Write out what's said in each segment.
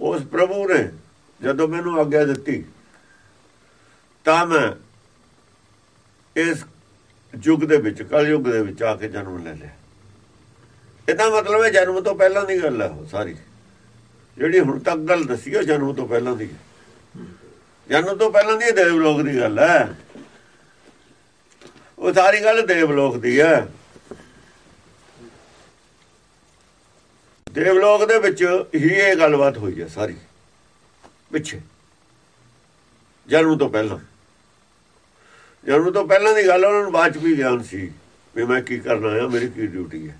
ਉਸ ਪ੍ਰਭੂ ਨੇ ਜਦੋਂ ਮੈਨੂੰ ਆਗਿਆ ਦਿੱਤੀ, ਤਾਂ ਮੈਂ ਇਸ ਯੁੱਗ ਦੇ ਵਿੱਚ ਕਲ ਯੁੱਗ ਦੇ ਵਿੱਚ ਆ ਕੇ ਜਨਮ ਲੈ ਲਿਆ। ਇਹਦਾ ਮਤਲਬ ਹੈ ਜਨਮ ਤੋਂ ਪਹਿਲਾਂ ਦੀ ਗੱਲ ਹੈ ਸਾਰੀ। ਜਿਹੜੀ ਹੁਣ ਤੱਕ ਗੱਲ ਦੱਸੀ ਉਹ ਜਨਮ ਤੋਂ ਪਹਿਲਾਂ ਦੀ ਜਨਮ ਤੋਂ ਪਹਿਲਾਂ ਦੀ ਦੇਵ ਲੋਕ ਦੀ ਗੱਲ ਹੈ। ਉਹ ਸਾਰੀ ਗੱਲ ਦੇਵ ਲੋਕ ਦੀ ਹੈ। ਦੇਵ ਲੋਕ ਦੇ ਵਿੱਚ ਹੀ ਇਹ ਗੱਲਬਾਤ ਹੋਈ ਹੈ ਸਾਰੀ। ਪਿੱਛੇ। ਜਨਮ ਤੋਂ ਪਹਿਲਾਂ। ਜਨਮ ਤੋਂ ਪਹਿਲਾਂ ਦੀ ਗੱਲ ਉਹਨਾਂ ਨੂੰ ਬਾਅਦ ਚ ਵੀ ਗਿਆਨ ਸੀ ਵੀ ਮੈਂ ਕੀ ਕਰਨਾ ਹੈ ਮੇਰੀ ਕੀ ਡਿਊਟੀ ਹੈ।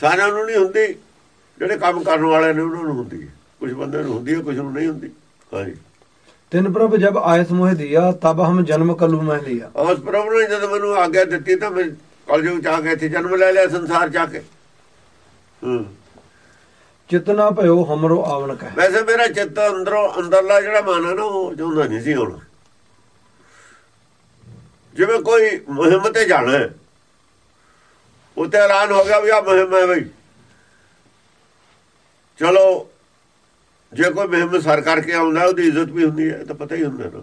ਸਾਰਿਆਂ ਨੂੰ ਨਹੀਂ ਹੁੰਦੀ ਜਿਹੜੇ ਕੰਮ ਕਰਨ ਵਾਲੇ ਨੇ ਉਹਨਾਂ ਨੂੰ ਹੁੰਦੀ ਹੈ। ਕੁਝ ਬੰਦੇ ਨੂੰ ਹੁੰਦੀ ਹੈ ਕੁਝ ਨੂੰ ਨਹੀਂ ਹੁੰਦੀ। ਹਾਂਜੀ। ਤਿੰਨ ਪ੍ਰਭ ਜਬ ਆਇਤ ਮੋਹ ਦਿਆ ਤਬ ਹਮ ਜਨਮ ਕਲੂ ਮਹਿ ਲਿਆ। ਉਸ ਪ੍ਰਭੂ ਨੇ ਜਦੋਂ ਮੈਨੂੰ ਆਗਿਆ ਦਿੱਤੀ ਤਾਂ ਮੈਂ ਕਲਯੁਗ ਚ ਆ ਕੇ ਇੱਥੇ ਜਨਮ ਲੈ ਲਿਆ ਸੰਸਾਰ ਚ ਆ ਕੇ। ਹੂੰ। ਚਿਤਨਾ ਭਇਓ ਹਮਰੋ ਆਵਣ ਕਹਿ। ਵੈਸੇ ਮੇਰਾ ਚਿੱਤ ਅੰਦਰੋਂ ਅੰਦਰਲਾ ਜਿਹੜਾ ਮਨ ਹੈ ਨਾ, ਉਹ ਚਾਹੁੰਦਾ ਨਹੀਂ ਸੀ ਹੁਣ। ਜਿਵੇਂ ਕੋਈ ਮੁਹਿੰਮ ਤੇ ਜਾਣਾ ਹੈ, ਉੱਤੇ ਐਲਾਨ ਹੋ ਗਿਆ ਵੀ ਆ ਮੁਹਿੰਮ ਹੈ ਬਈ। ਚਲੋ, ਜੇ ਕੋਈ ਮੁਹਿੰਮ ਸਰ ਕਰਕੇ ਆਉਂਦਾ, ਉਹਦੀ ਇੱਜ਼ਤ ਵੀ ਹੁੰਦੀ ਹੈ ਤਾਂ ਪਤਾ ਹੀ ਹੁੰਦਾ ਨਾ।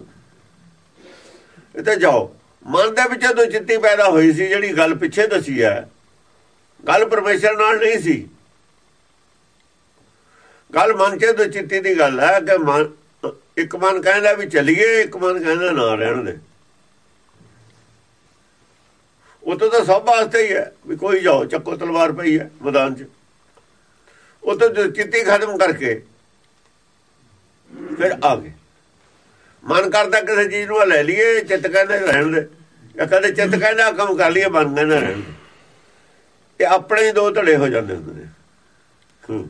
ਇਹ ਤੇ ਜਾਓ। ਮਨ ਦੇ ਵਿੱਚ ਜਦੋਂ ਚਿੱਤੀ ਪੈਦਾ ਹੋਈ ਸੀ, ਜਿਹੜੀ ਗੱਲ ਪਿੱਛੇ ਦੱਸੀ ਹੈ, ਗੱਲ ਪਰਮੇਸ਼ਰ ਨਾਲ ਨਹੀਂ ਸੀ। ਗੱਲ ਮਨ ਚ ਤੇ ਚਿੱਤੀ ਦੀ ਗੱਲ ਹੈ ਕਿ ਮਨ, ਇੱਕ ਮਨ ਕਹਿੰਦਾ ਵੀ ਚਲੀਏ, ਇੱਕ ਮਨ ਕਹਿੰਦਾ ਨਾ ਰਹਿਣ ਦੇ। ਉਹ ਤਾਂ ਸਭ ਵਾਸਤੇ ਹੀ ਹੈ ਵੀ ਕੋਈ ਜਾਓ, ਚੱਕੋ ਤਲਵਾਰ ਪਈ ਹੈ ਮੈਦਾਨ 'ਚ। ਉਹ ਚਿੱਤੀ ਖਤਮ ਕਰਕੇ ਫਿਰ ਆ ਗਏ। ਮਨ ਕਰਦਾ ਕਿਸੇ ਚੀਜ਼ ਨੂੰ ਲੈ ਲਈਏ, ਚਿੱਤ ਕਹਿੰਦਾ ਰਹਿਣ ਦੇ। ਜਾਂ ਕਹਿੰਦੇ ਚਿੱਤ ਕਹਿੰਦਾ ਕੰਮ ਕਰ ਲਈਏ, ਮਨ ਕਹਿੰਦਾ ਰਹਿਣ ਦੇ। ਇਹ ਆਪਣੇ ਹੀ ਦੋ ਧੜੇ ਹੋ ਜਾਂਦੇ ਹੁੰਦੇ ਨੇ। ਹੂੰ।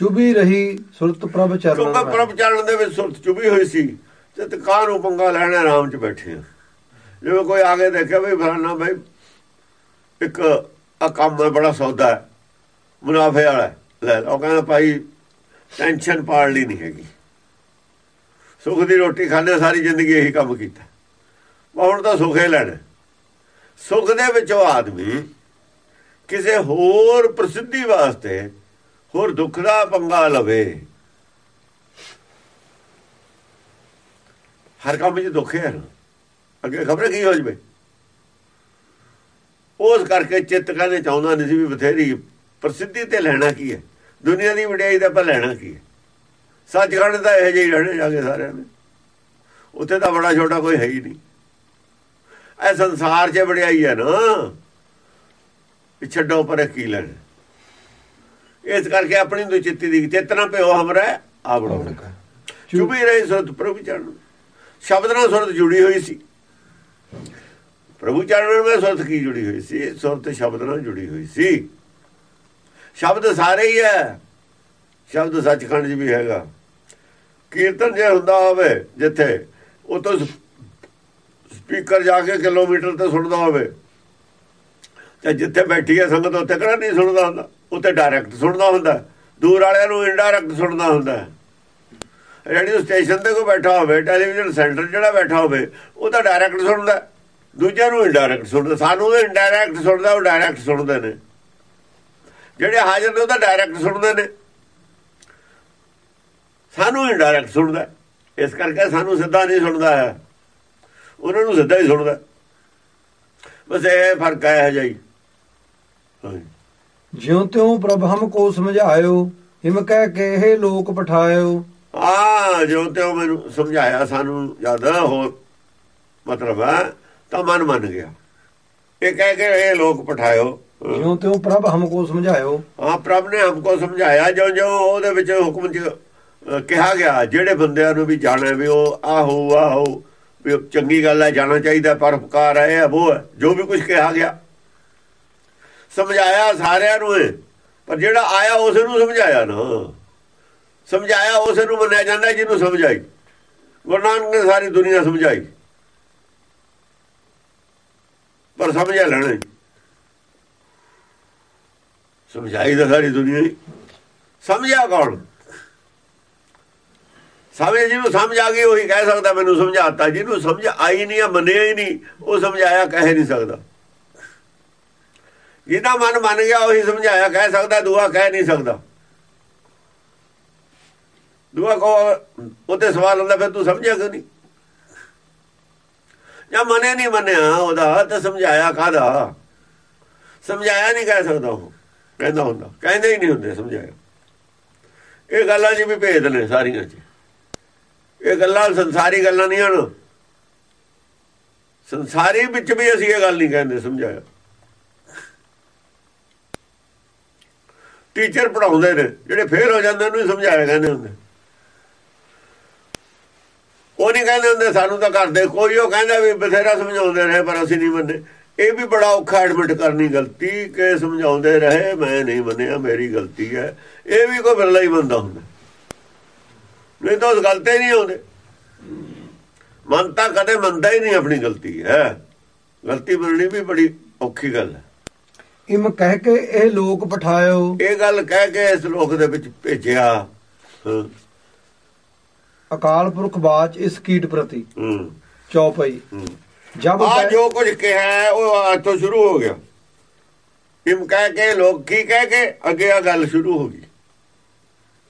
ਚੁਬੀ ਰਹੀ ਸੁਰਤ ਪ੍ਰਭ ਚਰਨ ਕਿਉਂਕਿ ਪ੍ਰਭ ਚੱਲਣ ਦੇ ਵਿੱਚ ਸੁਰਤ ਚੁਬੀ ਹੋਈ ਸੀ। ਤੇ ਤਕਾਨ ਨੂੰ ਪੰਗਾ ਲੈਣਾ ਆਰਾਮ 'ਚ ਬੈਠੇ ਆ। ਜਿਵੇਂ ਕੋਈ ਆ ਕੇ ਦੇਖਿਆ ਵੀ ਫਲਾਣਾ ਭਾਈ ਇੱਕ ਆ ਕੰਮ ਹੈ ਬੜਾ ਸੌਦਾ ਹੈ ਮੁਨਾਫੇ ਵਾਲਾ ਲੈ ਉਹ ਕਹਿੰਦਾ ਭਾਈ ਟੈਨਸ਼ਨ ਪਾੜ ਲਈ ਨਹੀਂ ਹੈਗੀ। ਸੁਖ ਦੀ ਰੋਟੀ ਖਾਣੇ ਸਾਰੀ ਜ਼ਿੰਦਗੀ ਇਹੀ ਕੰਮ ਕੀਤਾ। ਹੁਣ ਤਾਂ ਸੁਖੇ ਲੈਣਾ। ਸੁਖ ਦੇ ਵਿੱਚ ਉਹ ਆਦਮੀ ਕਿਸੇ ਹੋਰ ਪ੍ਰਸਿੱਧੀ ਵਾਸਤੇ ਹੋਰ ਦੁੱਖ ਦਾ ਪੰਗਾ ਲਵੇ। ਹਰ ਕੰਮ ਵਿੱਚ ਦੁੱਖ ਹੈ ਅੱਗੇ ਖਬਰ ਕੀ ਹੋ ਜਵੇ? ਉਸ ਕਰਕੇ ਚਿੱਤ ਕਹਿੰਦੇ ਚਾਹੁੰਦਾ ਨਹੀਂ ਸੀ ਵੀ ਬਥੇਰੀ ਪ੍ਰਸਿੱਧੀ ਤੇ ਲੈਣਾ ਕੀ ਹੈ। ਦੁਨੀਆ ਦੀ ਵਡਿਆਈ ਦਾ ਪਰ ਲੈਣਾ ਕੀ ਹੈ। ਸੱਚਖੰਡ ਦਾ ਇਹ ਜਿਹੀ ਰਹਿਣੇ ਜਾਗੇ ਸਾਰਿਆਂ ਨੇ ਉੱਥੇ ਤਾਂ ਬੜਾ ਛੋਟਾ ਕੋਈ ਹੈ ਹੀ ਨਹੀਂ। ਇਹ ਸੰਸਾਰ 'ਚ ਵਡਿਆਈ ਹੈ ਨਾ। ਛੱਡੋ ਪਰ ਕੀ ਲੈਣਾ। ਇਸ ਕਰਕੇ ਆਪਣੀ ਦੋ ਚਿੱਤੀ ਦੀ ਚੇਤਨਾ ਪਿਓ ਹਮਰਾ ਆਵੜੋ ਚੁਬੀ ਰਹੀ ਸੁਰਤ ਪ੍ਰਭੂ ਚਰਨ। ਸ਼ਬਦ ਨਾਲ ਸੁਰਤ ਜੁੜੀ ਹੋਈ ਸੀ। ਪ੍ਰਭੂ ਚਰਨ ਨਾਲ ਸੁਰਤ ਕੀ ਜੁੜੀ ਹੋਈ ਸੀ? ਸੁਰਤ ਸ਼ਬਦ ਨਾਲ ਜੁੜੀ ਹੋਈ ਸੀ। ਸ਼ਬਦ ਸਾਰੇ ਹੀ ਹੈ। ਸ਼ਬਦ ਸੱਚਖੰਡ 'ਚ ਵੀ ਹੈਗਾ। ਕੀਰਤਨ ਜੇ ਹੁੰਦਾ ਹੋਵੇ ਜਿੱਥੇ ਉਹ ਤੋਂ ਸਪੀਕਰ ਜਾ ਕੇ ਕਿਲੋਮੀਟਰ ਤੇ ਸੁਣਦਾ ਹੋਵੇ। ਤੇ ਜਿੱਥੇ ਬੈਠੀ ਹੈ ਸੰਗਤ ਉੱਥੇ ਕਿਹੜਾ ਨਹੀਂ ਸੁਣਦਾ ਹੁੰਦਾ? ਉਹ ਉੱਥੇ ਡਾਇਰੈਕਟ ਸੁਣਦਾ ਹੁੰਦਾ। ਦੂਰ ਵਾਲਿਆਂ ਨੂੰ ਇਨਡਾਇਰੈਕਟ ਸੁਣਦਾ ਹੁੰਦਾ। ਰੇਡੀਓ ਸਟੇਸ਼ਨ ਤੇ ਕੋਈ ਬੈਠਾ ਹੋਵੇ ਟੈਲੀਵਿਜ਼ਨ ਸੈਂਟਰ ਜਿਹੜਾ ਬੈਠਾ ਹੋਵੇ, ਉਹ ਤਾਂ ਡਾਇਰੈਕਟ ਸੁਣਦਾ। ਦੂਜਿਆਂ ਨੂੰ ਇਨਡਾਇਰੈਕਟ ਸੁਣਦਾ। ਸਾਨੂੰ ਉਹ ਇਨਡਾਇਰੈਕਟ ਸੁਣਦਾ, ਉਹ ਡਾਇਰੈਕਟ ਸੁਣਦੇ ਨੇ। ਜਿਹੜੇ ਹਾਜ਼ਰ ਨੇ, ਉਹ ਤਾਂ ਡਾਇਰੈਕਟ ਸੁਣਦੇ ਨੇ। ਸਾਨੂੰ ਇਨਡਾਇਰੈਕਟ ਸੁਣਦਾ। ਇਸ ਕਰਕੇ ਸਾਨੂੰ ਸਿੱਧਾ ਨਹੀਂ ਸੁਣਦਾ ਹੈ। ਉਹਨਾਂ ਨੂੰ ਸਿੱਧਾ ਹੀ ਸੁਣਦਾ। ਬਸ ਇਹ ਫ਼ਰਕ ਹੈ ਜਾਈ ਜਿਉ ਤਿਉ ਪ੍ਰਭ ਹਮ ਕੋ ਸਮਝਾਇਓ ਹਿਮ ਕਹਿ ਕੇ ਇਹ ਲੋਕ ਪਠਾਇਓ। ਆ ਜੋ ਤੇ ਮੈਨੂੰ ਸਮਝਾਇਆ ਸਾਨੂੰ ਜ਼ਿਆਦਾ ਹੋਰ ਮਤਲਬ ਹੈ ਤਾਂ ਮਨ ਮੰਨ ਗਿਆ। ਇਹ ਕਹਿ ਕੇ ਇਹ ਲੋਕ ਪਠਾਇਓ। ਜਿਉ ਤਿਉ ਪ੍ਰਭ ਹਮ ਕੋ ਸਮਝਾਇਓ। ਹਾਂ ਪ੍ਰਭ ਨੇ ਹਮਕੋ ਸਮਝਾਇਆ ਜੋ ਜੋ ਉਹਦੇ ਵਿੱਚ ਹੁਕਮ ਚ ਕਿਹਾ ਗਿਆ ਜਿਹੜੇ ਬੰਦਿਆਂ ਨੂੰ ਵੀ ਜਾਣਾ ਵੀ ਉਹ ਆਹੋ ਆਹੋ ਵੀ ਚੰਗੀ ਗੱਲ ਹੈ ਜਾਣਾ ਚਾਹੀਦਾ ਪਰਪਕਾਰ ਹੈ ਉਹ ਹੈ ਜੋ ਵੀ ਕੁਝ ਕਿਹਾ ਗਿਆ। ਸਮਝਾਇਆ ਸਾਰਿਆਂ ਨੂੰ ਪਰ ਜਿਹੜਾ ਆਇਆ ਉਸ ਨੂੰ ਸਮਝਾਇਆ ਨਾ। ਸਮਝਾਇਆ ਉਸ ਨੂੰ ਮੰਨਿਆ ਜਾਂਦਾ ਜਿਹਨੂੰ ਸਮਝਾਈ। ਗੁਰੂ ਨਾਨਕ ਨੇ ਸਾਰੀ ਦੁਨੀਆ ਸਮਝਾਈ। ਪਰ ਸਮਝਿਆ ਲੈਣਾ ਸਮਝਾਈ ਤਾਂ ਸਾਰੀ ਦੁਨੀਆ ਹੀ। ਸਮਝਿਆ ਕੌਣ? ਸਮਝ ਜਿਹਨੂੰ ਸਮਝ ਆ ਗਈ, ਉਹੀ ਕਹਿ ਸਕਦਾ ਮੈਨੂੰ ਸਮਝਾਤਾ। ਜਿਹਨੂੰ ਸਮਝ ਆਈ ਨਹੀਂ ਆ, ਮੰਨਿਆ ਹੀ ਨਹੀਂ, ਉਹ ਸਮਝਾਇਆ ਕਹਿ ਨਹੀਂ ਸਕਦਾ। ਜਿਹਦਾ ਮਨ ਮੰਨ ਗਿਆ ਉਹੀ ਸਮਝਾਇਆ, ਕਹਿ ਸਕਦਾ, ਦੂਆ ਕਹਿ ਨਹੀਂ ਸਕਦਾ। ਦੂਆ ਕੋ ਉਹਤੇ ਸਵਾਲ ਹੁੰਦਾ, ਫਿਰ ਤੂੰ ਸਮਝਿਆ ਕਿਉਂ ਨਹੀਂ? ਜਾਂ ਮਨੇ ਨਹੀਂ ਮੰਨਿਆ, ਉਹਦਾ ਤਾਂ ਸਮਝਾਇਆ ਕਾਦਾ ਸਮਝਾਇਆ ਨਹੀਂ ਕਹਿ ਸਕਦਾ ਉਹ, ਕਹਿੰਦਾ ਹੁੰਦਾ, ਕਹਿੰਦੇ ਹੀ ਨਹੀਂ ਹੁੰਦੇ ਸਮਝਾਇਆ ਇਹ ਗੱਲਾਂ ਜੀ ਵੀ ਭੇਦ ਨੇ ਸਾਰੀਆਂ 'ਚ। ਇਹ ਗੱਲਾਂ ਸੰਸਾਰੀ ਗੱਲਾਂ ਨਹੀਂ ਹਨ। ਸੰਸਾਰੀ ਵਿੱਚ ਵੀ ਅਸੀਂ ਇਹ ਗੱਲ ਨਹੀਂ ਕਹਿੰਦੇ ਸਮਝਾਇਆ। ਟੀਚਰ ਪੜਾਉਂਦੇ ਨੇ, ਜਿਹੜੇ ਫੇਲ ਹੋ ਜਾਂਦੇ ਉਹਨੂੰ ਸਮਝਾਇਆ ਕਹਿੰਦੇ ਹੁੰਦੇ। ਉਹ ਨਹੀਂ ਕਹਿੰਦੇ ਹੁੰਦੇ, ਸਾਨੂੰ ਤਾਂ ਕਰਦੇ ਕੋਈ, ਉਹ ਕਹਿੰਦਾ ਵੀ ਬਥੇਰਾ ਸਮਝਾਉਂਦੇ ਰਹੇ, ਪਰ ਅਸੀਂ ਨਹੀਂ ਮੰਨੇ ਇਹ ਵੀ ਬੜਾ ਔਖਾ ਐਡਮਿਟ ਕਰਨੀ ਗਲਤੀ ਕਿ ਸਮਝਾਉਂਦੇ ਰਹੇ, ਮੈਂ ਨਹੀਂ ਮੰਨਿਆ, ਮੇਰੀ ਗਲਤੀ ਹੈ। ਇਹ ਵੀ ਕੋਈ ਬਿਰਲਾ ਹੀ ਬੰਦਾ ਹੁੰਦਾ। ਨਹੀਂ ਤਾਂ ਉਸ ਗੱਲ ਤੇ ਨਹੀਂ ਆਉਂਦੇ। ਮਨ ਤਾਂ ਕਦੇ ਮੰਨਦਾ ਹੀ ਨਹੀਂ ਆਪਣੀ ਗਲਤੀ, ਹੈ। ਗਲਤੀ ਮੰਨਣੀ ਵੀ ਬੜੀ ਔਖੀ ਗੱਲ ਹੈ। ਇਮ ਕਹਿ ਕੇ ਇਹ ਲੋਕ ਪਠਾਇਓ ਇਹ ਗੱਲ ਕਹਿ ਕੇ ਇਸ ਲੋਕ ਦੇ ਵਿੱਚ ਭੇਜਿਆ। ਅਕਾਲ ਪੁਰਖ ਬਾਚ ਇਸ ਕੀਟ ਪ੍ਰਤੀ। ਚੌਪਈ। ਜਬ ਆ ਜੋ ਕੁਝ ਕਿਹਾ ਉਹ ਅੱਜ ਤੋਂ ਸ਼ੁਰੂ ਹੋ ਗਿਆ। ਇਮ ਕਹਿ ਕੇ ਲੋਕ ਕੀ ਕਹਿ ਕੇ ਅੱਗੇ ਆ ਗੱਲ ਸ਼ੁਰੂ ਹੋ ਗਈ।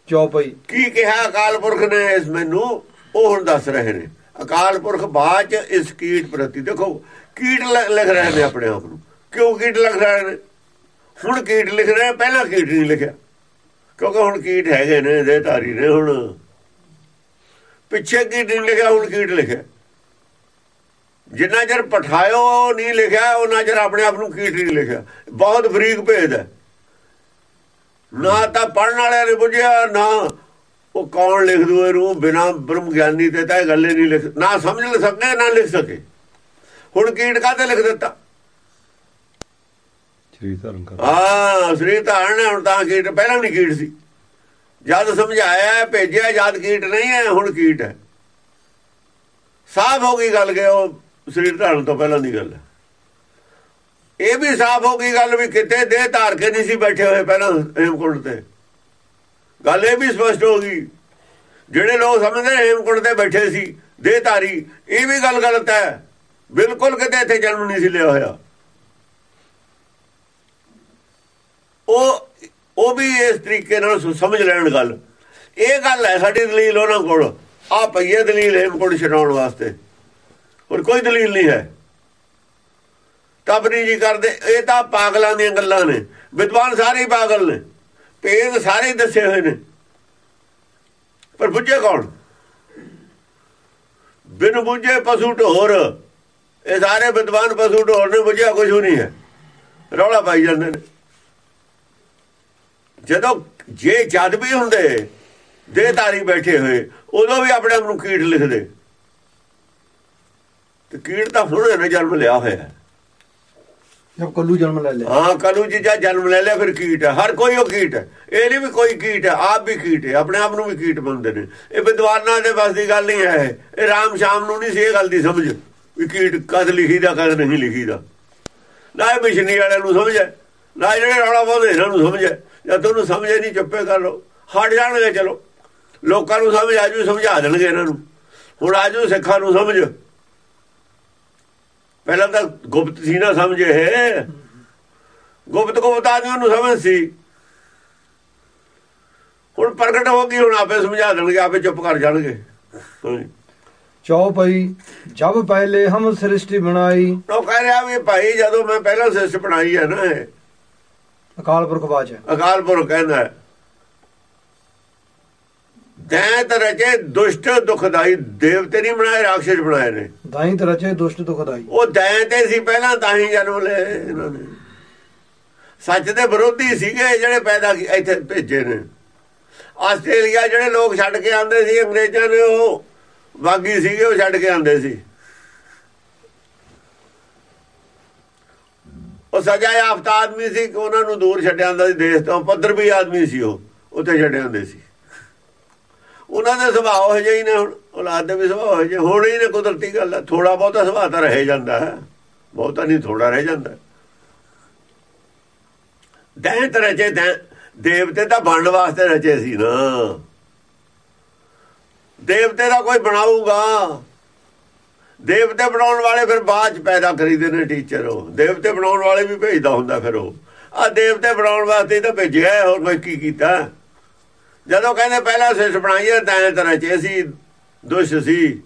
ਚੌਪਈ। ਕੀ ਕਿਹਾ ਅਕਾਲ ਪੁਰਖ ਨੇ ਇਸ ਮੈਨੂੰ? ਉਹ ਹੁਣ ਦੱਸ ਰਹੇ ਨੇ। ਅਕਾਲ ਪੁਰਖ ਬਾਅਦ ਚ ਇਸ ਕੀਟ ਪ੍ਰਤੀ। ਦੇਖੋ ਕੀਟ ਲਿਖ ਰਹੇ ਨੇ ਆਪਣੇ ਆਪ ਨੂੰ। ਕਿਉਂ ਕੀਟ ਲਿਖ ਰਹੇ ਨੇ ਹੁਣ ਕੀਟ ਲਿਖ ਰਹੇ, ਪਹਿਲਾਂ ਕੀਟ ਨਹੀਂ ਲਿਖਿਆ। ਕਿਉਂਕਿ ਹੁਣ ਕੀਟ ਹੈਗੇ ਨੇ ਦੇ ਧਾਰੀ ਨੇ ਹੁਣ। ਪਿੱਛੇ ਕੀਟ ਨਹੀਂ ਲਿਖਿਆ, ਹੁਣ ਕੀਟ ਲਿਖਿਆ। ਜਿੰਨਾ ਚਿਰ ਪਠਾਇਓ ਨਹੀਂ ਲਿਖਿਆ ਉਹਨਾਂ ਚਿਰ ਆਪਣੇ ਆਪ ਨੂੰ ਕੀਟ ਨਹੀਂ ਲਿਖਿਆ। ਬਹੁਤ ਫਰੀਕ ਭੇਦ ਹੈ। ਨਾ ਤਾਂ ਪੜਨ ਵਾਲਿਆਂ ਨੇ ਬੁੱਝਿਆ, ਨਾ ਉਹ ਕੌਣ ਲਿਖ ਦੂ ਇਹਨੂੰ, ਬਿਨਾ ਬ੍ਰਹਮ ਗਿਆਨੀ ਤੇ ਤਾਂ ਇਹ ਗੱਲੇ ਨਹੀਂ ਲਿਖ ਨਾ ਸਮਝ ਲੈ ਸਕੇ, ਨਾ ਲਿਖ ਸਕੇ। ਹੁਣ ਕੀਟ ਕਾਤੇ ਲਿਖ ਦਿੱਤਾ? ਸ੍ਰੀ ਧਰਨ ਕਰ ਆ ਸ੍ਰੀ ਧਾਰਨ ਨੇ ਹੁਣ ਤਾਂ ਕੀਟ, ਪਹਿਲਾਂ ਨਹੀਂ ਕੀਟ ਸੀ। ਜਦ ਸਮਝਾਇਆ, ਭੇਜਿਆ, ਜਦ ਕੀਟ ਨਹੀਂ ਹੈ, ਹੁਣ ਕੀਟ ਹੈ। ਸਾਫ਼ ਹੋ ਗਈ ਗੱਲ ਕਿ ਉਹ ਸਰੀਰ ਧਾਰਨ ਤੋਂ ਪਹਿਲਾਂ ਦੀ ਗੱਲ ਹੈ। ਇਹ ਵੀ ਸਾਫ਼ ਹੋ ਗਈ ਗੱਲ ਵੀ ਕਿਤੇ ਦੇਹ ਧਾਰ ਕੇ ਨਹੀਂ ਸੀ ਬੈਠੇ ਹੋਏ ਪਹਿਲਾਂ ਹੇਮਕੁੰਡ ਤੇ। ਗੱਲ ਇਹ ਵੀ ਸਪਸ਼ਟ ਹੋ ਗਈ। ਜਿਹੜੇ ਲੋਕ ਸਮਝਦੇ ਹੇਮਕੁੰਡ ਤੇ ਬੈਠੇ ਸੀ, ਦੇਹ ਧਾਰੀ, ਇਹ ਵੀ ਗੱਲ ਗਲਤ ਹੈ। ਬਿਲਕੁਲ ਕਿਤੇ ਇੱਥੇ ਜਨਮ ਨਹੀਂ ਸੀ ਲਿਆ ਹੋਇਆ। ਉਹ ਉਹ ਵੀ ਇਸ ਤਰੀਕੇ ਨਾਲ ਸਮਝ ਲੈਣ ਗੱਲ। ਇਹ ਗੱਲ ਹੈ ਸਾਡੀ ਦਲੀਲ ਉਹਨਾਂ ਕੋਲ। ਆ ਪਈਏ ਦਲੀਲ ਹੇਮਕੁੰਡ ਛਡਾਉਣ ਵਾਸਤੇ। ਹੋਰ ਕੋਈ ਦਲੀਲ ਨਹੀਂ ਹੈ। ਤਬਰੀ ਜੀ ਕਰਦੇ। ਇਹ ਤਾਂ ਪਾਗਲਾਂ ਦੀਆਂ ਗੱਲਾਂ ਨੇ। ਵਿਦਵਾਨ ਸਾਰੇ ਹੀ ਪਾਗਲ ਨੇ। ਭੇਦ ਸਾਰੇ ਦੱਸੇ ਹੋਏ ਨੇ। ਪਰ ਬੁੱਝੇ ਕੌਣ? ਬਿਨ ਬੁੱਝੇ ਪਸ਼ੂ ਢੋਰ। ਇਹ ਸਾਰੇ ਵਿਦਵਾਨ ਪਸ਼ੂ ਢੋਰ ਨੇ, ਬੁੱਝਿਆ ਕੁਝ ਨਹੀਂ ਹੈ। ਰੌਲਾ ਪਾਈ ਜਾਂਦੇ ਨੇ। ਜਦੋਂ ਜੇ ਜਦ ਵੀ ਹੁੰਦੇ ਦੇਹਧਾਰੀ ਬੈਠੇ ਹੋਏ ਉਦੋਂ ਵੀ ਆਪਣੇ ਆਪ ਨੂੰ ਕੀਟ ਲਿਖਦੇ। ਤੇ ਕੀਟ ਤਾਂ ਹੁਣ ਨੇ ਜਨਮ ਲਿਆ ਹੋਇਆ। ਹੈ ਜਦ ਕੱਲੂ ਜਨਮ ਲੈ ਲਿਆ। ਹਾਂ ਕਲੂ ਜੀ ਜਾਂ ਜਨਮ ਲੈ ਲਿਆ ਫਿਰ ਕੀਟ ਹੈ। ਹਰ ਕੋਈ ਉਹ ਕੀਟ ਹੈ। ਇਹ ਨਹੀਂ ਵੀ ਕੋਈ ਕੀਟ ਹੈ ਆਪ ਵੀ ਕੀਟ ਹੈ। ਆਪਣੇ ਆਪ ਨੂੰ ਵੀ ਕੀਟ ਮੰਨਦੇ ਨੇ। ਇਹ ਵਿਦਵਾਨਾਂ ਦੇ ਬਸ ਦੀ ਗੱਲ ਨਹੀਂ ਹੈ ਇਹ। ਇਹ ਰਾਮ ਸ਼ਾਮ ਨੂੰ ਨਹੀਂ ਸੀ ਇਹ ਗੱਲ ਦੀ ਸਮਝ। ਵੀ ਕੀਟ ਕਦ ਲਿਖੀ ਦਾ ਕਦ ਨਹੀਂ ਲਿਖੀ ਦਾ ਨਾ ਇਹ ਮਿਸ਼ਨੀ ਵਾਲਿਆਂ ਨੂੰ ਸਮਝ ਹੈ ਨਾ ਜਿਹੜੇ ਰੌਲਾ ਪਾਉਂਦੇ ਇਹਨਾਂ ਨੂੰ ਸਮਝ ਹੈ। ਜਾਂ ਤੁਹਾਨੂੰ ਸਮਝੇ ਨਹੀਂ ਚੁੱਪੇ ਕਰ ਲਓ ਹਟ ਜਾਣਗੇ ਚਲੋ। ਲੋਕਾਂ ਨੂੰ ਸਮਝ ਆਜੂ ਸਮਝਾ ਦੇਣਗੇ ਇਹਨਾਂ ਨੂੰ। ਹੁਣ ਆਜੂ ਸਿੱਖਾਂ ਨੂੰ ਸਮਝ। ਪਹਿਲਾਂ ਤਾਂ ਗੁਪਤ ਸੀ ਨਾ ਸਮਝੇ ਇਹ। ਗੁਪਤ ਗੁਪਤ ਆਦਮੀਆਂ ਨੂੰ ਸਮਝ ਸੀ। ਹੁਣ ਪ੍ਰਗਟ ਹੋ ਗਈ ਹੁਣ ਆਪੇ ਸਮਝਾ ਦੇਣਗੇ ਆਪੇ ਚੁੱਪ ਕਰ ਜਾਣਗੇ। ਹਾਂਜੀ। ਚੌਪਈ ਜਬ ਪਹਿਲੇ ਹਮ ਸ੍ਰਿਸ਼ਟੀ ਬਣਾਈ। ਉਹ ਕਹਿ ਰਿਹਾ ਵੀ ਭਾਈ ਜਦੋਂ ਮੈਂ ਪਹਿਲਾਂ ਸਿਸਟ ਬਣਾਈ ਹੈ ਨਾ ਅਕਾਲ ਪੁਰਖ ਹੈ। ਅਕਾਲ ਪੁਰਖ ਕਹਿੰਦਾ ਹੈ, ਦੈਂਤ ਰਚੇ ਦੁਸ਼ਟ ਦੁਖਦਾਈ ਦੇਵਤੇ ਨਹੀਂ ਬਣਾਏ ਰਾਖਸ਼ ਬਣਾਏ ਨੇ। ਦਾਈ ਰਚੇ ਦੁਸ਼ਟ ਦੁਖਦਾਈ। ਉਹ ਦੈਂਤੇ ਸੀ ਪਹਿਲਾਂ ਤਾਂ ਹੀ ਜਨਮ ਲਏ ਇਹਨਾਂ ਨੇ। ਸੱਚ ਦੇ ਵਿਰੋਧੀ ਸੀਗੇ ਜਿਹੜੇ ਪੈਦਾ ਇੱਥੇ ਭੇਜੇ ਨੇ। ਆਸਟ੍ਰੇਲੀਆ ਜਿਹੜੇ ਲੋਕ ਛੱਡ ਕੇ ਆਉਂਦੇ ਸੀ ਅੰਗਰੇਜ਼ਾਂ ਨੇ ਉਹ ਬਾਗੀ ਸੀਗੇ ਉਹ ਛੱਡ ਕੇ ਆਉਂਦੇ ਸੀ। ਉਹ ਸਜ਼ਾ ਯਾਫਤਾ ਆਦਮੀ ਸੀ ਕਿ ਉਹਨਾਂ ਨੂੰ ਦੂਰ ਛੱਡਿਆ ਜਾਂਦਾ ਸੀ ਦੇਸ਼ ਤੋਂ, ਪੱਧਰ ਵੀ ਆਦਮੀ ਸੀ ਉਹ, ਉੱਥੇ ਛੱਡੇ ਹੁੰਦੇ ਸੀ। ਉਹਨਾਂ ਦੇ ਸੁਭਾਅ ਹੋ ਜਿਹੇ ਹੀ ਨੇ ਹੁਣ, ਔਲਾਦ ਦੇ ਵੀ ਸੁਭਾਅ ਹੋ ਜਿਹੇ, ਹੋਣੇ ਹੀ ਨੇ ਕੁਦਰਤੀ ਗੱਲ ਹੈ ਥੋੜਾ ਬਹੁਤਾ ਸੁਭਾਅ ਤਾਂ ਰਹਿ ਜਾਂਦਾ ਹੈ, ਬਹੁਤਾ ਨਹੀਂ ਥੋੜਾ ਰਹਿ ਜਾਂਦਾ। ਹੈ। ਦੈਂਤ ਰਚੇ ਦੈਂ ਦੇਵਤੇ ਤਾਂ ਬਣਨ ਵਾਸਤੇ ਰਚੇ ਸੀ ਨਾ। ਦੇਵਤੇ ਦਾ ਕੋਈ ਬਣਾਊਗਾ। ਦੇਵਤੇ ਬਣਾਉਣ ਵਾਲੇ ਫਿਰ ਬਾਅਦ ਚ ਪੈਦਾ ਕਰੀਦੇ ਨੇ ਟੀਚਰ ਉਹ। ਦੇਵਤੇ ਬਣਾਉਣ ਵਾਲੇ ਵੀ ਭੇਜਦਾ ਹੁੰਦਾ ਫਿਰ ਉਹ। ਆ ਦੇਵਤੇ ਬਣਾਉਣ ਵਾਸਤੇ ਤਾਂ ਭੇਜਿਆ ਹੋਰ ਕੋਈ ਕੀ ਕੀਤਾ? ਜਦੋਂ ਕਹਿੰਦੇ ਪਹਿਲਾਂ ਸਿਸ ਬਣਾਈਏ ਤਾਂ ਤਰ੍ਹਾਂ ਚ ਅਸੀਂ ਦੁਸ਼ ਸੀ।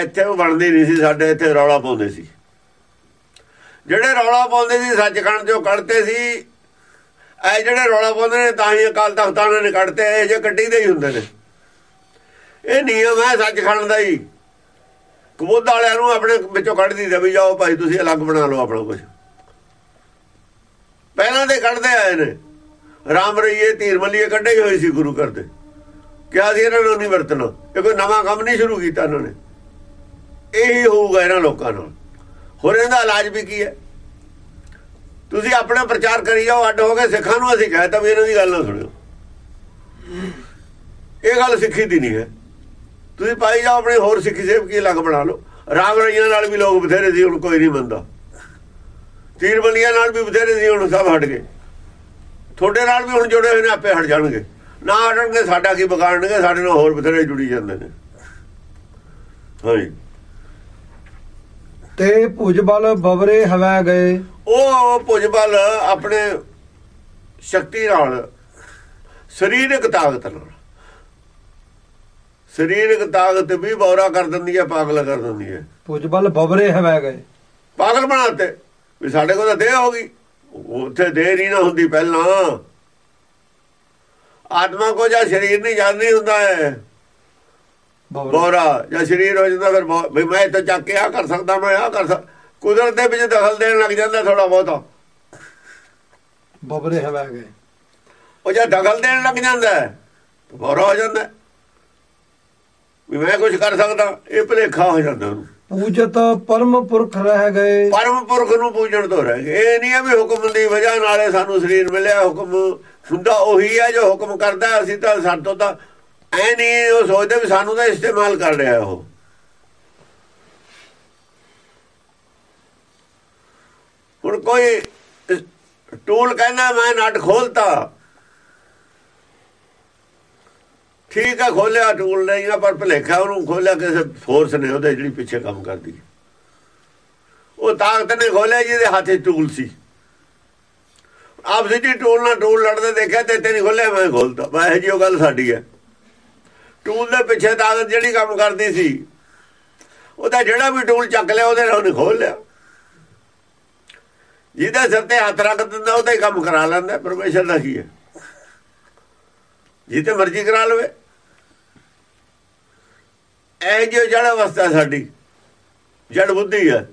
ਇੱਥੇ ਉਹ ਬਣਦੀ ਨਹੀਂ ਸੀ, ਸਾਡੇ ਇੱਥੇ ਰੌਲਾ ਪਾਉਂਦੇ ਸੀ। ਜਿਹੜੇ ਰੌਲਾ ਪਾਉਂਦੇ ਸੀ, ਸੱਚਖੰਡ ਚੋਂ ਕੱਢਤੇ ਸੀ, ਇਹ ਜਿਹੜੇ ਰੌਲਾ ਪਾਉਂਦੇ ਨੇ, ਤਾਂ ਹੀ ਅਕਾਲ ਤਖਤਾਂ ਨੇ ਕੱਢਤੇ, ਇਹ ਜੇ ਕੱਢੀ ਦੇ ਹੀ ਹੁੰਦੇ ਨੇ। ਇਹ ਨਿਯਮ ਹੈ ਸੱਚਖੰਡ ਦਾ ਹੀ। ਕਬੋਧ ਵਾਲਿਆਂ ਨੂੰ ਆਪਣੇ ਵਿੱਚੋਂ ਕੱਢ ਦੀ ਵੀ ਜਾਓ ਭਾਈ ਤੁਸੀਂ ਅਲੱਗ ਬਣਾ ਲਓ ਆਪਣਾ ਕੁਝ ਪਹਿਲਾਂ ਦੇ ਕੱਢਦੇ ਆਏ ਨੇ। ਰਾਮ ਰਈਏ, ਧੀਰ ਮਲੀਏ ਕੱਢੇ ਹੋਏ ਸੀ ਗੁਰੂ ਕਰਦੇ ਕਿਹਾ ਸੀ ਇਹਨਾਂ ਨੂੰ ਨਹੀਂ ਵਰਤਣਾ। ਇਹ ਕੋਈ ਨਵਾਂ ਕੰਮ ਨਹੀਂ ਸ਼ੁਰੂ ਕੀਤਾ ਇਹਨਾਂ ਨੇ। ਇਹੀ ਹੋਊਗਾ ਇਹਨਾਂ ਲੋਕਾਂ ਨਾਲ। ਹੋਰ ਇਹਦਾ ਇਲਾਜ ਵੀ ਕੀ ਹੈ? ਤੁਸੀਂ ਆਪਣਾ ਪ੍ਰਚਾਰ ਕਰੀ ਜਾਓ, ਅੱਡ ਹੋ ਕੇ ਸਿੱਖਾਂ ਨੂੰ ਅਸੀਂ ਕਹਿਤਾ ਵੀ ਇਹਨਾਂ ਦੀ ਗੱਲ ਨਾ ਸੁਣਿਓ। ਇਹ ਗੱਲ ਸਿੱਖੀ ਦੀ ਨਹੀਂ ਹੈ। ਤੁਸੀਂ ਪਾਈ ਜਾਓ ਆਪਣੇ ਹੋਰ ਸਿੱਖੀ ਸੇਵ ਕੀ ਲੱਗ ਬਣਾ ਲਓ? ਰਾਮ ਰਈਆਂ ਨਾਲ ਵੀ ਲੋਕ ਬਥੇਰੇ ਸੀ ਹੁਣ ਕੋਈ ਨਹੀਂ ਮੰਨਦਾ ਤੀਰ ਬਲੀਆਂ ਨਾਲ ਵੀ ਬਥੇਰੇ ਸੀ ਹੁਣ ਸਭ ਹਟ ਗਏ। ਤੁਹਾਡੇ ਨਾਲ ਵੀ ਹੁਣ ਜੁੜੇ ਹੋਏ ਨੇ ਆਪੇ ਹਟ ਜਾਣਗੇ। ਨਾ ਹਟਣਗੇ ਸਾਡਾ ਕੀ ਵਿਗਾੜਨਗੇ ਸਾਡੇ ਨਾਲ ਹੋਰ ਬਥੇਰੇ ਜੁੜੀ ਜਾਂਦੇ ਨੇ। ਹਾਂਜੀ। ਤੇ ਭੁਜਬਲ ਬਵਰੇ ਹਵੈ ਗਏ। ਉਹ ਭੁਜਬਲ ਆਪਣੇ ਸ਼ਕਤੀ ਨਾਲ ਸਰੀਰਕ ਤਾਕਤ ਨਾਲ ਸਰੀਰਕ ਤਾਕਤ ਵੀ ਬੌਰਾ ਕਰ ਦਿੰਦੀ ਹੈ ਪਾਗਲ ਕਰ ਦਿੰਦੀ ਹੈ। ਭੁਜਬਲ ਬਵਰੇ ਹਵੈ ਗਏ। ਪਾਗਲ ਬਣਾਤੇ ਵੀ ਸਾਡੇ ਕੋਲ ਤਾਂ ਦੇਹ ਹੋ ਗਈ। ਉੱਥੇ ਦੇਹ ਨਹੀਂ ਨਾ ਹੁੰਦੀ ਪਹਿਲਾਂ। ਆਤਮਾ ਕੋ ਜਾਂ ਸਰੀਰ ਨਹੀਂ ਜਾਣ ਨਹੀਂ ਹੁੰਦਾ ਹੈ। ਬੋਰਾ ਜਾਂ ਸਰੀਰ ਹੋ ਜਾਂਦਾ ਫਿਰ ਵੀ ਮੈਂ ਤਾਂ ਚੱਕ ਕੇ ਆ ਕਰ ਸਕਦਾ ਮੈਂ ਆ ਕਰ ਸਕਦਾ। ਕੁਦਰਤ ਦੇ ਵਿੱਚ ਦਖਲ ਦੇਣ ਲੱਗ ਜਾਂਦਾ ਥੋੜਾ ਬਹੁਤਾ। ਬਵਰੇ ਹਵੈ ਗਏ। ਉਹ ਜਦ ਦਖਲ ਦੇਣ ਲੱਗ ਜਾਂਦਾ ਬੋਰਾ ਹੋ ਜਾਂਦਾ। ਵੀ ਮੈਂ ਕੁਝ ਕਰ ਸਕਦਾ ਇਹ ਭਲੇਖਾ ਹੋ ਜਾਂਦਾ ਉਹਨੂੰ। ਪੂਜਤ ਪਰਮ ਪੁਰਖ ਰਹਿ ਗਏ। ਪਰਮ ਪੁਰਖ ਨੂੰ ਪੂਜਣ ਤੋਂ ਰਹਿ ਗਏ। ਇਹ ਨਹੀਂ ਹੈ ਵੀ ਹੁਕਮ ਦੀ ਵਜ੍ਹਾ ਨਾਲੇ ਸਾਨੂੰ ਸਰੀਰ ਮਿਲਿਆ ਹੁਕਮ ਹੁੰਦਾ ਉਹੀ ਹੈ ਜੋ ਹੁਕਮ ਕਰਦਾ ਅਸੀਂ ਤਾਂ ਸਾਤੋਂ ਤਾਂ ਐ ਨਹੀਂ ਉਹ ਸੋਚਦੇ ਵੀ ਸਾਨੂੰ ਤਾਂ ਇਸਤੇਮਾਲ ਕਰ ਰਿਹਾ ਉਹ। ਹੁਣ ਕੋਈ ਟੂਲ ਕਹਿੰਦਾ ਮੈਂ ਨਟ ਖੋਲਤਾ। ਠੀਕ ਹੈ ਖੋਲਿਆ ਟੂਲ ਨਹੀਂ ਆ ਪਰ ਭਲੇਖਾ ਉਹਨੂੰ ਖੋਲਿਆ ਕਿਸੇ ਫੋਰਸ ਨੇ ਉਹਦੇ ਜਿਹੜੀ ਪਿੱਛੇ ਕੰਮ ਕਰਦੀ। ਉਹ ਤਾਕਤ ਨੇ ਖੋਲਿਆ ਜਿਹਦੇ ਹੱਥੇ ਟੂਲ ਸੀ। ਆਪ ਸਿੱਧੀ ਟੂਲ ਨਾਲ ਟੂਲ ਲੜਦੇ ਦੇਖਿਆ ਤੇ ਤੇ ਨਹੀਂ ਖੋਲਿਆ ਮੈਂ ਖੋਲਤਾ ਮੈਂ ਇਹ ਜੀ, ਉਹ ਗੱਲ ਸਾਡੀ ਹੈ ਟੂਲ ਦੇ ਪਿੱਛੇ ਤਾਕਤ ਜਿਹੜੀ ਕੰਮ ਕਰਦੀ ਸੀ, ਉਹਦਾ ਜਿਹੜਾ ਵੀ ਟੂਲ ਚੱਕ ਲਿਆ, ਉਹਦੇ ਨਾਲ ਉਹਨੇ ਖੋਲ ਲਿਆ ਜਿਹਦੇ ਸਿਰ ਤੇ ਹੱਥ ਰੱਖ ਦਿੰਦਾ, ਉਹਦਾ ਹੀ ਕੰਮ ਕਰਾ ਲੈਂਦਾ ਪਰਮੇਸ਼ਰ ਦਾ ਕੀ ਹੈ ਜਿੱਤੇ ਮਰਜ਼ੀ ਕਰਾ ਲਵੇ। ਇਹ ਜੋ ਜੜ ਅਵਸਥਾ ਸਾਡੀ ਜੜ ਬੁੱਧੀ ਹੈ।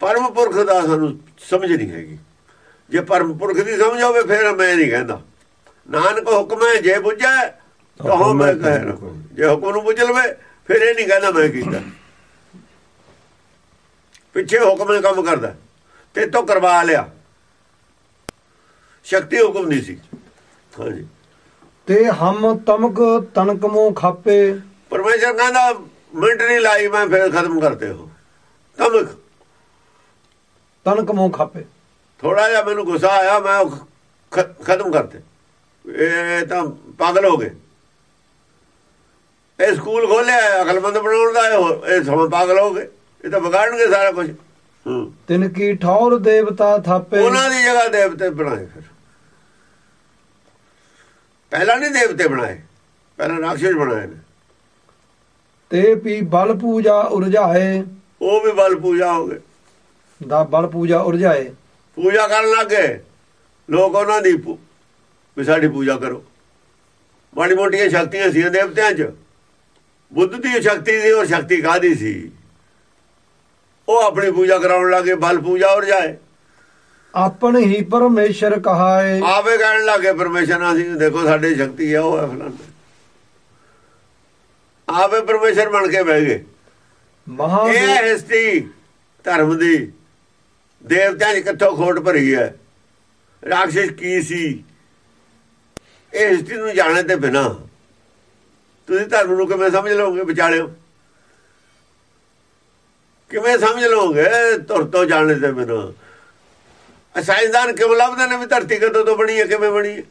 ਪਰਮ ਪੁਰਖ ਦਾ ਸਾਨੂੰ ਸਮਝ ਨਹੀਂ ਹੈਗੀ। ਜੇ ਪਰਮ ਪੁਰਖ ਦੀ ਸਮਝ ਹੋਵੇ ਫਿਰ ਮੈਂ ਨਹੀਂ ਕਹਿੰਦਾ। ਨਾਨਕ ਹੁਕਮ ਹੈ ਜੇ ਬੁੱਝੈ ਤਾਂ ਹੋ ਮੈਂ ਕਹਿ ਰਿਹਾ ਜੇ ਹੁਕਮ ਨੂੰ ਬੁੱਝ ਲਵੇ ਫਿਰ ਇਹ ਨਹੀਂ ਕਹਿੰਦਾ ਮੈਂ ਕੀਤਾ। ਪਿੱਛੇ ਹੁਕਮ ਨੇ ਕੰਮ ਕਰਦਾ। ਤੇ ਤੋਂ ਕਰਵਾ ਲਿਆ। ਸ਼ਕਤੀ ਹੁਕਮ ਨਹੀਂ ਸੀ। ਹਾਂਜੀ। ਤੇ ਹਮ ਤਮਕ ਤਨਕ ਮੋ ਖਾਪੇ। ਪਰਮੇਸ਼ਰ ਕਹਿੰਦਾ ਮਿੰਟ ਨਹੀਂ ਲਾਈ ਮੈਂ ਫਿਰ ਖਤਮ ਕਰਤੇ ਹੋ। ਤਮਕ। ਤਨਕ ਮੋ ਖਾਪੇ। ਥੋੜਾ ਜਿਹਾ ਮੈਨੂੰ ਗੁੱਸਾ ਆਇਆ ਮੈਂ ਖਤਮ ਕਰਤੇ। ਇਹ ਤਾਂ ਪਾਗਲ ਹੋ ਗਏ। ਇਹ ਸਕੂਲ ਖੋਲਿਆ ਅਕਲਮੰਦ ਬਣਾਉਣ ਦਾ ਇਹ ਸਮਾਂ ਪਾਗਲ ਹੋ ਗਏ। ਇਹ ਤਾਂ ਵਿਗਾੜਨਗੇ ਸਾਰਾ ਕੁਝ ਤਿਨ ਕੀ ਠੌਰ ਦੇਵਤਾ ਥਾਪੇ। ਉਹਨਾਂ ਦੀ ਜਗ੍ਹਾ ਦੇਵਤੇ ਬਣਾਏ ਫਿਰ। ਪਹਿਲਾਂ ਨਹੀਂ ਦੇਵਤੇ ਬਣਾਏ ਪਹਿਲਾਂ ਰਾਖਸ਼ ਬਣਾਏ ਨੇ। ਤੇ ਪੀ ਬਲ ਪੂਜਾ ਉਰਝਾਏ ਉਹ ਵੀ ਬਲ ਪੂਜਾ ਹੋ ਗਏ। ਦਾ ਬਲ ਪੂਜਾ ਉਰਝਾਏ ਪੂਜਾ ਕਰਨ ਲੱਗੇ ਲੋਕ ਉਹਨਾਂ ਦੀ ਵੀ ਸਾਡੀ ਪੂਜਾ ਕਰੋ। ਮਾੜੀ ਮੋਟੀਆਂ ਸ਼ਕਤੀਆਂ ਸੀ ਦੇਵਤਿਆਂ 'ਚ। ਬੁੱਧ ਦੀ ਸ਼ਕਤੀ ਸੀ ਔਰ ਸ਼ਕਤੀ ਕਾਦੀ ਸੀ? ਉਹ ਆਪਣੀ ਪੂਜਾ ਕਰਾਉਣ ਲੱਗੇ ਬਲ ਪੂਜਾ ਹੋ ਆਪਨ ਹੀ ਪਰਮੇਸ਼ਰ ਕਹਾਏ। ਆਪੇ ਕਹਿਣ ਲੱਗੇ ਪਰਮੇਸ਼ਰ ਨਾਲ ਅਸੀਂ ਦੇਖੋ ਸਾਡੇ ਸ਼ਕਤੀ ਹੈ ਉਹ ਹੈ ਫਲਾਣਾ। ਆਪੇ ਪਰਮੇਸ਼ਰ ਬਣ ਕੇ ਬਹਿ ਗਏ। ਮਹਾ ਇਹ ਹੈ ਹਿਸਟਰੀ ਧਰਮ ਦੀ। ਦੇਵਤਿਆਂ 'ਚ ਕਿੱਥੋਂ ਖੋਟ ਭਰੀ ਹੈ? ਰਾਖਸ਼ ਕੀ ਸੀ? ਇਹ ਹਿਸਟਰੀ ਨੂੰ ਜਾਣੇ ਤੇ ਬਿਨਾ। ਤੁਸੀਂ ਧਰਮ ਨੂੰ ਕਿਵੇਂ ਸਮਝ ਲਓਗੇ ਵਿਚਾਲਿਓ? ਕਿਵੇਂ ਸਮਝ ਲਓਗੇ? ਤੁਰ ਤੋਂ ਜਾਣੇ ਤੇ ਬਿਨਾ। ਸਾਇੰਸਦਾਨ ਕਿਉਂ ਲੱਭਦੇ ਨੇ ਵੀ ਧਰਤੀ ਕਦੋਂ ਤੋਂ ਬਣੀ ਹੈ, ਕਿਵੇਂ ਬਣੀ ਹੈ?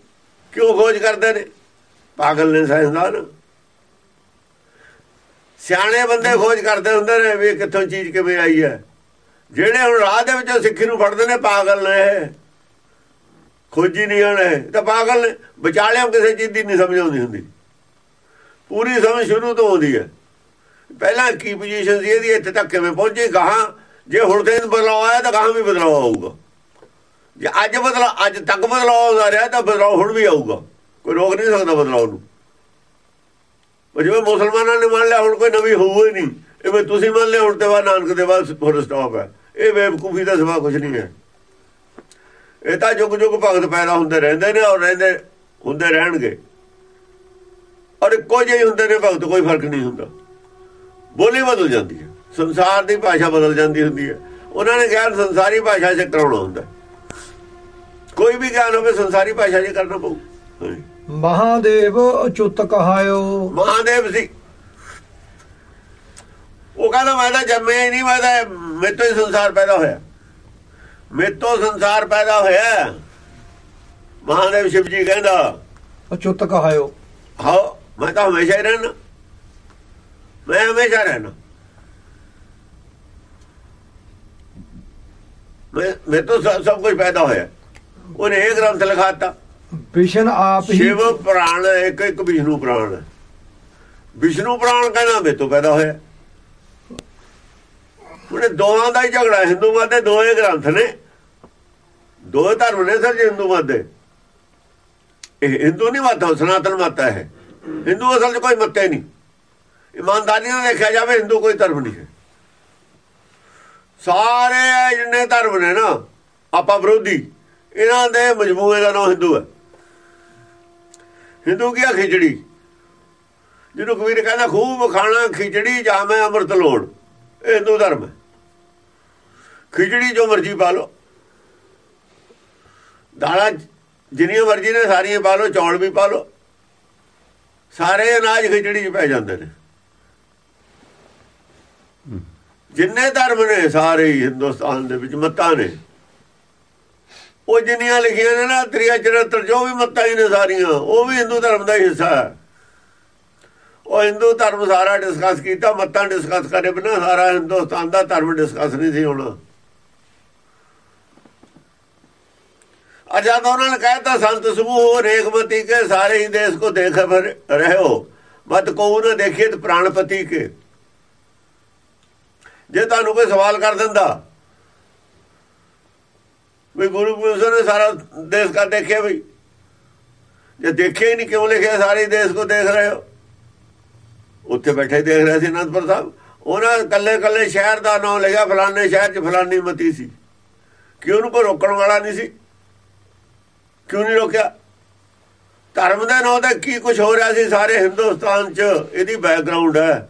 ਕਿਉਂ ਖੋਜ ਕਰਦੇ ਨੇ? ਪਾਗਲ ਨੇ ਸਾਇੰਸਦਾਨ ਸਿਆਣੇ ਬੰਦੇ ਖੋਜ ਕਰਦੇ ਹੁੰਦੇ ਨੇ ਵੀ ਇਹ ਕਿੱਥੋਂ ਚੀਜ਼ ਕਿਵੇਂ ਆਈ ਹੈ। ਜਿਹੜੇ ਹੁਣ ਰਾਹ ਦੇ ਵਿੱਚੋਂ ਸਿੱਖੀ ਨੂੰ ਫੜਦੇ ਨੇ, ਪਾਗਲ ਨੇ ਇਹ। ਖੋਜੀ ਨਹੀਂ ਆਣੇ ਤਾਂ ਪਾਗਲ ਨੇ। ਵਿਚਾਲਿਆਂ ਕਿਸੇ ਚੀਜ਼ ਦੀ ਨਹੀਂ ਸਮਝ ਆਉਂਦੀ ਹੁੰਦੀ। ਪੂਰੀ ਸਮਝ ਸ਼ੁਰੂ ਤੋਂ ਆਉਂਦੀ ਹੈ। ਪਹਿਲਾਂ ਕੀ ਪੋਜੀਸ਼ਨ ਸੀ ਇਹਦੀ? ਇੱਥੇ ਤੱਕ ਕਿਵੇਂ ਪਹੁੰਚੀ? ਗਾਹਾਂ, ਜੇ ਹੁਣ ਤੇ ਬਦਲਾਅ ਆਇਆ ਤਾਂ ਗਾਹਾਂ ਵੀ ਬਦਲਾਅ ਆਊਗਾ। ਅੱਜ ਬਦਲਾ, ਅੱਜ ਤੱਕ ਬਦਲਾਅ ਆਉਂਦਾ ਰਿਹਾ, ਤਾਂ ਬਦਲਾਅ ਹੁਣ ਵੀ ਆਊਗਾ। ਕੋਈ ਰੋਕ ਨਹੀਂ ਸਕਦਾ ਬਦਲਾਅ ਨੂੰ। ਜਿਵੇਂ ਮੁਸਲਮਾਨਾਂ ਨੇ ਮੰਨ ਲਿਆ, ਹੁਣ ਕੋਈ ਨਵੀਂ ਹੋਊ ਹੀ ਨਹੀਂ। ਇਹ ਵੀ ਤੁਸੀਂ ਮੰਨ ਲਿਆ, ਹੁਣ ਤੇ ਬਾਅਦ ਨਾਨਕ ਦੇ ਬਾਅਦ ਫੁੱਲ ਸਟਾਪ ਹੈ। ਇਹ ਬੇਵਕੂਫੀ ਦਾ ਸਵਾ ਕੁਝ ਨਹੀਂ ਹੈ। ਇਹ ਤਾਂ ਜੁਗ ਜੁਗ ਭਗਤ ਪੈਦਾ ਹੁੰਦੇ ਰਹਿੰਦੇ ਨੇ ਔਰ ਰਹਿੰਦੇ, ਹੁੰਦੇ ਰਹਿਣਗੇ। ਔਰ ਇੱਕੋ ਜਿਹੇ ਹੁੰਦੇ ਨੇ ਭਗਤ, ਕੋਈ ਫ਼ਰਕ ਨਹੀਂ ਹੁੰਦਾ। ਬੋਲੀ ਬਦਲ ਜਾਂਦੀ ਹੈ। ਸੰਸਾਰ ਦੀ ਭਾਸ਼ਾ ਬਦਲ ਜਾਂਦੀ ਹੁੰਦੀ ਹੈ। ਉਹਨਾਂ ਨੇ ਗਿਆਨ ਸੰਸਾਰੀ ਭਾਸ਼ਾ 'ਚ ਕਰਾਉਣਾ ਹੁੰਦਾ। ਕੋਈ ਵੀ ਗਿਆਨ ਹੋਵੇ ਸੰਸਾਰੀ ਭਾਸ਼ਾ 'ਚ ਕਰਨਾ ਪਊ। ਮਹਾਦੇਵ ਅਚੁੱਤ ਕਹਾਇਓ। ਮਹਾਦੇਵ ਸੀ। ਉਹ ਕਹਿੰਦਾ ਮੈਂ ਤਾਂ ਜੰਮਿਆ ਹੀ ਨਹੀਂ ਮੈਂ ਤਾਂ ਮੇਰੇ ਤੋਂ ਹੀ ਸੰਸਾਰ ਪੈਦਾ ਹੋਇਆ। ਮੇਰੇ ਤੋਂ ਸੰਸਾਰ ਪੈਦਾ ਹੋਇਆ। ਮਹਾਦੇਵ ਸ਼ਿਵ ਜੀ ਕਹਿੰਦਾ ਅਚੁੱਤ ਕਹਾਇਓ। ਹਾਂ ਮੈਂ ਤਾਂ ਹਮੇਸ਼ਾ ਹੀ ਰਹਿਣਾ। ਮੈਂ ਹਮੇਸ਼ਾ ਰਹਿਣਾ। ਮੈਂ ਮੇਰੇ ਤੋਂ ਸਭ ਸਭ ਕੁਝ ਪੈਦਾ ਹੋਇਆ। ਉਹਨੇ ਇਹ ਗ੍ਰੰਥ ਲਿਖਾਤਾ। ਵਿਸ਼ਨ ਆਪ ਹੀ ਸ਼ਿਵ ਪ੍ਰਾਣ ਇੱਕ ਇੱਕ ਵਿਸ਼ਨੂੰ ਪ੍ਰਾਣ। ਵਿਸ਼ਨੂੰ ਪ੍ਰਾਣ ਕਹਿੰਦਾ ਮੇ ਤੋਂ ਪੈਦਾ ਹੋਇਆ। ਉਹਨੇ ਦੋਹਾਂ ਦਾ ਹੀ ਝਗੜਾ ਹਿੰਦੂ ਦੇ ਦੋਏ ਗ੍ਰੰਥ ਨੇ। ਦੋਏ ਧਰਮ ਨੇ ਸਰ ਹਿੰਦੂ ਮਤ ਦੇ ਇਹ ਹਿੰਦੂ ਨਹੀਂ ਮਤ ਸਨਾਤਨ ਮਤ ਹੈ। ਹਿੰਦੂ ਅਸਲ 'ਚ ਕੋਈ ਮਤ ਨਹੀਂ। ਇਮਾਨਦਾਰੀ ਨਾਲ ਦੇਖਿਆ ਜਾਵੇ ਹਿੰਦੂ ਕੋਈ ਧਰਮ ਨਹੀਂ ਹੈ। ਸਾਰੇ ਜਿੰਨੇ ਧਰਮ ਨੇ ਨਾ ਆਪਾਂ ਵਿਰੋਧੀ। ਇਹਨਾਂ ਦੇ ਮਜਮੂਏ ਦਾ ਨਾਮ ਹਿੰਦੂ ਹੈ। ਹਿੰਦੂ ਕੀ ਆ ਖਿਚੜੀ? ਜਿਹਨੂੰ ਕਬੀਰ ਕਹਿੰਦਾ, ਖੂਬ ਖਾਣਾ ਖਿਚੜੀ ਜਾਵੇਂ ਅੰਮ੍ਰਿਤ ਲੋੜ ਇਹ ਹਿੰਦੂ ਧਰਮ ਹੈ। ਖਿਚੜੀ ਜੋ ਮਰਜ਼ੀ ਪਾ ਲਓ। ਦਾਲਾਂ ਜਿੰਨੀਆਂ ਮਰਜ਼ੀ ਨੇ, ਸਾਰੀਆਂ ਪਾ ਲਓ, ਚੌਲ ਵੀ ਪਾ ਲਓ। ਸਾਰੇ ਅਨਾਜ ਖਿਚੜੀ 'ਚ ਪੈ ਜਾਂਦੇ ਨੇ। ਜਿੰਨੇ ਧਰਮ ਨੇ ਸਾਰੇ ਹਿੰਦੁਸਤਾਨ ਦੇ ਵਿੱਚ, ਮੱਤਾਂ ਨੇ। ਉਹ ਜਿੰਨੀਆਂ ਲਿਖੀਆਂ ਨੇ ਨਾ ਤ੍ਰਿਆ ਚਰਿੱਤਰ, ਜੋ ਵੀ ਮੱਤਾਂ ਹੀ ਨੇ ਸਾਰੀਆਂ, ਉਹ ਵੀ ਹਿੰਦੂ ਧਰਮ ਦਾ ਹਿੱਸਾ ਹੈ। ਉਹ ਹਿੰਦੂ ਧਰਮ ਸਾਰਾ ਡਿਸਕਸ ਕੀਤਾ, ਮੱਤਾਂ ਡਿਸਕਸ ਕਰੇ ਬਿਨਾ ਸਾਰਾ ਹਿੰਦੁਸਤਾਨ ਦਾ ਧਰਮ ਡਿਸਕਸ ਨਹੀਂ ਸੀ ਹੋਣਾ। ਅਜਾ ਉਹਨਾਂ ਨੇ ਕਹਿਤਾ ਸੰਤ ਸਮੂਹ ਰੇਖਮਤੀ ਕੇ ਸਾਰੇ ਹੀ ਦੇਸ਼ ਕੋ ਦੇਖ ਰਹਿਓ। ਮਤ ਕੋ ਨਾ ਦੇਖੀਏ ਤੇ ਪ੍ਰਾਣਪਤੀ ਕੇ ਜੇ ਤੁਹਾਨੂੰ ਕੋਈ ਸਵਾਲ ਕਰ ਦਿੰਦਾ ਵੀ ਗੁਰੂ ਗੋਬਿੰਦ ਸਿੰਘ ਨੇ ਸਾਰਾ ਦੇਸ਼ ਕਾ ਦੇਖਿਆ ਵੀ। ਜੇ ਦੇਖਿਆ ਹੀ ਨਹੀਂ, ਕਿਉਂ ਲਿਖਿਆ ਸਾਰੇ ਦੇਸ਼ ਕੋ ਦੇਖ ਰਹੇ ਹੋ? ਉੱਥੇ ਬੈਠੇ ਦੇਖ ਰਹੇ ਸੀ ਅਨੰਦਪੁਰ ਸਾਹਿਬ। ਉਹਨਾਂ ਕੱਲੇ ਕੱਲੇ ਸ਼ਹਿਰ ਦਾ ਨਾਮ ਲਿਖਿਆ, ਫਲਾਣੇ ਸ਼ਹਿਰ 'ਚ ਫਲਾਣੀ ਮਤੀ ਸੀ। ਕਿ ਉਹਨੂੰ ਕੋਈ ਰੋਕਣ ਵਾਲਾ ਨਹੀਂ ਸੀ? ਕਿਉਂ ਨਹੀਂ ਰੋਕਿਆ? ਧਰਮ ਦੇ ਨਾਂ ਤੇ ਕੀ ਕੁਝ ਹੋ ਰਿਹਾ ਸੀ ਸਾਰੇ ਹਿੰਦੁਸਤਾਨ 'ਚ? ਇਹਦੀ ਬੈਕਗ੍ਰਾਉਂਡ ਹੈ।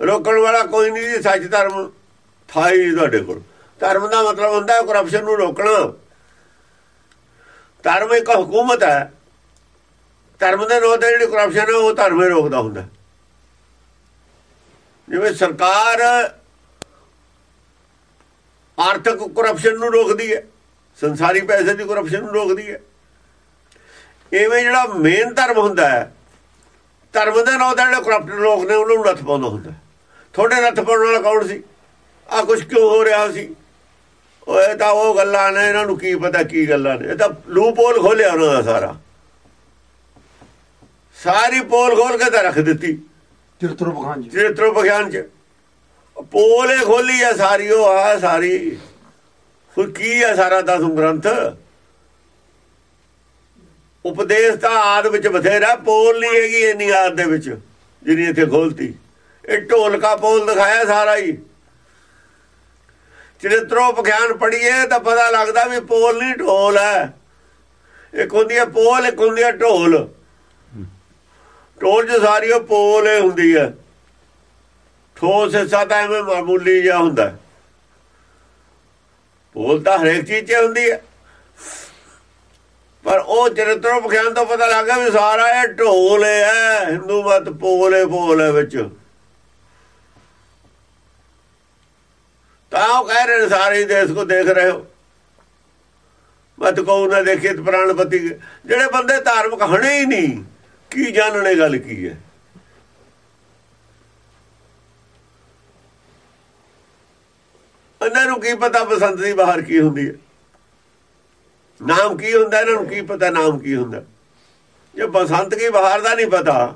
ਰੋਕਣ ਵਾਲਾ ਕੋਈ ਨਹੀਂ ਜੀ, ਸੱਚ ਧਰਮ ਥਾਈ ਤੁਹਾਡੇ ਕੋਲ। ਧਰਮ ਦਾ ਮਤਲਬ ਹੁੰਦਾ ਹੈ ਕਰਪਸ਼ਨ ਨੂੰ ਰੋਕਣਾ। ਧਰਮ ਇੱਕ ਹਕੂਮਤ ਹੈ। ਧਰਮ ਦੇ ਨਾਂ ਤੇ ਜਿਹੜੀ ਕਰਪਸ਼ਨ ਹੈ ਉਹ ਧਰਮ ਹੀ ਰੋਕਦਾ ਹੁੰਦਾ ਜਿਵੇਂ ਸਰਕਾਰ ਆਰਥਿਕ ਕਰਪਸ਼ਨ ਨੂੰ ਰੋਕਦੀ ਹੈ, ਸੰਸਾਰੀ ਪੈਸੇ ਦੀ ਕਰਪਸ਼ਨ ਨੂੰ ਰੋਕਦੀ ਹੈ। ਐਵੇਂ ਜਿਹੜਾ ਮੇਨ ਧਰਮ ਹੁੰਦਾ ਹੈ, ਧਰਮ ਦੇ ਨਾਂ ਤੇ ਜਿਹੜੇ ਕਰਪਟ ਲੋਕ ਨੇ ਉਹਨਾਂ ਨੂੰ ਰੱਥ ਪਾਉਂਦਾ ਹੁੰਦਾ ਤੁਹਾਡੇ ਰੱਥ ਪਾਉਣ ਵਾਲਾ ਕੌਣ ਸੀ? ਆ ਕੁਝ ਕਿਉਂ ਹੋ ਰਿਹਾ ਸੀ? ਓਏ ਤਾਂ ਉਹ ਗੱਲਾਂ ਨੇ ਇਹਨਾਂ ਨੂੰ ਕੀ ਪਤਾ ਕੀ ਗੱਲਾਂ ਨੇ। ਇਹ ਤਾਂ ਲੂਪੋਲ ਖੋਲਿਆ ਉਹਨਾਂ ਦਾ ਸਾਰਾ। ਸਾਰੀ ਪੋਲ ਖੋਲ ਕੇ ਤਾਂ ਰੱਖ ਦਿੱਤੀ। ਚਿਰਤਰ ਬਖਾਨ ਜੀ। ਚਰਿਤ੍ਰ ਵਿਗਿਆਨ ਚ ਪੋਲੇ ਖੋਲੀ ਆ ਸਾਰੀ ਉਹ ਆ ਸਾਰੀ। ਹੁਣ ਕੀ ਆ ਸਾਰਾ ਦਸਮ ਗ੍ਰੰਥ? ਉਪਦੇਸ਼ ਤਾਂ ਆਦ ਵਿੱਚ ਬਥੇਰਾ ਪੋਲ ਨਹੀਂ ਹੈਗੀ ਇੰਨੀ ਆਦ ਦੇ ਵਿੱਚ ਜਿਹਨੀ ਇੱਥੇ ਖੋਲਤੀ। ਇਹ ਢੋਲਕਾ ਪੋਲ ਦਿਖਾਇਆ ਸਾਰਾ ਹੀ। ਚਰਿਤ੍ਰੋ ਵਿਗਿਆਨ ਪੜ੍ਹੀਏ ਤਾਂ ਪਤਾ ਲੱਗਦਾ ਵੀ ਪੋਲ ਨਹੀਂ ਢੋਲ ਹੈ। ਇੱਕ ਹੁੰਦੀ ਹੈ ਪੋਲ, ਇੱਕ ਹੁੰਦੀ ਹੈ ਢੋਲ। ਢੋਲ ਚ ਸਾਰੀ ਉਹ ਪੋਲ ਹੀ ਹੁੰਦੀ ਹੈ। ਠੋਸ ਹਿੱਸਾ ਤਾਂ ਐਵੇਂ ਮਾਮੂਲੀ ਜਿਹਾ ਹੁੰਦਾ। ਪੋਲ ਤਾਂ ਹਰੇਕ ਚੀਜ਼ 'ਚ ਹੁੰਦੀ ਹੈ। ਪਰ ਉਹ ਚਰਿੱਤਰ ਵਿਗਿਆਨ ਤੋਂ ਪਤਾ ਲੱਗਾ ਵੀ ਸਾਰਾ ਇਹ ਢੋਲ ਹੈ। ਹਿੰਦੂ ਮਤ ਪੋਲ ਹੈ ਪੋਲ ਹੈ ਵਿੱਚ। ਤਾਂ ਉਹ ਕਹਿ ਰਹੇ ਨੇ ਸਾਰੇ ਹੀ ਦੇਸ਼ ਕੋ ਦੇਖ ਰਹੇ ਹੋ। ਮਤ ਕੋ ਨਾ ਦੇਖੇ ਤੇ ਪ੍ਰਾਣਪਤੀ ਜਿਹੜੇ ਬੰਦੇ ਧਾਰਮਿਕ ਹਣੇ ਹੀ ਨਹੀਂ, ਕੀ ਜਾਣਨੇ ਗੱਲ ਕੀ ਹੈ? ਇਹਨਾਂ ਨੂੰ ਕੀ ਪਤਾ ਬਸੰਤ ਦੀ ਬਾਹਰ ਕੀ ਹੁੰਦੀ ਹੈ? ਨਾਮ ਕੀ ਹੁੰਦਾ, ਇਹਨਾਂ ਨੂੰ ਕੀ ਪਤਾ ਨਾਮ ਕੀ ਹੁੰਦਾ? ਜੇ ਬਸੰਤ ਕੀ ਬਹਾਰ ਦਾ ਨਹੀਂ ਪਤਾ,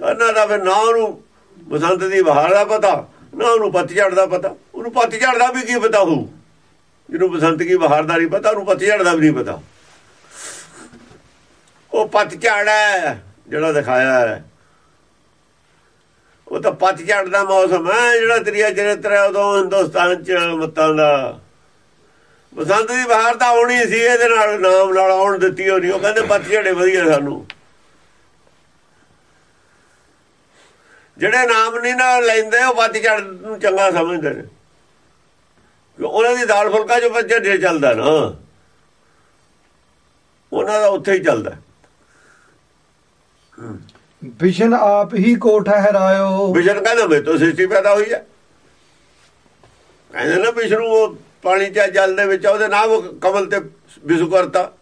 ਤਾਂ ਇਹਨਾਂ ਦਾ ਫਿਰ ਨਾ ਉਹਨੂੰ ਬਸੰਤ ਦੀ ਬਹਾਰ ਦਾ ਪਤਾ, ਨਾ ਉਹਨੂੰ ਪਤਝੜ ਦਾ ਪਤਾ। ਉਹਨੂੰ ਪਤਝੜ ਦਾ ਵੀ ਕੀ ਪਤਾ ਹੋਊ ਜਿਹਨੂੰ ਬਸੰਤ ਕੀ ਬਹਾਰ ਦਾ ਨਹੀਂ ਪਤਾ, ਉਹਨੂੰ ਪਤਝੜ ਦਾ ਵੀ ਨਹੀਂ ਪਤਾ। ਉਹ ਪਤਝੜ ਹੈ, ਜਿਹੜਾ ਦਿਖਾਇਆ ਹੈ। ਉਹ ਤਾਂ ਪਤਝੜ ਦਾ ਮੌਸਮ ਹੈ, ਜਿਹੜਾ ਤ੍ਰਿਆ ਚਰਿੱਤਰ ਹੈ, ਉਦੋਂ ਹਿੰਦੁਸਤਾਨ ਚ ਮਤਾਂ ਦਾ। ਬਸੰਤ ਦੀ ਬਹਾਰ ਤਾਂ ਆਉਣੀ ਸੀ, ਇਹਦੇ ਨਾਲ ਨਾਮ ਨਾਲ ਆਉਣ ਦਿੱਤੀ ਹੋਣੀ, ਉਹ ਕਹਿੰਦੇ ਪਤਝੜੇ ਵਧੀਆ ਸਾਨੂੰ। ਜਿਹੜੇ ਨਾਮ ਨਹੀਂ ਨਾ ਲੈਂਦੇ, ਉਹ ਪਤਝੜ ਨੂੰ ਚੰਗਾ ਸਮਝਦੇ ਨੇ। ਉਹਨਾਂ ਦੀ ਦਾਲ ਫੁਲਕਾ ਜੋ ਪਤਝੜ ਚੱਲਦਾ ਨਾ। ਉਹਨਾਂ ਦਾ ਉੱਥੇ ਹੀ ਚੱਲਦਾ। ਵਿਸ਼ਨ ਆਪ ਹੀ ਕੋ ਠਹਿਰਾਇਓ। ਵਿਸ਼ਨ ਕਹਿੰਦਾ ਮੈਂ ਤੋਂ ਸ੍ਰਿਸ਼ਟੀ ਪੈਦਾ ਹੋਈ ਹੈ। ਕਹਿੰਦੇ ਨਾ ਵਿਸ਼ਨੂੰ ਉਹ ਪਾਣੀ ਚ ਜਲ ਦੇ ਵਿੱਚ ਉਹਦੇ ਨਾਮ ਕਮਲ ਤੇ ਵਿਸ਼ੂ ਕਰਤਾ।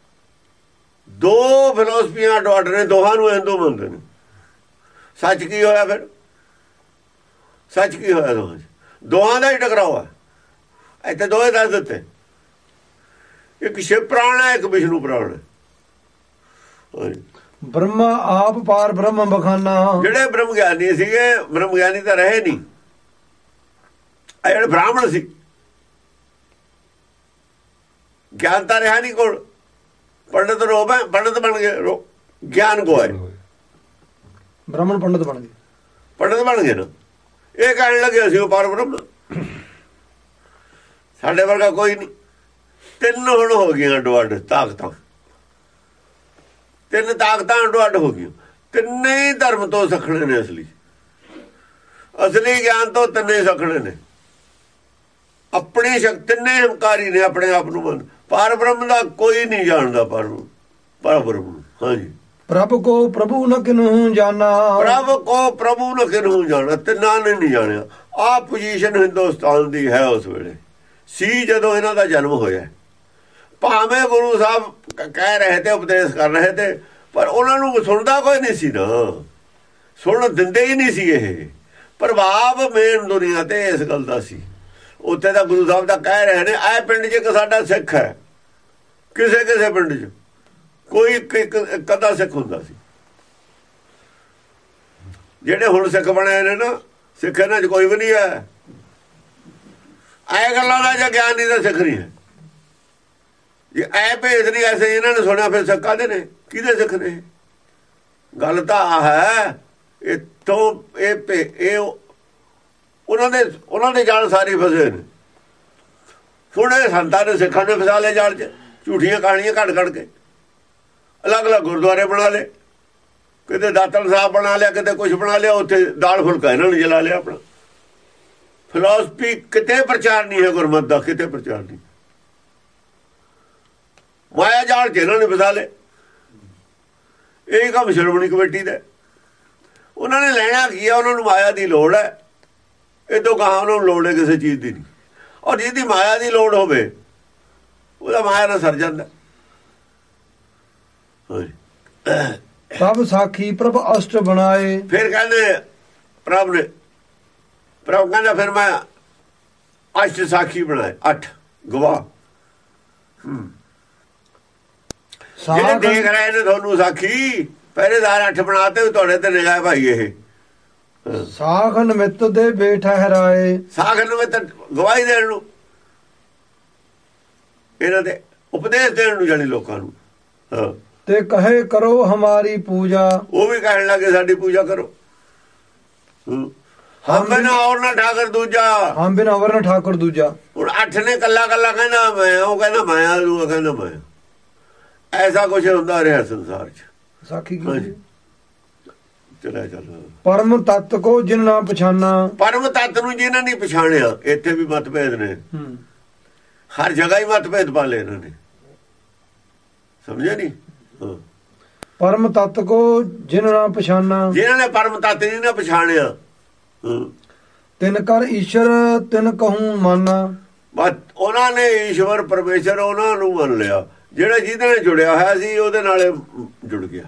ਦੋ ਫਿਲਾਸਫੀਆਂ ਡਾਟ ਨੇ ਦੋਹਾਂ ਨੂੰ ਹਿੰਦੂ ਮੰਨਦੇ ਨੇ। ਸੱਚ ਕੀ ਹੋਇਆ ਫਿਰ? ਸੱਚ ਕੀ ਹੋਇਆ ਦੋਹਾਂ ਦਾ ਹੀ ਟਕਰਾਓ ਹੈ ਇੱਥੇ ਦੋਵੇਂ ਦੱਸ ਦਿੱਤੇ। ਇੱਕ ਸ਼ਿਵ ਪ੍ਰਾਣ ਹੈ ਇੱਕ ਵਿਸ਼ਨੂੰ ਪ੍ਰਾਣ ਹੈ। ਬ੍ਰਹਮਾ ਆਪ ਪਾਰ ਬ੍ਰਹਮ ਬਖਾਨਾ। ਜਿਹੜੇ ਬ੍ਰਹਮ ਗਿਆਨੀ ਸੀਗੇ ਬ੍ਰਹਮ ਗਿਆਨੀ ਤਾਂ ਰਹੇ ਨਹੀਂ ਆ ਜਿਹੜੇ ਬ੍ਰਾਹਮਣ ਸੀ। ਗਿਆਨ ਤਾਂ ਰਿਹਾ ਨਹੀਂ ਕੋਲ। ਪੰਡਤ ਰੋਬ ਹੈ ਪੰਡਤ ਬਣ ਗਏ। ਗਿਆਨ ਕੋ ਹੈ। ਬ੍ਰਾਹਮਣ ਪੰਡਤ ਬਣ ਗਏ। ਪੰਡਤ ਬਣ ਗਏ ਨਾ। ਇਹ ਕਹਿਣ ਲੱਗੇ ਅਸੀਂ ਉਹ ਪਰ ਬ੍ਰਹਮ। ਸਾਡੇ ਵਰਗਾ ਕੋਈ ਨਹੀਂ। ਤਿੰਨ ਹੁਣ ਹੋ ਗਈਆਂ ਅੱਡ ਤਾਕਤਾਂ। ਤਿੰਨ ਤਾਕਤਾਂ ਅੱਡ ਹੋ ਗਈਆਂ। ਤਿੰਨੇ ਹੀ ਧਰਮ ਤੋਂ ਸਖਣੇ ਨੇ ਅਸਲੀ। ਅਸਲੀ ਗਿਆਨ ਤੋਂ ਤਿੰਨੇ ਸਖਣੇ ਨੇ। ਆਪਣੀ ਸ਼ਕਤੀ ਤਿੰਨੇ ਹੰਕਾਰੀ ਨੇ ਆਪਣੇ ਆਪ ਨੂੰ ਮੰਨ। ਪਰ ਬ੍ਰਹਮ ਦਾ ਕੋਈ ਨਹੀਂ ਜਾਣਦਾ ਪਰ ਪਰ ਬ੍ਰਹਮ ਨੂੰ। ਹਾਂਜੀ। ਪ੍ਰਭ ਕੋ ਪ੍ਰਭੂ ਨ ਕਿਨਹੂ ਜਾਣਾ। ਪ੍ਰਭ ਕੋ ਪ੍ਰਭੂ ਨ ਕਿਨੂੰ ਜਾਣਾ। ਤਿੰਨਾਂ ਨੇ ਨਹੀਂ ਜਾਣਿਆ। ਆ ਪੋਜੀਸ਼ਨ ਹਿੰਦੁਸਤਾਨ ਦੀ ਹੈ ਉਸ ਵੇਲੇ। ਸੀ ਜਦੋਂ ਇਹਨਾਂ ਦਾ ਜਨਮ ਹੋਇਆ। ਭਾਵੇਂ ਗੁਰੂ ਸਾਹਿਬ ਕਹਿ ਰਹੇ ਤੇ, ਉਪਦੇਸ਼ ਕਰ ਰਹੇ ਤੇ, ਪਰ ਉਹਨਾਂ ਨੂੰ ਸੁਣਦਾ ਕੋਈ ਨਹੀਂ ਸੀ ਨਾ। ਸੁਣ ਦਿੰਦੇ ਹੀ ਨਹੀਂ ਸੀ ਇਹ। ਪ੍ਰਭਾਵ ਮੇਨ ਦੁਨੀਆ ਤੇ ਇਸ ਗੱਲ ਦਾ ਸੀ। ਉੱਥੇ ਤਾਂ ਗੁਰੂ ਸਾਹਿਬ ਦਾ ਕਹਿ ਰਹੇ ਨੇ ਐ ਪਿੰਡ 'ਚ ਇੱਕ ਸਾਡਾ ਸਿੱਖ ਹੈ। ਕਿਸੇ ਕਿਸੇ ਪਿੰਡ 'ਚ। ਕੋਈ ਇੱਕ- ਇੱਕ ਅੱਧਾ ਸਿੱਖ ਹੁੰਦਾ ਸੀ। ਜਿਹੜੇ ਹੁਣ ਸਿੱਖ ਬਣੇ ਨੇ ਨਾ, ਸਿੱਖ ਇਹਨਾਂ 'ਚ ਕੋਈ ਵੀ ਨਹੀਂ ਹੈ। ਐ ਗੱਲਾਂ ਦਾ ਜੇ ਗਿਆਨ ਨਹੀਂ ਤਾਂ ਸਿੱਖ ਨਹੀਂ ਹੈ। ਜੇ ਐ ਭੇਦ ਨਹੀਂ, ਐਸੇ ਇਹਨਾਂ ਨੇ ਸੁਣਿਆ, ਫਿਰ ਸਿੱਖ ਕਾਹਦੇ ਨੇ? ਕਿਹਦੇ ਸਿੱਖ ਨੇ? ਗੱਲ ਤਾਂ ਆ ਹੈ, ਇਹ ਤੋਂ ਇਹ ਭੇ- ਇਹ ਉਹਨਾਂ ਦੇ ਉਹਨਾਂ ਦੇ ਜਾਲ ਸਾਰੇ ਫਸੇ ਨੇ। ਹੁਣ ਇਹ ਸੰਤਾਂ ਨੇ ਸਿੱਖਾਂ ਨੇ ਫਸਾ ਲਏ ਜਾਲ 'ਚ, ਝੂਠੀਆਂ ਕਹਾਣੀਆਂ ਘੜ ਘੜ ਕੇ। ਅਲੱਗ-ਅਲੱਗ ਗੁਰਦੁਆਰੇ ਬਣਾ ਲਏ। ਕਿਤੇ ਦਾਤਲ ਸਾਹਿਬ ਬਣਾ ਲਿਆ, ਕਿਤੇ ਕੁਝ ਬਣਾ ਲਿਆ, ਉੱਥੇ ਦਾਲ ਫੁਲਕਾ ਇਹਨਾਂ ਨੇ ਜਲਾ ਲਿਆ ਆਪਣਾ। ਫਿਲਾਸਫੀ ਕਿਤੇ ਪ੍ਰਚਾਰ ਨਹੀਂ ਹੈ ਗੁਰਮਤ ਦਾ ਕਿਤੇ ਪ੍ਰਚਾਰ ਨਹੀਂ। ਮਾਇਆ ਜਾਲ ਚ ਇਹਨਾਂ ਨੇ ਲਏ। ਇਹ ਕੰਮ ਸ਼੍ਰੋਮਣੀ ਕਮੇਟੀ ਦਾ ਹੈ। ਉਹਨਾਂ ਨੇ ਲੈਣਾ ਕੀ ਆ ਉਹਨਾਂ ਨੂੰ ਮਾਇਆ ਦੀ ਲੋੜ ਹੈ। ਇਹ ਤੋਂ ਕਹਾਂ ਉਹਨਾਂ ਨੂੰ ਲੋੜ ਹੈ ਕਿਸੇ ਚੀਜ਼ ਦੀ ਨਹੀਂ। ਔਰ ਜਿਹਦੀ ਮਾਇਆ ਦੀ ਲੋੜ ਹੋਵੇ ਉਹਦਾ ਮਾਇਆ ਨਾਲ ਸਰ ਜਾਂਦਾ। ਤਬ ਸਾਖੀ ਪ੍ਰਭ ਅਸ਼ਟ ਬਣਾਏ। ਫਿਰ ਕਹਿੰਦੇ ਪ੍ਰਭ ਨੇ ਪ੍ਰਭ ਕਹਿੰਦਾ ਫਿਰ ਮੈਂ ਅਸ਼ਟ ਸਾਖੀ ਬਣਾਏ ਅੱਠ ਗਵਾਹ। ਜਿਹੜੇ ਸਾਖ ਦੇਖ ਰਹੇ ਨੇ ਤੁਹਾਨੂੰ ਸਾਖੀ ਪਹਿਰੇਦਾਰ ਅੱਠ ਬਣਾਤੇ ਤੁਹਾਡੇ ਤੇ ਨਿਗਾਹ ਭਾਈ ਇਹ। ਸਾਖ ਨਿਮਿਤ ਦੇ ਬੇਠਹਿਰਾਏ ਸਾਖਰ ਨੂੰ ਤਾਂ ਗਵਾਹੀ ਦੇਣ ਨੂੰ। ਇਹਨਾਂ ਦੇ ਉਪਦੇਸ਼ ਦੇਣ ਨੂੰ ਜਾਣੀ ਲੋਕਾਂ ਨੂੰ। ਹਾਂ। ਤੇ ਕਹੇ ਕਰੋ ਹਮਾਰੀ ਪੂਜਾ। ਉਹ ਵੀ ਕਹਿਣ ਲੱਗੇ ਸਾਡੀ ਪੂਜਾ ਕਰੋ। ਹਮ ਬਿਨਾ ਔਰ ਨਾ ਠਾਕਰ ਦੂਜਾ। ਹਮ ਬਿਨ ਅਵਰਨ ਠਾਕੁਰ ਦੂਜਾ। ਹੁਣ ਅੱਠ ਨੇ ਕੱਲਾ ਕੱਲਾ ਕਹਿੰਦਾ ਮੈਂ ਉਹ ਕਹਿੰਦਾ ਮੈਂ ਉਹ ਕਹਿੰਦਾ ਮੈਂ। ਐਸਾ ਕੁਝ ਹੁੰਦਾ ਰਿਹਾ ਸੰਸਾਰ 'ਚ। ਸਾਖੀ ਕੀ। ਚਲਾ ਚੱਲ। ਪਰਮ ਤਤ ਕੋ ਜਿਨ ਨਾ ਪਛਾਨਾ। ਪਰਮ ਤੱਤ ਨੂੰ ਜਿਹਨਾਂ ਨਹੀਂ ਪਛਾਣਿਆ ਇੱਥੇ ਵੀ ਮਤਭੇਦ ਨੇ। ਹਰ ਜਗ੍ਹਾ ਹੀ ਮਤਭੇਦ ਪਾਲੇ ਇਹਨਾਂ ਨੇ। ਸਮਝਿਆ ਨਹੀਂ। ਪਰਮ ਤਤ ਕੋ ਜਿਨ ਨਾ ਪਛਾਨਾ। ਜਿਨ੍ਹਾਂ ਨੇ ਪਰਮ ਤੱਤ ਨਹੀਂ ਨਾ ਪਛਾਣਿਆ। ਤਿਨ ਕਰ ਈਸ਼ਰ ਤਿਨ ਕਹੂੰ ਮਾਨਾ। ਬਸ ਉਹਨਾਂ ਨੇ ਈਸ਼ਵਰ ਪਰਮੇਸ਼ਰ ਉਹਨਾਂ ਨੂੰ ਮੰਨ ਲਿਆ। ਜਿਹੜਾ ਜਿਹਦੇ ਨਾਲ ਜੁੜਿਆ ਹੋਇਆ ਸੀ ਉਹਦੇ ਨਾਲ ਜੁੜ ਗਿਆ।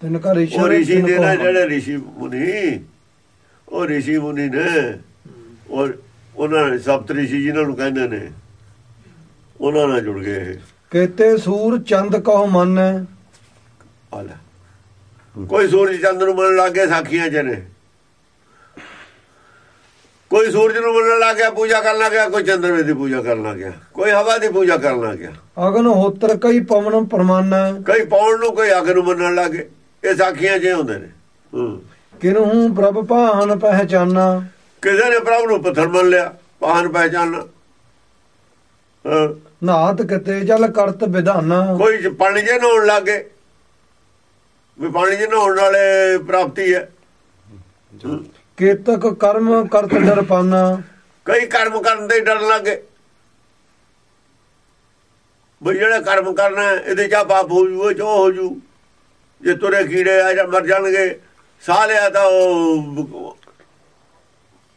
ਤਿਨ ਕਰ ਈਸ਼ਰ ਰਿਸ਼ੀ ਤਿਨ ਦੇ ਨਾਲ। ਜਿਹੜੇ ਰਿਸ਼ੀ ਮੁਨੀ ਉਹ ਰਿਸ਼ੀ ਮੁਨੀ ਨੇ। ਔਰ ਉਹਨਾਂ ਨੇ ਸਪਤ ਰਿਸ਼ੀ ਜਿਨ੍ਹਾਂ ਨੂੰ ਕਹਿੰਦੇ ਨੇ ਉਹਨਾਂ ਨਾਲ ਜੁੜ ਗਏ ਇਹ। ਕੇਤੇ ਸੂਰ ਚੰਦ ਕਹੋ ਮੰਨੈ। ਆ ਲੈ। ਕੋਈ ਸੂਰਜ ਚੰਦ ਨੂੰ ਮੰਨਣ ਲੱਗ ਗਿਆ ਸਾਖੀਆਂ ਚ ਨੇ। ਕੋਈ ਸੂਰਜ ਨੂੰ ਮੰਨਣ ਲੱਗ ਗਿਆ ਪੂਜਾ ਕਰਨ ਲੱਗ ਗਿਆ ਕੋਈ ਚੰਦਰਮੇ ਦੀ ਪੂਜਾ ਕਰਨ ਲੱਗ ਗਿਆ ਕੋਈ ਹਵਾ ਦੀ ਪੂਜਾ ਕਰਨ ਲੱਗ ਗਿਆ। ਅਗਨ ਹੋਤਰ ਕਈ ਪਵਨ ਪਰਮਾਨੈ। ਕਈ ਪੌਣ ਨੂੰ ਕੋਈ ਅੱਗ ਨੂੰ ਮੰਨਣ ਲੱਗ ਗਏ ਇਹ ਸਾਖੀਆਂ 'ਚ ਹੁੰਦੇ ਨੇ। ਹੂੰ। ਕਿਨਹੂ ਪ੍ਰਭ ਭਾਹਨ ਪਹਿਚਾਨਾ। ਕਿਸੇ ਨੇ ਪ੍ਰਭ ਨੂੰ ਪੱਥਰ ਮੰਨ ਲਿਆ ਪਾਹਨ ਪਹਿਚਾਨ। ਨਾਤ ਕਿਤੇ ਜਲ ਕਰਤ ਵਿਧਾਨਾ ਕੋਈ ਪਾਣੀ ਜੇ ਨਹਾਉਣ ਲੱਗੇ ਵੀ ਪਾਣੀ ਜੇ ਨਹਾਉਣ ਵਾਲੇ ਪ੍ਰਾਪਤੀ ਹੈ। ਕੇਤਕ ਕਰਮ ਕਰਤ ਡਰ ਪਾਨਾ। ਕਈ ਕਰਮ ਕਰਨ ਦੇ ਡਰ ਲੱਗੇ। ਵੀ ਜਿਹੜਾ ਕਰਮ ਕਰਨਾ ਇਹਦੇ ਚਾ ਪਾਪ ਹੋ ਜੂ ਜੋ ਹੋ ਜੂ। ਜੇ ਤੁਰੇ ਕੀੜੇ ਆ ਜਾਂ ਮਰ ਜਾਣਗੇ ਸਾਹ ਲਿਆ ਤਾਂ ਉਹ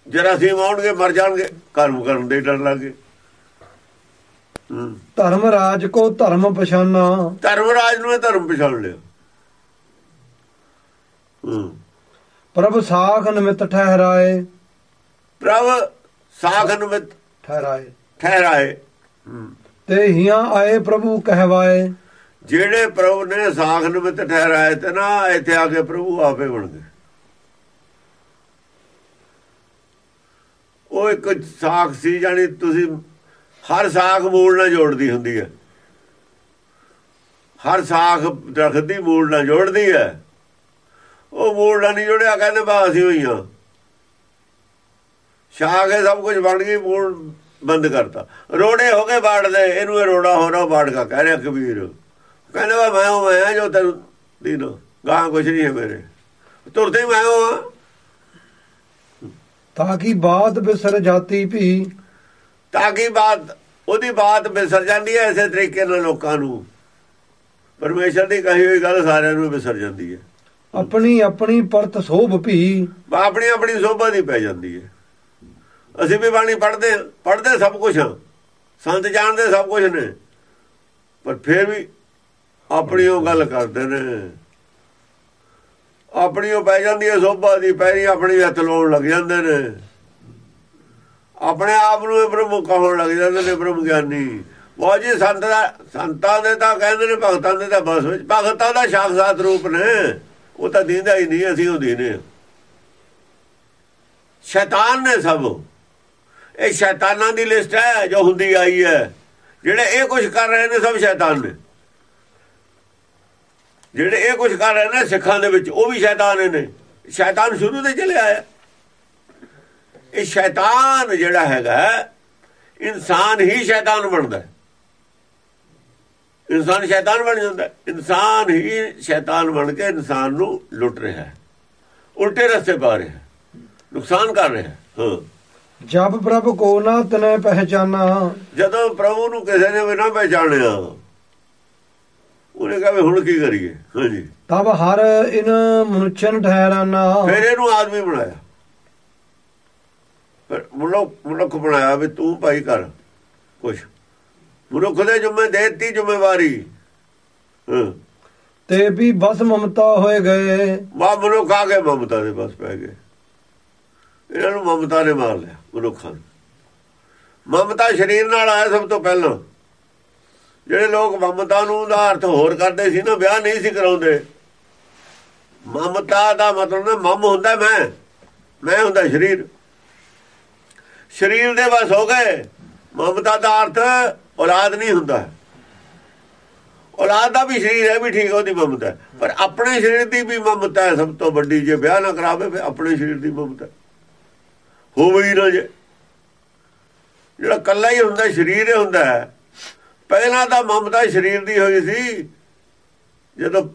ਜਰਾਸੀਮ ਆਉਣਗੇ ਮਰ ਜਾਣਗੇ। ਕਰਮ ਕਰਨ ਦੇ ਡਰ ਲੱਗੇ। ਧਰਮ ਰਾਜ ਕੋ ਧਰਮ ਪਛਾਨਾ। ਧਰਮ ਰਾਜ ਨੂੰ ਧਰਮ ਪਛਾਣ ਲਿਆ। ਪ੍ਰਭ ਸਾਖ ਨਿਮਿਤ ਠਹਿਰਾਏ। ਪ੍ਰਭ ਸਾਖਨ ਵਿੱਚ ਠਹਿਰਾਏ। ਠਹਿਰਾਏ। ਤੇ ਹਿਆਂ ਆਏ ਪ੍ਰਭੂ ਕਹਿਵਾਏ। ਜਿਹੜੇ ਪ੍ਰਭੂ ਨੇ ਸਾਖਨ ਵਿੱਚ ਠਹਿਰਾਏ ਤੇ ਨਾ ਇੱਥੇ ਆ ਕੇ ਪ੍ਰਭੂ ਆਪੇ ਬਣ ਗਏ। ਉਹ ਇੱਕ ਸਾਖ ਸੀ ਜਾਨੀ ਤੁਸੀਂ ਹਰ ਸਾਖ ਮੂਲ ਨਾਲ ਜੋੜਦੀ ਹੁੰਦੀ ਹੈ। ਹਰ ਸਾਖ ਦਰਖਤ ਦੀ ਮੂਲ ਨਾਲ ਜੋੜਦੀ ਹੈ। ਉਹ ਮੂਲ ਨਹੀਂ ਜੋੜਿਆ ਕਹਿੰਦੇ ਬਾ ਅਸੀਂ ਹੋਈਆਂ ਸ਼ਾਖ ਇਹ ਸਭ ਕੁਝ ਬਣ ਗਈ ਮੂਲ ਬੰਦ ਕਰਤਾ। ਰੋੜੇ ਹੋ ਗਏ ਬਾੜ ਦੇ ਇਹਨੂੰ ਇਹ ਰੋੜਾ ਹੋਣਾ ਬਾੜ ਕਾ। ਕਹਿ ਰਿਹਾ ਕਬੀਰ ਕਹਿੰਦੇ ਵਾ ਮੈਂ ਉਹ ਮੈਂ ਜੋ ਤੈਨੂੰ ਦੀਨੋ ਗਾਂ ਕੁਛ ਨਹੀਂ ਹੈ ਮੇਰੇ। ਤੁਰਦੇ ਮੈਂ ਉਹ ਹਾਂ। ਤਾਂ ਕਿ ਬਾਤ ਬਿਸਰ ਜਾਤੀ ਵੀ ਤਾਂ ਕਿ ਬਾਤ ਉਹਦੀ ਬਾਤ ਵਿਸਰ ਜਾਂਦੀ ਹੈ ਇਸੇ ਤਰੀਕੇ ਨਾਲ ਲੋਕਾਂ ਨੂੰ। ਪਰਮੇਸ਼ਰ ਦੀ ਕਹੀ ਹੋਈ ਗੱਲ ਸਾਰਿਆਂ ਨੂੰ ਵਿਸਰ ਜਾਂਦੀ ਹੈ। ਆਪਣੀ ਆਪਣੀ ਪਰਤ ਸੋਭ ਭੀ। ਆਪਣੀ ਆਪਣੀ ਸੋਭਾ ਦੀ ਪੈ ਜਾਂਦੀ ਹੈ। ਅਸੀਂ ਵੀ ਬਾਣੀ ਪੜ੍ਹਦੇ ਹਾਂ ਸਭ ਕੁਝ ਸੰਤ ਜਾਣਦੇ ਸਭ ਕੁਝ ਨੇ। ਪਰ ਫਿਰ ਵੀ ਆਪਣੀ ਉਹ ਗੱਲ ਕਰਦੇ ਨੇ। ਆਪਣੀ ਉਹ ਪੈ ਜਾਂਦੀ ਹੈ, ਸੋਭਾ ਦੀ ਪੈਰੀ ਆਪਣੀ ਹੱਥ ਲਾਉਣ ਲੱਗ ਜਾਂਦੇ ਨੇ। ਆਪਣੇ ਆਪ ਨੂੰ ਇਹ ਬ੍ਰਹਮ ਕਹਣ ਲੱਗ ਜਾਂਦੇ ਨੇ ਬ੍ਰਹਮ ਗਿਆਨੀ। ਉਹ ਜੀ ਸੰਤ ਦਾ ਸੰਤਾਂ ਦੇ ਤਾਂ ਕਹਿੰਦੇ ਨੇ, ਭਗਤਾਂ ਦੇ ਤਾਂ ਬਸ ਵਿੱਚ। ਭਗਤਾਂ ਦਾ ਸਾਖਸਾਤ ਰੂਪ ਨੇ। ਉਹ ਤਾਂ ਦਿੰਦਾ ਹੀ ਨਹੀਂ, ਅਸੀਂ ਉਹ ਦੀਨੇ ਹਾਂ। ਸ਼ੈਤਾਨ ਨੇ ਸਭ। ਇਹ ਸ਼ੈਤਾਨਾਂ ਦੀ ਲਿਸਟ ਹੈ, ਜੋ ਹੁੰਦੀ ਆਈ ਹੈ। ਜਿਹੜੇ ਇਹ ਕੁਝ ਕਰ ਰਹੇ ਨੇ, ਸਭ ਸ਼ੈਤਾਨ ਨੇ। ਜਿਹੜੇ ਇਹ ਕੁਝ ਕਰ ਰਹੇ ਨੇ, ਸਿੱਖਾਂ ਦੇ ਵਿੱਚ, ਉਹ ਵੀ ਸ਼ੈਤਾਨ ਨੇ। ਸ਼ੈਤਾਨ ਸ਼ੁਰੂ ਤੋਂ ਚਲੇ ਆਇਆ। ਇਹ ਸ਼ੈਤਾਨ ਜਿਹੜਾ ਹੈਗਾ, ਇਨਸਾਨ ਹੀ ਸ਼ੈਤਾਨ ਬਣਦਾ ਇਨਸਾਨ ਸ਼ੈਤਾਨ ਬਣ ਜਾਂਦਾ। ਇਨਸਾਨ ਹੀ ਸ਼ੈਤਾਨ ਬਣ ਕੇ ਇਨਸਾਨ ਨੂੰ ਲੁੱਟ ਰਿਹਾ ਹੈ। ਉਲਟੇ ਰਸਤੇ ਪਾ ਰਿਹਾ ਹੈ। ਨੁਕਸਾਨ ਕਰ ਰਿਹਾ ਹੈ। ਜਬ ਪ੍ਰਭ ਕੋ ਨਾ ਤਨੈ ਪਹਿਚਾਨਾ। ਜਦੋਂ ਪ੍ਰਭੂ ਨੂੰ ਕਿਸੇ ਨੇ ਵੀ ਨਾ ਪਹਿਚਾਣਿਆ ਉਹਨੇ ਕਹਾ ਹੁਣ ਕੀ ਕਰੀਏ? ਹਾਂਜੀ ਤਬ ਹਰ ਇਨ ਮਨੁੱਖਨ ਠਹਿਰਾਨਾ। ਫਿਰ ਇਹਨੂੰ ਆਦਮੀ ਬਣਾਇਆ। ਪਰ ਮਨੁੱਖ ਮਨੁੱਖ ਬਣਾਇਆ ਵੀ ਤੂੰ ਭਾਈ ਕਰ ਕੁਛ। ਮਨੁੱਖ ਦੇ ਜੁਮੇ ਦੇਤੀ ਜ਼ਿੰਮੇਵਾਰੀ। ਤੇ ਵੀ ਬਸ ਮਮਤਾ ਹੋਏ ਗਏ। ਮਾ ਮਨੁੱਖ ਆ ਕੇ ਮਮਤਾ ਦੇ ਬਸ ਪੈ ਗਏ। ਇਹਨਾਂ ਨੂੰ ਮਮਤਾ ਨੇ ਮਾਰ ਲਿਆ ਮਨੁੱਖਾਂ ਨੂੰ। ਮਮਤਾ ਸਰੀਰ ਨਾਲ ਆਇਆ ਸਭ ਤੋਂ ਪਹਿਲਾਂ। ਜਿਹੜੇ ਲੋਕ ਮਮਤਾ ਨੂੰ ਦਾ ਅਰਥ ਹੋਰ ਕਰਦੇ ਸੀ ਨਾ ਵਿਆਹ ਨਹੀਂ ਸੀ ਕਰਾਉਂਦੇ। ਮਮਤਾ ਦਾ ਮਤਲਬ ਨਾ ਮਮ ਹੁੰਦਾ ਮੈਂ ਮੈਂ ਹੁੰਦਾ ਸਰੀਰ। ਸਰੀਰ ਦੇ ਬਸ ਹੋ ਗਏ। ਮਮਤਾ ਦਾ ਅਰਥ ਔਲਾਦ ਨਹੀਂ ਹੁੰਦਾ। ਔਲਾਦ ਦਾ ਵੀ ਸਰੀਰ ਹੈ, ਵੀ ਠੀਕ ਉਹਦੀ ਮਮਤਾ ਪਰ ਆਪਣੇ ਸਰੀਰ ਦੀ ਵੀ ਮਮਤਾ ਹੈ, ਸਭ ਤੋਂ ਵੱਡੀ ਜੇ ਵਿਆਹ ਨਾ ਕਰਾਵੇ, ਫਿਰ ਆਪਣੇ ਸਰੀਰ ਦੀ ਮਮਤਾ ਹੋਵੇ ਹੀ ਨਾ ਜੇ। ਜਿਹੜਾ ਕੱਲਾ ਹੀ ਹੁੰਦਾ, ਸਰੀਰ ਹੀ ਹੁੰਦਾ ਹੈ। ਪਹਿਲਾਂ ਤਾਂ ਮਮਤਾ ਸਰੀਰ ਦੀ ਹੋਈ ਸੀ। ਜਦੋਂ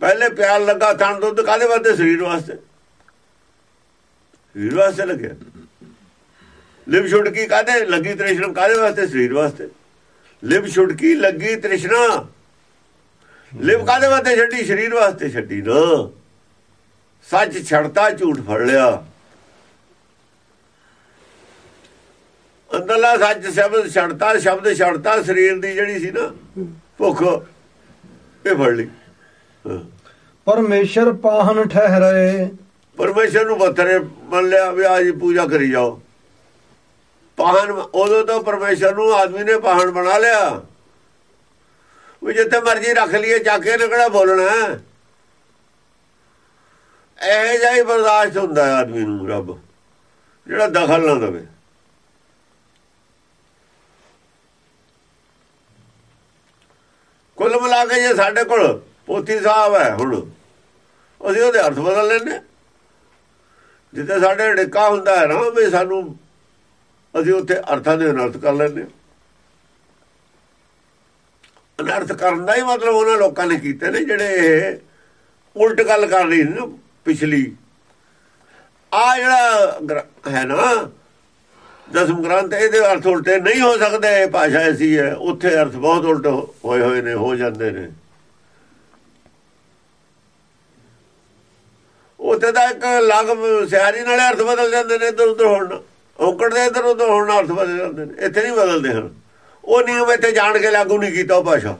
ਪਹਿਲੇ ਪਿਆਰ ਲੱਗਾ, ਥਣ ਦੁੱਧ ਕਾਦੇ ਵਾਸਤੇ? ਸਰੀਰ ਵਾਸਤੇ। ਸਰੀਰ ਵਾਸਤੇ ਲੱਗਿਆ। ਲਿਵ ਛੁਟਕੀ ਕਾਦੇ ਲੱਗੀ ਤ੍ਰਿਸ਼ਨਾ? ਕਾਦੇ ਵਾਸਤੇ? ਸਰੀਰ ਵਾਸਤੇ। ਲਿਵ ਛੁਟਕੀ ਲੱਗੀ ਤ੍ਰਿਸ਼ਨਾ। ਲਿਵ ਕਾਦੇ ਵਾਸਤੇ ਛੱਡੀ? ਸਰੀਰ ਵਾਸਤੇ ਛੱਡੀ ਨਾ। ਸੱਚ ਛੜਤਾ ਝੂਠ ਫੜ ਲਿਆ। ਅੰਦਰਲਾ ਸੱਚ ਸ਼ਬਦ ਛੜਤਾ ਸ਼ਬਦ ਛੜਤਾ ਸਰੀਰ ਦੀ ਜਿਹੜੀ ਸੀ ਨਾ ਭੁੱਖ ਇਹ ਫੜ ਲਈ। ਪਰਮੇਸ਼ਰ ਪਾਹਨ ਠਹਿਰੇ। ਪਰਮੇਸ਼ਰ ਨੂੰ ਬਥਰੇ ਮੰਨ ਲਿਆ ਵੀ ਆਜ ਪੂਜਾ ਕਰੀ ਜਾਓ। ਪਾਹਨ, ਉਦੋਂ ਤੋਂ ਪਰਮੇਸ਼ਰ ਨੂੰ ਆਦਮੀ ਨੇ ਪਾਹਨ ਬਣਾ ਲਿਆ। ਉਹ ਜਿੱਥੇ ਮਰਜ਼ੀ ਰੱਖ ਲਈਏ, ਚੱਕ ਕੇ ਨਿਕੜਾ ਬੋਲਣਾ? ਇਹ ਜਾਈ ਬਰਦਾਸ਼ਤ ਹੁੰਦਾ ਆਦਮੀ ਨੂੰ, ਰੱਬ। ਜਿਹੜਾ ਦਖਲ ਨਾ ਦੇਵੇ। ਕੁੱਲ ਮਿਲਾ ਕੇ ਜੇ ਸਾਡੇ ਕੋਲ ਪੋਤੀ ਸਾਹਿਬ ਹੈ ਹੁਣ, ਅਸੀਂ ਉਹਦੇ ਅਰਥ ਬਦਲ ਲੈਨੇ ਜਿੱਥੇ ਸਾਡੇ ਡਿੱਕਾ ਹੁੰਦਾ ਹੈ ਨਾ, ਵੀ ਸਾਨੂੰ ਅਸੀਂ ਉੱਥੇ ਅਰਥਾਂ ਦੇ ਅਨਰਥ ਕਰ ਲੈਂਦੇ ਅਨਰਥ ਕਰਨ ਦਾ ਹੀ ਮਤਲਬ ਉਹਨਾਂ ਲੋਕਾਂ ਨੇ ਕੀਤੇ ਨੇ, ਜਿਹੜੇ ਇਹ ਉਲਟ ਗੱਲ ਕਰ ਰਹੀ ਨੇ ਪਿਛਲੀ। ਆ ਜਿਹੜਾ ਹੈ ਨਾ, ਦਸਮ ਗ੍ਰੰਥ, ਇਹਦੇ ਅਰਥ ਉਲਟੇ ਨਹੀਂ ਹੋ ਸਕਦੇ, ਇਹ ਭਾਸ਼ਾ ਐਸੀ ਹੈ, ਉੱਥੇ ਅਰਥ ਬਹੁਤ ਉਲਟ ਹੋਏ ਹੋਏ ਨੇ, ਹੋ ਜਾਂਦੇ ਨੇ। ਉੱਥੇ ਤਾਂ ਇੱਕ ਲਗ ਸਿਆਰੀ ਨਾਲੇ ਅਰਥ ਬਦਲ ਜਾਂਦੇ ਨੇ ਇੱਧਰ ਉੱਧਰ ਹੋਣ। ਔਕੜ ਦੇ ਇੱਧਰ ਉੱਧਰ ਹੋਣ ਨਾਲ ਅਰਥ ਬਦਲ ਜਾਂਦੇ ਨੇ। ਇੱਥੇ ਨਹੀਂ ਬਦਲਦੇ ਹਨ ਉਹ ਨਿਯਮ ਇੱਥੇ ਜਾਣ ਕੇ ਲਾਗੂ ਨਹੀਂ ਕੀਤਾ ਭਾਸ਼ਾ।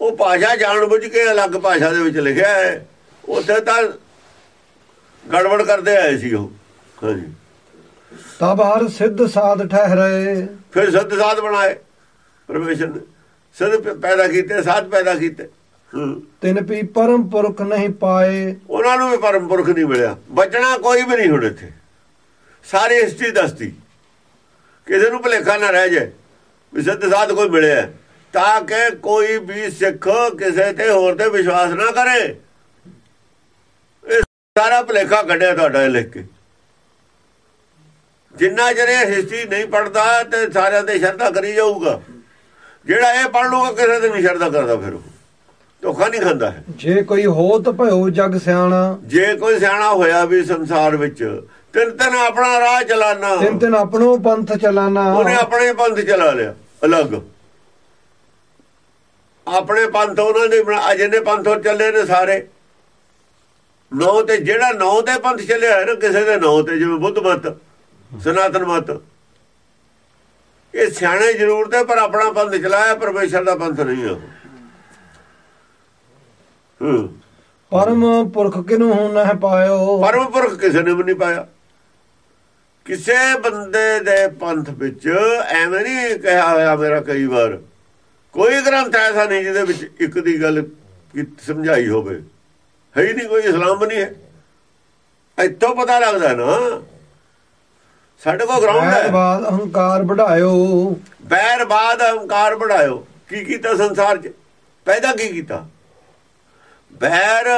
ਉਹ ਭਾਸ਼ਾ ਜਾਣ ਬੁੱਝ ਕੇ ਅਲੱਗ ਭਾਸ਼ਾ ਦੇ ਵਿੱਚ ਲਿਖਿਆ ਹੈ। ਉੱਥੇ ਤਾਂ ਗੜਬੜ ਕਰਦੇ ਆਏ ਸੀ ਉਹ। ਹਾਂਜੀ। ਤਬ ਹਰ ਸਿੱਧ ਸਾਧ ਠਹਿਰੇ। ਫਿਰ ਸੱਤ ਸਾਧ ਬਣਾਏ। ਪਰਮੇਸ਼ਰ ਨੇ ਪੈਦਾ ਕੀਤੇ ਸਾਧ ਪੈਦਾ ਕੀਤੇ। ਤਿਨ ਪੀ ਪਰਮ ਪੁਰਖ ਨਹੀਂ ਪਾਏ। ਉਹਨਾਂ ਨੂੰ ਵੀ ਪਰਮ ਪੁਰਖ ਨਹੀਂ ਮਿਲਿਆ। ਬਚਣਾ ਕੋਈ ਵੀ ਨਹੀਂ ਹੁਣ ਇੱਥੇ। ਸਾਰੀ ਹਿਸਟਰੀ ਦੱਸਦੀ ਕਿਸੇ ਨੂੰ ਭੁਲੇਖਾ ਨਾ ਰਹਿ ਜਾਏ ਵੀ ਸਿੱਧ ਸਾਧ ਕੋਈ ਮਿਲਿਆ ਹੈ, ਤਾਂ ਕਿ ਕੋਈ ਵੀ ਸਿੱਖ ਕਿਸੇ ਤੇ ਹੋਰ ਤੇ ਵਿਸ਼ਵਾਸ ਨਾ ਕਰੇ। ਇਹ ਸਾਰਾ ਭੁਲੇਖਾ ਕੱਢਿਆ ਤੁਹਾਡਾ ਲਿਖ ਕੇ। ਜਿੰਨਾ ਚਿਰ ਇਹ ਹਿਸਟਰੀ ਨਹੀਂ ਪੜਦਾ ਤੇ ਸਾਰਿਆਂ ਤੇ ਸ਼ਰਧਾ ਕਰੀ ਜਾਊਗਾ। ਜਿਹੜਾ ਇਹ ਪੜ ਲੂਗਾ ਕਿਸੇ ਤੇ ਨਹੀਂ ਸ਼ਰਧਾ ਕਰਦਾ ਫਿਰ ਉਹ। ਧੋਖਾ ਨਹੀਂ ਖਾਂਦਾ ਹੈ ਜੇ ਕੋਈ ਹੋਤ ਭਇਓ ਜਗ ਸਿਆਣਾ। ਜੇ ਕੋਈ ਸਿਆਣਾ ਹੋਇਆ ਵੀ ਸੰਸਾਰ ਵਿੱਚ ਤਿੰਨ ਤਿੰਨ ਆਪਣਾ ਰਾਹ ਚਲਾਣਾ ਤਿਨ ਤਿਨ ਆਪਣੋ ਪੰਥ ਚਲਾਨਾ। ਉਹਨੇ ਆਪਣੇ ਪੰਥ ਚਲਾ ਲਿਆ ਅਲੱਗ। ਆਪਣੇ ਪੰਥ ਉਹਨਾਂ ਦੇ ਅਜਿਹੇ ਪੰਥ ਚੱਲੇ ਨੇ ਸਾਰੇ। ਨੌ ਤੇ ਜਿਹੜਾ ਨੌ ਤੇ ਪੰਥ ਚੱਲਿਆ ਹੈ ਨਾ ਕਿਸੇ ਦੇ ਨੌ ਤੇ ਜਿਵੇਂ ਬੁੱਧ ਮਤ ਸਨਾਤਨ ਮਤ। ਇਹ ਸਿਆਣੇ ਜ਼ਰੂਰ ਤੇ ਪਰ ਆਪਣਾ ਪੰਥ ਚਲਾਇਆ ਪਰਮੇਸ਼ਰ ਦਾ ਪੰਥ ਨਹੀਂ ਆ। ਹੂੰ। ਪਰਮ ਪੁਰਖ ਕਿਨੂੰ ਹੁਣ ਨਹਿ ਪਾਇਓ? ਪਰਮ ਪੁਰਖ ਕਿਸੇ ਨੇ ਵੀ ਨਹੀਂ ਪਾਇਆ। ਕਿਸੇ ਬੰਦੇ ਦੇ ਪੰਥ ਵਿੱਚ ਐਵੇਂ ਨਹੀਂ ਕਿਹਾ ਹੋਇਆ ਮੇਰਾ ਕਈ ਵਾਰ। ਕੋਈ ਗ੍ਰੰਥ ਐਸਾ ਨਹੀਂ ਜਿਹਦੇ ਵਿੱਚ ਇੱਕ ਦੀ ਗੱਲ ਸਮਝਾਈ ਹੋਵੇ। ਹੈ ਹੀ ਨਹੀਂ ਕੋਈ ਇਸਲਾਮ ਨਹੀਂ ਹੈ। ਇੱਥੋਂ ਪਤਾ ਲੱਗਦਾ ਨਾ ਸਾਡੇ ਕੋਲ ਗਰਾਊਂਡ ਹੈ। ਬਾਦ ਹੰਕਾਰ ਵਧਾਇਓ ਬੈਰ ਬਾਦ ਹੰਕਾਰ ਵਧਾਇਓ ਕੀ ਕੀਤਾ ਸੰਸਾਰ 'ਚ? ਪੈਦਾ ਕੀ ਕੀਤਾ? ਬੈਰ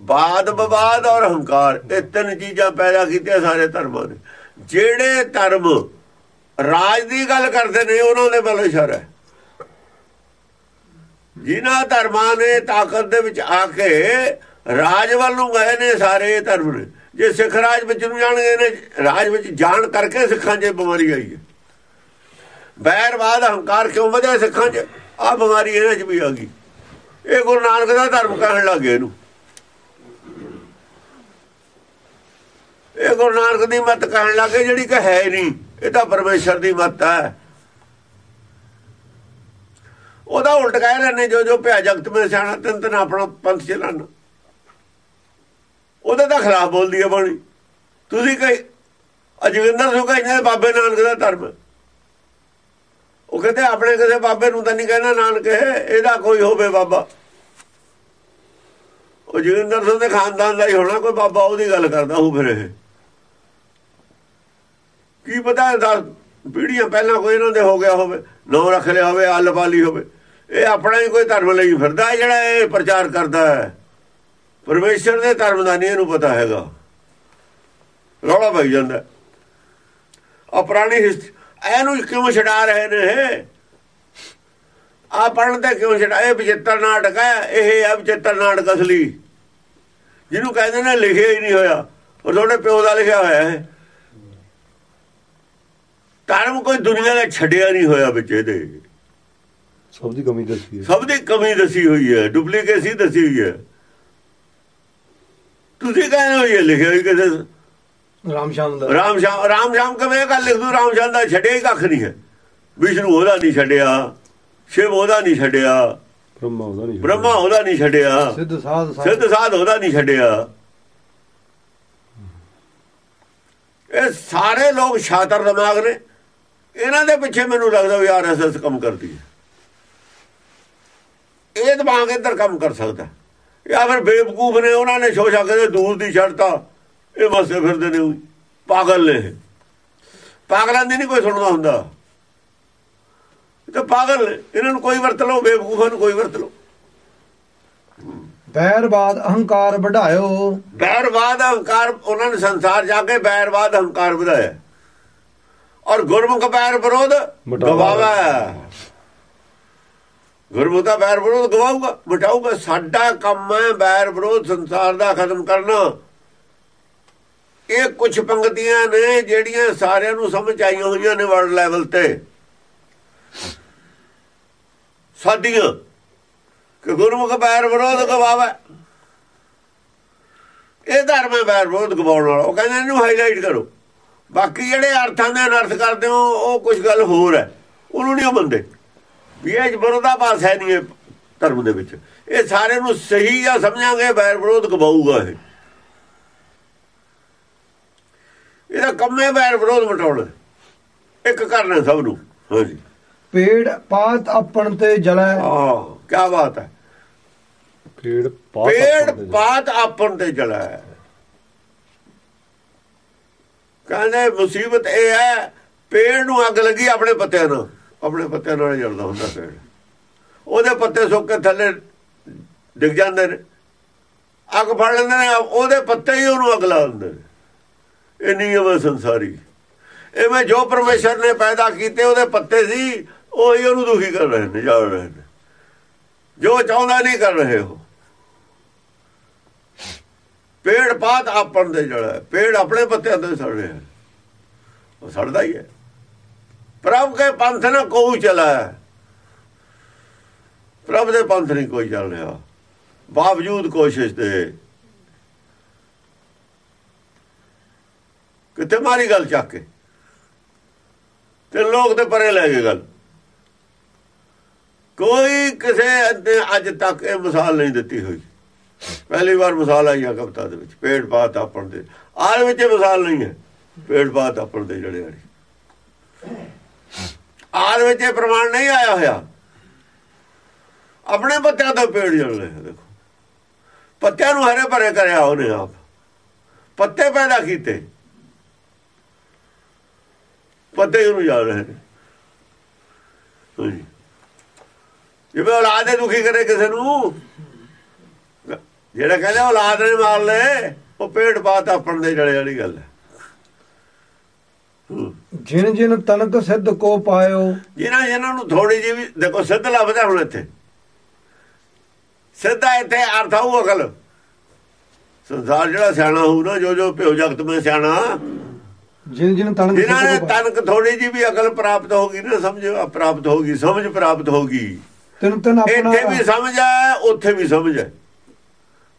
ਬਾਦ ਵਿਵਾਦ ਔਰ ਹੰਕਾਰ ਇਹ ਤਿੰਨ ਚੀਜ਼ਾਂ ਪੈਦਾ ਕੀਤੀਆਂ ਸਾਰੇ ਧਰਮਾਂ ਨੇ। ਜਿਹੜੇ ਧਰਮ ਰਾਜ ਦੀ ਗੱਲ ਕਰਦੇ ਨੇ, ਉਹਨਾਂ ਦੇ ਵੱਲ ਇਸ਼ਾਰਾ ਹੈ। ਜਿਨ੍ਹਾਂ ਧਰਮਾਂ ਨੇ ਤਾਕਤ ਦੇ ਵਿੱਚ ਆ ਕੇ ਰਾਜ ਵੱਲ ਨੂੰ ਗਏ ਨੇ, ਸਾਰੇ ਧਰਮ ਨੇ। ਜੇ ਸਿੱਖ ਰਾਜ ਵਿੱਚ ਨੂੰ ਜਾਣਗੇ ਨੇ, ਰਾਜ ਵਿੱਚ ਜਾਣ ਕਰਕੇ ਸਿੱਖਾਂ 'ਚ ਇਹ ਬਿਮਾਰੀ ਆਈ ਹੈ। ਬੈਰਵਾਦ ਹੰਕਾਰ ਕਿਉਂ ਵਧਿਆ ਸਿੱਖਾਂ 'ਚ? ਆ ਬਿਮਾਰੀ ਇਹਨਾਂ 'ਚ ਵੀ ਆ ਗਈ। ਇਹ ਗੁਰੂ ਨਾਨਕ ਦਾ ਧਰਮ ਕਹਿਣ ਲੱਗੇ ਇਹਨੂੰ। ਇਹ ਗੁਰੂ ਨਾਨਕ ਦੀ ਮੱਤ ਕਹਿਣ ਲੱਗੇ ਜਿਹੜੀ ਕਿ ਹੈ ਹੀ ਨਹੀਂ। ਇਹ ਤਾਂ ਪਰਮੇਸ਼ਰ ਦੀ ਮੱਤ ਹੈ। ਉਹਦਾ ਉਲਟ ਕਹਿ ਰਹੇ ਨੇ ਜੋ ਜੋ ਭਿਆ ਜਗਤ ਮੇ ਸਿਆਣਾ, ਤਿੰਨ ਤਿੰਨ ਆਪਣਾ ਪੰਥ ਚਲਾਣਾ ਉਹਦੇ ਤਾਂ ਖਿਲਾਫ ਬੋਲਦੀ ਹੈ ਬਾਣੀ। ਤੁਸੀਂ ਕਹੀ ਅਜਗਿੰਦਰ ਸਿੰਘ ਕਹਿੰਦੇ ਬਾਬੇ ਨਾਨਕ ਦਾ ਧਰਮ। ਉਹ ਕਹਿੰਦੇ, ਆਪਣੇ ਕਿਸੇ ਬਾਬੇ ਨੂੰ ਤਾਂ ਨਹੀਂ ਕਹਿਣਾ, ਨਾਨਕ, ਇਹਦਾ ਕੋਈ ਹੋਵੇ ਬਾਬਾ। ਉਹ ਜੋਗਿੰਦਰ ਸਿੰਘ ਦੇ ਖਾਨਦਾਨ ਦਾ ਹੀ ਹੋਣਾ, ਕੋਈ ਬਾਬਾ ਉਹਦੀ ਗੱਲ ਕਰਦਾ ਹੋਊ ਫਿਰ ਇਹ। ਕੀ ਪਤਾ ਦਸ ਪੀੜੀਆਂ ਪਹਿਲਾਂ ਕੋਈ ਇਹਨਾਂ ਦੇ ਹੋ ਗਿਆ ਹੋਵੇ, ਨੌ ਰੱਖ ਲਿਆ ਹੋਵੇ, ਅੱਲ ਪਾਲੀ ਹੋਵੇ। ਇਹ ਆਪਣਾ ਹੀ ਕੋਈ ਧਰਮ ਲਈ ਫਿਰਦਾ ਹੈ ਜਿਹੜਾ ਇਹ ਪ੍ਰਚਾਰ ਕਰਦਾ ਹੈ। ਪਰਮੇਸ਼ਰ ਦੇ ਧਰਮ ਦਾ ਨਹੀਂ ਇਹਨੂੰ ਪਤਾ ਹੈਗਾ। ਰੌਲਾ ਪੈ ਜਾਂਦਾ ਆ ਪੁਰਾਣੀ ਹਿਸਟਰੀ ਇਹਨੂੰ ਕਿਉਂ ਛਡਾ ਰਹੇ ਨੇ ਆ ਪੜਨ ਤੇ ਕਿਉਂ ਛਡਾ ਇਹ ਵਿਚਿੱਤਰ ਨਾਟਕ ਹੈ, ਇਹ ਹੈ ਵਿਚਿੱਤਰ ਨਾਟਕ ਅਸਲੀ। ਜਿਹਨੂੰ ਕਹਿੰਦੇ ਨੇ ਲਿਖਿਆ ਹੀ ਨਹੀਂ ਹੋਇਆ। ਉਹ ਤੁਹਾਡੇ ਪਿਓ ਦਾ ਲਿਖਿਆ ਹੋਇਆ ਹੈ। ਧਰਮ ਕੋਈ ਦੁਨੀਆ ਦਾ ਛੱਡਿਆ ਨਹੀਂ ਹੋਇਆ ਵਿੱਚ ਇਹਦੇ। ਸਭ ਦੀ ਕਮੀ ਦੱਸੀ ਹੈ ਸਭ ਦੀ ਕਮੀ ਦਸੀ ਹੋਈ ਹੈ ਡੁਪਲੀਕੇਸੀ ਦਸੀ ਹੋਈ ਹੈ। ਤੁਸੀਂ ਕਹਿੰਦੇ ਹੋ ਇਹ ਲਿਖਿਆ ਹੋਈ ਕਿਸੇ ਰਾਮ ਸ਼ਾਮ ਦਾ। ਰਾਮ ਸ਼ਾਮ ਰਾਮ ਸ਼ਾਮ ਕਵੇਂ ਗੱਲ ਲਿਖ ਦੂ ਰਾਮ ਸ਼ਾਮ ਦਾ ਛੱਡਿਆ ਹੀ ਕੱਖ ਨਹੀਂ ਹੈ। ਵਿਸ਼ਨੂੰ ਉਹਦਾ ਨਹੀਂ ਛੱਡਿਆ ਸ਼ਿਵ ਉਹਦਾ ਨਹੀਂ ਛੱਡਿਆ। ਬ੍ਰਹਮਾ ਉਹਦਾ ਨਹੀਂ ਬ੍ਰਹਮਾ ਉਹਦਾ ਨਹੀਂ ਛੱਡਿਆ। ਸਿੱਧ ਸਾਧ ਸਾਧ। ਸਿੱਧ ਸਾਧ ਉਹਦਾ ਨਹੀਂ ਛੱਡਿਆ। ਇਹ ਸਾਰੇ ਲੋਕ ਸ਼ਾਤਰ ਦਿਮਾਗ ਨੇ। ਇਹਨਾਂ ਦੇ ਪਿੱਛੇ ਮੈਨੂੰ ਲੱਗਦਾ ਵੀ ਆਰਐਸਐਸ ਕੰਮ ਕਰਦੀ ਹੈ। ਇਹ ਦਿਮਾਗ ਇੱਧਰ ਕੰਮ ਕਰ ਸਕਦਾ। ਜਾਂ ਫਿਰ ਬੇਵਕੂਫ ਨੇ ਉਹਨਾਂ ਨੇ ਸ਼ੋਸ਼ਾ ਕਦੇ ਦੂਰ ਦੀ ਛੱਡਤਾ ਇਹ ਵਸੇ ਫਿਰਦੇ ਨੇ। ਪਾਗਲ ਨੇ। ਪਾਗਲਾਂ ਦੀ ਨਹੀਂ ਕੋਈ ਸੁਣਦਾ ਹੁੰਦਾ। ਤਾਂ ਪਾਗਲ ਇਹਨਾਂ ਨੂੰ ਕੋਈ ਵਰਤ ਲਓ ਬੇਵਕੂਫਾਂ ਨੂੰ ਕੋਈ ਵਰਤ ਲਓ। ਬੈਰਬਾਦ ਅਹੰਕਾਰ ਵਧਾਇਓ ਬੈਰਵਾਦ ਹੰਕਾਰ ਉਹਨਾਂ ਨੇ ਸੰਸਾਰ ਜਾ ਕੇ ਬੈਰਵਾਦ ਹੰਕਾਰ ਵਧਾਇਆ। ਔਰ ਗੁਰਮੁਖ ਬੈਰ ਵਿਰੋਧ। ਗਵਾਵਾ। ਗੁਰਮੁਖ ਦਾ ਬੈਰ ਵਿਰੋਧ ਗਵਾਊਗਾ ਮਿਟਾਊਗਾ। ਸਾਡਾ ਕੰਮ ਹੈ ਬੈਰ ਵਿਰੋਧ ਸੰਸਾਰ ਦਾ ਖਤਮ ਕਰਨਾ। ਇਹ ਕੁਝ ਪੰਕਤੀਆਂ ਨੇ ਜਿਹੜੀਆਂ ਸਾਰਿਆਂ ਨੂੰ ਸਮਝ ਆਈਆਂ ਹੋਈਆਂ ਨੇ ਵਰਲਡ ਲੈਵਲ ਤੇ। ਸਾਡੀਆਂ ਕਿ ਗੁਰਮੁਖ ਬੈਰ ਵਿਰੋਧ ਗਵਾਵਾ। ਇਹ ਧਰਮ ਹੈ ਬੈਰ ਵਿਰੋਧ ਗਵਾਉਣ ਵਾਲਾ। ਉਹ ਕਹਿੰਦੇ ਇਹਨੂੰ ਹਾਈਲਾਈਟ ਕਰੋ। ਬਾਕੀ ਜਿਹੜੇ ਅਰਥਾਂ ਦੇ ਅਨਰਥ ਕਰਦੇ ਹੋ ਉਹ ਕੁਝ ਗੱਲ ਹੋਰ ਹੈ। ਉਹਨੂੰ ਨਹੀਂ ਮੰਨਦੇ। ਵੀ ਇਹ ਵਿਰੋਧਾਭਾਸ ਹੈ ਨਹੀਂ ਇਹ ਧਰਮ ਦੇ ਵਿੱਚ। ਇਹ ਸਾਰੇ ਨੂੰ ਸਹੀ ਆ ਸਮਝਾਂਗੇ ਬੈਰ ਵਿਰੋਧ ਗਵਾਊਗਾ ਇਹ। ਇਹਦਾ ਕੰਮੇ ਬੈਰ ਵਿਰੋਧ ਮਟਾਉਣਾ ਇੱਕ ਕਰਨਾ ਸਭ ਨੂੰ। ਹਾਂਜੀ। ਪੇੜ ਪਾਤ ਆਪਣ ਤੇ ਜਲੈ। ਆਹ ਕੀ ਬਾਤ ਹੈ। ਪੇੜ ਪਾਤ ਪੇੜ। ਪਾਤ ਆਪਣ ਤੇ ਜਲਾ ਹੈ ਕਹਿੰਦੇ ਮੁਸੀਬਤ ਇਹ ਹੈ, ਪੇੜ ਨੂੰ ਅੱਗ ਲੱਗੀ ਆਪਣੇ ਪੱਤਿਆਂ ਨਾਲ ਆਪਣੇ ਪੱਤਿਆਂ ਨਾਲ ਹੀ ਜਲਦਾ ਹੁੰਦਾ ਪੇੜ। ਉਹਦੇ ਪੱਤੇ ਸੁੱਕ ਕੇ ਥੱਲੇ ਡਿੱਗ ਜਾਂਦੇ ਨੇ। ਅੱਗ ਫੜ ਲੈਂਦੇ ਨੇ, ਉਹਦੇ ਪੱਤੇ ਹੀ ਉਹਨੂੰ ਅੱਗ ਲਾ ਦਿੰਦੇ ਨੇ। ਇਹ ਨਿਯਮ ਹੈ ਸੰਸਾਰੀ। ਐਵੇਂ ਜੋ ਪਰਮੇਸ਼ਰ ਨੇ ਪੈਦਾ ਕੀਤੇ, ਉਹਦੇ ਪੱਤੇ ਸੀ, ਉਹੀ ਉਹਨੂੰ ਦੁਖੀ ਕਰ ਰਹੇ ਨੇ ਜਾ ਰਹੇ ਨੇ। ਜੋ ਚਾਹੁੰਦਾ ਨਹੀਂ ਕਰ ਰਹੇ ਹੋ ਪੇੜ ਪਾਤ ਆਪਣ ਦੇ ਜੜਾ ਪੇੜ ਆਪਣੇ ਪੱਤਿਆਂ ਤੇ ਸੜ ਰਿਹਾ ਉਹ ਸੜਦਾ ਹੀ ਹੈ। ਪ੍ਰਭ ਕੇ ਪੰਥ ਨਾ ਕੋਈ ਚਲਾ। ਪ੍ਰਭ ਦੇ ਪੰਥ ਨਹੀਂ ਕੋਈ ਚੱਲ ਰਿਹਾ। ਬਾਵਜੂਦ ਕੋਸ਼ਿਸ਼ ਦੇ ਕਿਤੇ ਮਾਰੀ ਗੱਲ ਚੱਕ ਕੇ? ਤੇ ਲੋਕ ਤੇ ਪਰੇ ਲੈ ਗਏ ਗੱਲ। ਕੋਈ ਕਿਸੇ ਨੇ ਅੱਜ ਤੱਕ ਇਹ ਮਿਸਾਲ ਨਹੀਂ ਦਿੱਤੀ ਹੋਈ। ਪਹਿਲੀ ਵਾਰ ਮਿਸਾਲ ਆਈ ਆ ਕਵਿਤਾ ਦੇ ਵਿੱਚ, ਪੇੜ ਪਾਤ ਆਪਣ ਦੇ। ਆਹ ਵਿੱਚ ਇਹ ਮਿਸਾਲ ਨਹੀਂ ਹੈ। ਪੇੜ ਪਾਤ ਆਪਣ ਦੇ ਜੜੇ ਵਾਲੀ ਆਹ ਵਿੱਚ ਇਹ ਪ੍ਰਮਾਣ ਨਹੀਂ ਆਇਆ ਹੋਇਆ। ਆਪਣੇ ਪੱਤਿਆਂ ਤੋਂ ਪੇੜ ਜਲ ਰਹੇ ਦੇਖੋ। ਪੱਤਿਆਂ ਨੂੰ ਹਰੇ ਭਰੇ ਕਰਿਆ ਉਹਨੇ ਆਪ। ਪੱਤੇ ਪੈਦਾ ਕੀਤੇ। ਪੱਤੇ ਉਹਨੂੰ ਜਾ ਰਹੇ ਨੇ। ਜਿਵੇਂ ਔਲਾਦ ਦੇ ਦੁਖੀ ਕਰੇ ਕਿਸੇ ਨੂੰ ਜਿਹੜਾ ਕਹਿੰਦੇ ਔਲਾਦ ਨੇ ਮਾਰ ਲੈ ਉਹ ਪੇੜ ਬਾਤ ਆਪਣ ਦੇ ਜੜੇ ਵਾਲੀ ਗੱਲ ਹੈ। ਹੂੰ। ਜਿਨ ਜਿਨ ਤਨਕ ਸਿੱਧ ਕੋ ਪਾਇਓ। ਜਿਨ੍ਹਾਂ ਜਿਨ੍ਹਾਂ ਨੂੰ ਥੋੜੀ ਜਿਹੀ ਵੀ ਦੇਖੋ ਸਿੱਧ ਲੱਭਦਾ ਹੁਣ ਇੱਥੇ। ਸਿੱਧਾ ਇੱਥੇ ਅਰਥ ਆਊ ਅਕਲ। ਸੰਸਾਰ ਜਿਹੜਾ ਸਿਆਣਾ ਹੋਊ ਨਾ ਜੋ ਜੋ ਭਿਓ ਜਗਤ ਮੈਂ ਸਿਆਣਾ ਜਿਨ ਜਿਨ ਤਨਕ ਜਿਨ੍ਹਾਂ ਨੇ ਤਨਕ ਥੋੜੀ ਜਿਹੀ ਵੀ ਅਕਲ ਪ੍ਰਾਪਤ ਹੋਗੀ ਨਾ ਸਮਝ ਪ੍ਰਾਪਤ ਹੋਗੀ ਸਮਝ ਪ੍ਰਾਪਤ ਹੋਗੀ ਤਿੰਨ ਤਿੰਨ ਆਪਣਾ ਇੱਥੇ ਵੀ ਸਮਝ ਹੈ ਉੱਥੇ ਵੀ ਸਮਝ ਹੈ।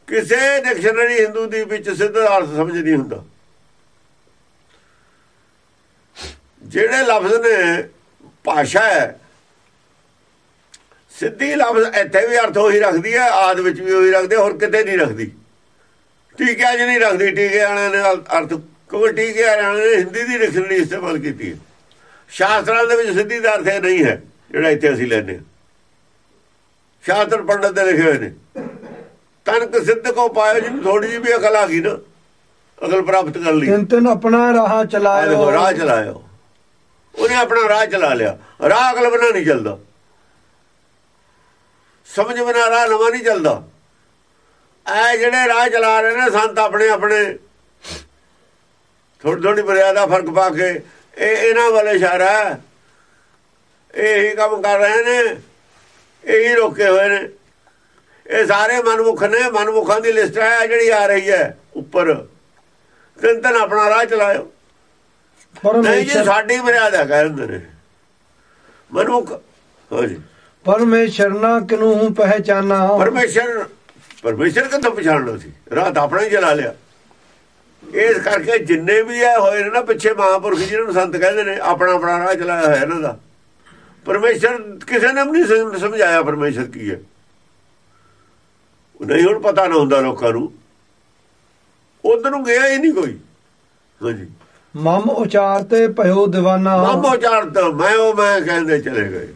ਕਿਸੇ ਡਿਕਸ਼ਨਰੀ ਹਿੰਦੂ ਦੀ ਵਿੱਚ ਸਿੱਧ ਅਰਥ ਸਮਝ ਨਹੀਂ ਹੁੰਦਾ। ਜਿਹੜੇ ਲਫ਼ਜ਼ ਨੇ, ਭਾਸ਼ਾ ਹੈ, ਸਿੱਧੀ ਲਫ਼ਜ਼ ਇੱਥੇ ਵੀ ਅਰਥ ਉਹੀ ਰੱਖਦੀ ਹੈ, ਆਦ ਵਿੱਚ ਵੀ ਉਹੀ ਰੱਖਦੇ, ਹੋਰ ਕਿਤੇ ਨਹੀਂ ਰੱਖਦੀ। ਟੀਕਿਆਂ 'ਚ ਨਹੀਂ ਰੱਖਦੀ, ਟੀਕੇ ਵਾਲਿਆਂ ਨੇ ਅਰਥ ਕਿਉਂਕਿ ਟੀਕੇ ਵਾਲਿਆਂ ਨੇ ਹਿੰਦੀ ਦੀ ਡਿਕਸ਼ਨਰੀ ਇਸਤੇਮਾਲ ਕੀਤੀ ਹੈ। ਸ਼ਾਸਤਰਾਂ ਦੇ ਵਿੱਚ ਸਿੱਧੀ ਦਾ ਅਰਥ ਇਹ ਨਹੀਂ ਹੈ, ਜਿਹੜਾ ਇੱਥੇ ਅਸੀਂ ਲੈਂਦੇ ਹਾਂ। ਸ਼ਾਸਤਰ ਪੰਡਤ ਦੇ ਲਿਖੇ ਹੋਏ ਨੇ। ਤਨਕ ਸਿੱਧ ਕੋ ਪਾਇਓ ਜਿਹਨੂੰ ਥੋੜੀ ਜਿਹੀ ਵੀ ਅਕਲ ਆ ਗਈ ਨਾ ਅਕਲ ਪ੍ਰਾਪਤ ਕਰ ਲਈ। ਤਿੰਨ ਤਿੰਨ ਆਪਣਾ ਰਾਹ ਚਲਾਇਓ। ਰਾਹ ਚਲਾਇਓ। ਉਹਨੇ ਆਪਣਾ ਰਾਹ ਚਲਾ ਲਿਆ। ਰਾਹ ਅਕਲ ਬਣਾ ਨਹੀਂ ਚੱਲਦਾ। ਸਮਝ ਬਿਨਾ ਰਾਹ ਨਵਾਂ ਨਹੀਂ ਚੱਲਦਾ। ਐ ਜਿਹੜੇ ਰਾਹ ਚਲਾ ਰਹੇ ਨੇ ਸੰਤ ਆਪਣੇ ਆਪਣੇ। ਥੋੜੀ ਥੋੜੀ ਮਰਿਆਦਾ ਫ਼ਰਕ ਪਾ ਕੇ ਇਹ ਇਹਨਾਂ ਵਾਲੇ ਇਸ਼ਾਰਾ ਹੈ। ਇਹ ਹੀ ਕੰਮ ਕਰ ਰਹੇ ਨੇ ਇਹੀ ਰੋਕੇ ਹੋਏ ਨੇ। ਇਹ ਸਾਰੇ ਮਨਮੁਖ ਨੇ ਮਨਮੁਖਾਂ ਦੀ ਲਿਸਟ ਹੈ ਜਿਹੜੀ ਆ ਰਹੀ ਹੈ ਉੱਪਰ। ਤਿੰਨ ਤਿੰਨ ਆਪਣਾ ਰਾਹ ਚਲਾਇਓ। ਨਹੀਂ ਜੀ ਪਰਮੇਸ਼ਰ ਸਾਡੀ ਮਰਿਆਦਾ ਕਹਿੰਦੇ ਨੇ। ਮਨੁੱਖ ਹਾਂਜੀ ਪਰਮੇਸ਼ਰ ਨਾ ਕਿਨੂੰ ਪਹਿਚਾਨਾ। ਪਰਮੇਸ਼ਰ ਪਰਮੇਸ਼ਰ ਕਿੱਥੋਂ ਪਛਾਣਨਾ ਸੀ? ਰਾਹ ਤਾਂ ਆਪਣਾ ਹੀ ਚਲਾ ਲਿਆ। ਇਸ ਕਰਕੇ ਜਿੰਨੇ ਵੀ ਇਹ ਹੋਏ ਨੇ ਨਾ ਪਿੱਛੇ ਮਹਾਂਪੁਰਖ ਜਿਹਨਾਂ ਨੂੰ ਸੰਤ ਕਹਿੰਦੇ ਨੇ ਆਪਣਾ ਆਪਣਾ ਰਾਹ ਚਲਾਇਆ ਹੋਇਆ ਇਹਨਾਂ ਦਾ। ਪਰਮੇਸ਼ਰ ਕਿਸੇ ਨੇ ਵੀ ਨਹੀਂ ਸਮ- ਸਮਝਾਇਆ ਪਰਮੇਸ਼ਰ ਕੀ ਹੈ। ਨਹੀਂ ਹੁਣ ਪਤਾ ਨਾ ਹੁੰਦਾ ਲੋਕਾਂ ਨੂੰ। ਉਧਰ ਨੂੰ ਗਿਆ ਹੀ ਨਹੀਂ ਕੋਈ। ਹਾਂਜੀ। ਮਮ ਉਚਾਰ ਤੇ ਭਇਓ ਦੀਵਾਨਾ। ਮਾਮੋ ਚਾਰਤ ਮੈਂ ਉਹ ਮੈਂ ਕਹਿੰਦੇ ਚਲੇ ਗਏ।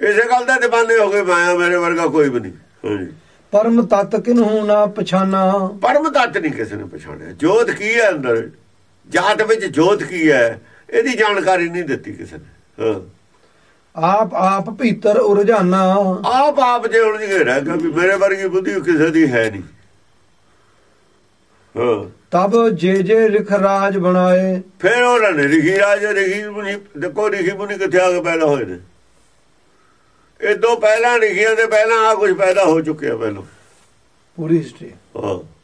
ਇਸੇ ਗੱਲ ਦਾ دیਵਾਨੇ ਹੋ ਗਏ ਮੈਂ ਮੇਰੇ ਵਰਗਾ ਕੋਈ ਵੀ ਨਹੀਂ। ਹਾਂਜੀ। ਪਰਮ ਤਤ ਕਿਨਹੂ ਨਾ ਪਛਾਨਾ। ਪਰਮ ਤੱਤ ਨਹੀਂ ਕਿਸੇ ਨੇ ਪਛਾਣਿਆ। ਜੋਤ ਕੀ ਹੈ ਅੰਦਰ? ਜਾਤ ਵਿੱਚ ਜੋਤ ਕੀ ਹੈ? ਇਹਦੀ ਜਾਣਕਾਰੀ ਨਹੀਂ ਦਿੱਤੀ ਕਿਸੇ ਨੇ। ਹਾਂ। ਆਪ ਆਪ ਭੀਤਰ ਉਰਝਾਨਾ ਆਪ ਆਪ ਜੇ ਉਲਝ ਕੇ ਰਹਿ ਗਿਆ ਵੀ ਮੇਰੇ ਵਰਗੀ ਬੁੱਧੀ ਕਿਸੇ ਦੀ ਹੈ ਨਹੀਂ। ਹਾਂ। ਤਬ ਜੇ ਜੇ ਰਿਖ ਰਾਜ ਬਣਾਏ। ਫਿਰ ਉਹਨਾਂ ਨੇ ਰਿਖੀ ਰਾਜ ਰਿਖੀ ਮੁਨੀ ਦੇਖੋ ਰਿਖੀ ਮੁਨੀ ਕਿੱਥੇ ਆ ਕੇ ਪੈਦਾ ਹੋਏ ਨੇ। ਇਹ ਦੋ ਪਹਿਲਾਂ ਰਿਖੀਆਂ ਦੇ ਪਹਿਲਾਂ ਆ ਕੁਝ ਪੈਦਾ ਹੋ ਚੁੱਕਿਆ ਪਹਿਲਾਂ। ਪੂਰੀ ਹਿਸਟਰੀ ਹਾਂ।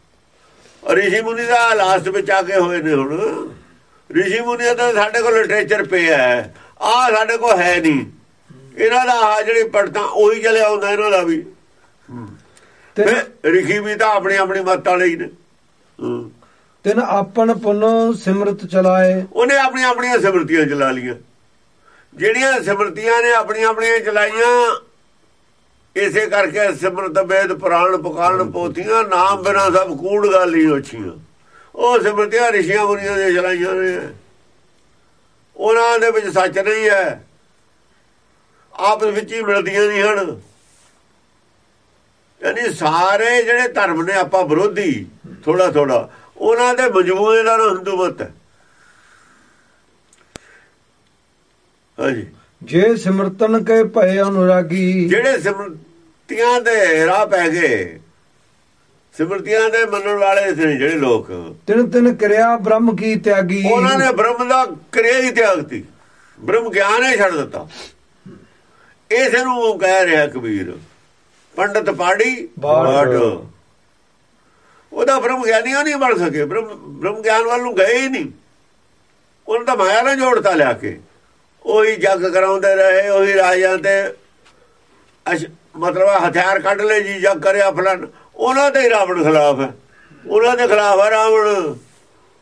ਰਿਸ਼ੀ ਮੁਨੀ ਦਾ ਲਾਸਟ ਵਿੱਚ ਆ ਕੇ ਹੋਏ ਨੇ ਹੁਣ। ਰਿਸ਼ੀ ਮੁਨੀ ਦਾ ਸਾਡੇ ਕੋਲ ਲਿਟਰੇਚਰ ਪਿਆ ਹੈ। ਆ ਸਾਡੇ ਕੋਲ ਹੈ ਨਹੀਂ। ਇਹਨਾਂ ਦਾ ਆ ਜਿਹੜੀ ਪੜਤਾ ਉਹੀ ਚਲੇ ਆਉਂਦਾ ਇਹਨਾਂ ਦਾ ਵੀ। ਫਿਰ ਰਿਸ਼ੀ ਵੀ ਤਾਂ ਆਪਣੀ ਆਪਣੀ ਮੱਤ ਵਾਲੇ ਹੀ। ਨੇ। ਤਿਨ ਆਪਨ ਪੁਨ ਸਿਮਰਤ ਚਲਾਏ। ਉਹਨੇ ਆਪਣੀਆਂ ਆਪਣੀਆਂ ਸਿਮਰਤੀਆਂ ਚਲਾ ਲੀਆਂ ਜਿਹੜੀਆਂ ਸਿਮਰਤੀਆਂ ਨੇ ਆਪਣੀਆਂ ਆਪਣੀਆਂ ਚਲਾਈਆਂ ਇਸੇ ਕਰਕੇ ਸਿਮਰਤ ਵੇਦ ਪੁਰਾਣ ਪੁਕਾਰਨ ਪੋਥੀਆਂ ਨਾਮ ਬਿਨਾ ਸਭ ਕੂੜ ਗੱਲ ਹੀ ਹੋਛੀਆਂ ਉਹ ਸਿਮਰਤੀਆਂ ਰਿਸ਼ੀਆਂ ਮੁਨੀਆਂ ਦੇ ਚਲਾਈਆਂ ਨੇ। ਉਹਨਾਂ ਦੇ ਵਿੱਚ ਸੱਚ ਨਹੀਂ ਹੈ। ਆਪਸ ਵਿੱਚ ਹੀ ਮਿਲਦੀਆਂ ਨਹੀਂ ਹਨ। ਯਾਨੀ ਸਾਰੇ ਜਿਹੜੇ ਧਰਮ ਨੇ ਆਪਾਂ ਵਿਰੋਧੀ ਥੋੜਾ ਥੋੜਾ ਉਹਨਾਂ ਦੇ ਮਜਮੂਏ ਨਾਮ ਹਿੰਦੂ ਮਤ ਹੈ। ਹਾਂਜੀ। ਜੇ ਸਿਮਰਤਨ ਕੇ ਭਏ ਅਨੁਰਾਗੀ। ਜਿਹੜੇ ਸਿਮਰਤੀਆਂ ਦੇ ਰਾਹ ਪੈ ਗਏ ਸਿਮਰਤੀਆਂ ਦੇ ਮੰਨਣ ਵਾਲੇ ਸੀ ਜਿਹੜੇ ਲੋਕ। ਤਿਨ ਤਿਨ ਕਿਰਿਆ ਬ੍ਰਹਮ ਕੀ ਤਿਆਗੀ। ਉਹਨਾਂ ਨੇ ਬ੍ਰਹਮ ਦਾ ਕਿਰਿਆ ਹੀ ਤਿਆਗਤੀ ਬ੍ਰਹਮ ਗਿਆਨ ਹੀ ਛੱਡ ਦਿੱਤਾ। ਇਸ ਨੂੰ ਕਹਿ ਰਿਹਾ ਕਬੀਰ। ਪੰਡਤ ਪਾੜੀ ਬਾੜ। ਉਹਦਾ ਬ੍ਰਹਮ ਗਿਆਨੀ ਉਹ ਨਹੀਂ ਬਣ ਸਕੇ। ਬ੍ਰਹਮ ਬ੍ਰਹਮ ਗਿਆਨ ਵੱਲ ਨੂੰ ਗਏ ਹੀ ਨਹੀਂ। ਉਹਨਾਂ ਦਾ ਮਾਇਆ ਨਾਲ ਜੋੜਤਾ ਲਿਆ ਕੇ। ਉਹੀ ਜੱਗ ਕਰਾਉਂਦੇ ਰਹੇ ਉਹੀ ਰਾਜਾਂ ਤੇ ਮਤਲਬ ਹਥਿਆਰ ਕੱਢ ਲੈ ਜੀ ਜੱਗ ਕਰਿਆ ਫਲਨ ਉਹਨਾਂ ਦੇ ਰਾਵਣ ਖਿਲਾਫ ਹੈ। ਉਹਨਾਂ ਦੇ ਖਿਲਾਫ ਹੈ ਰਾਵਣ।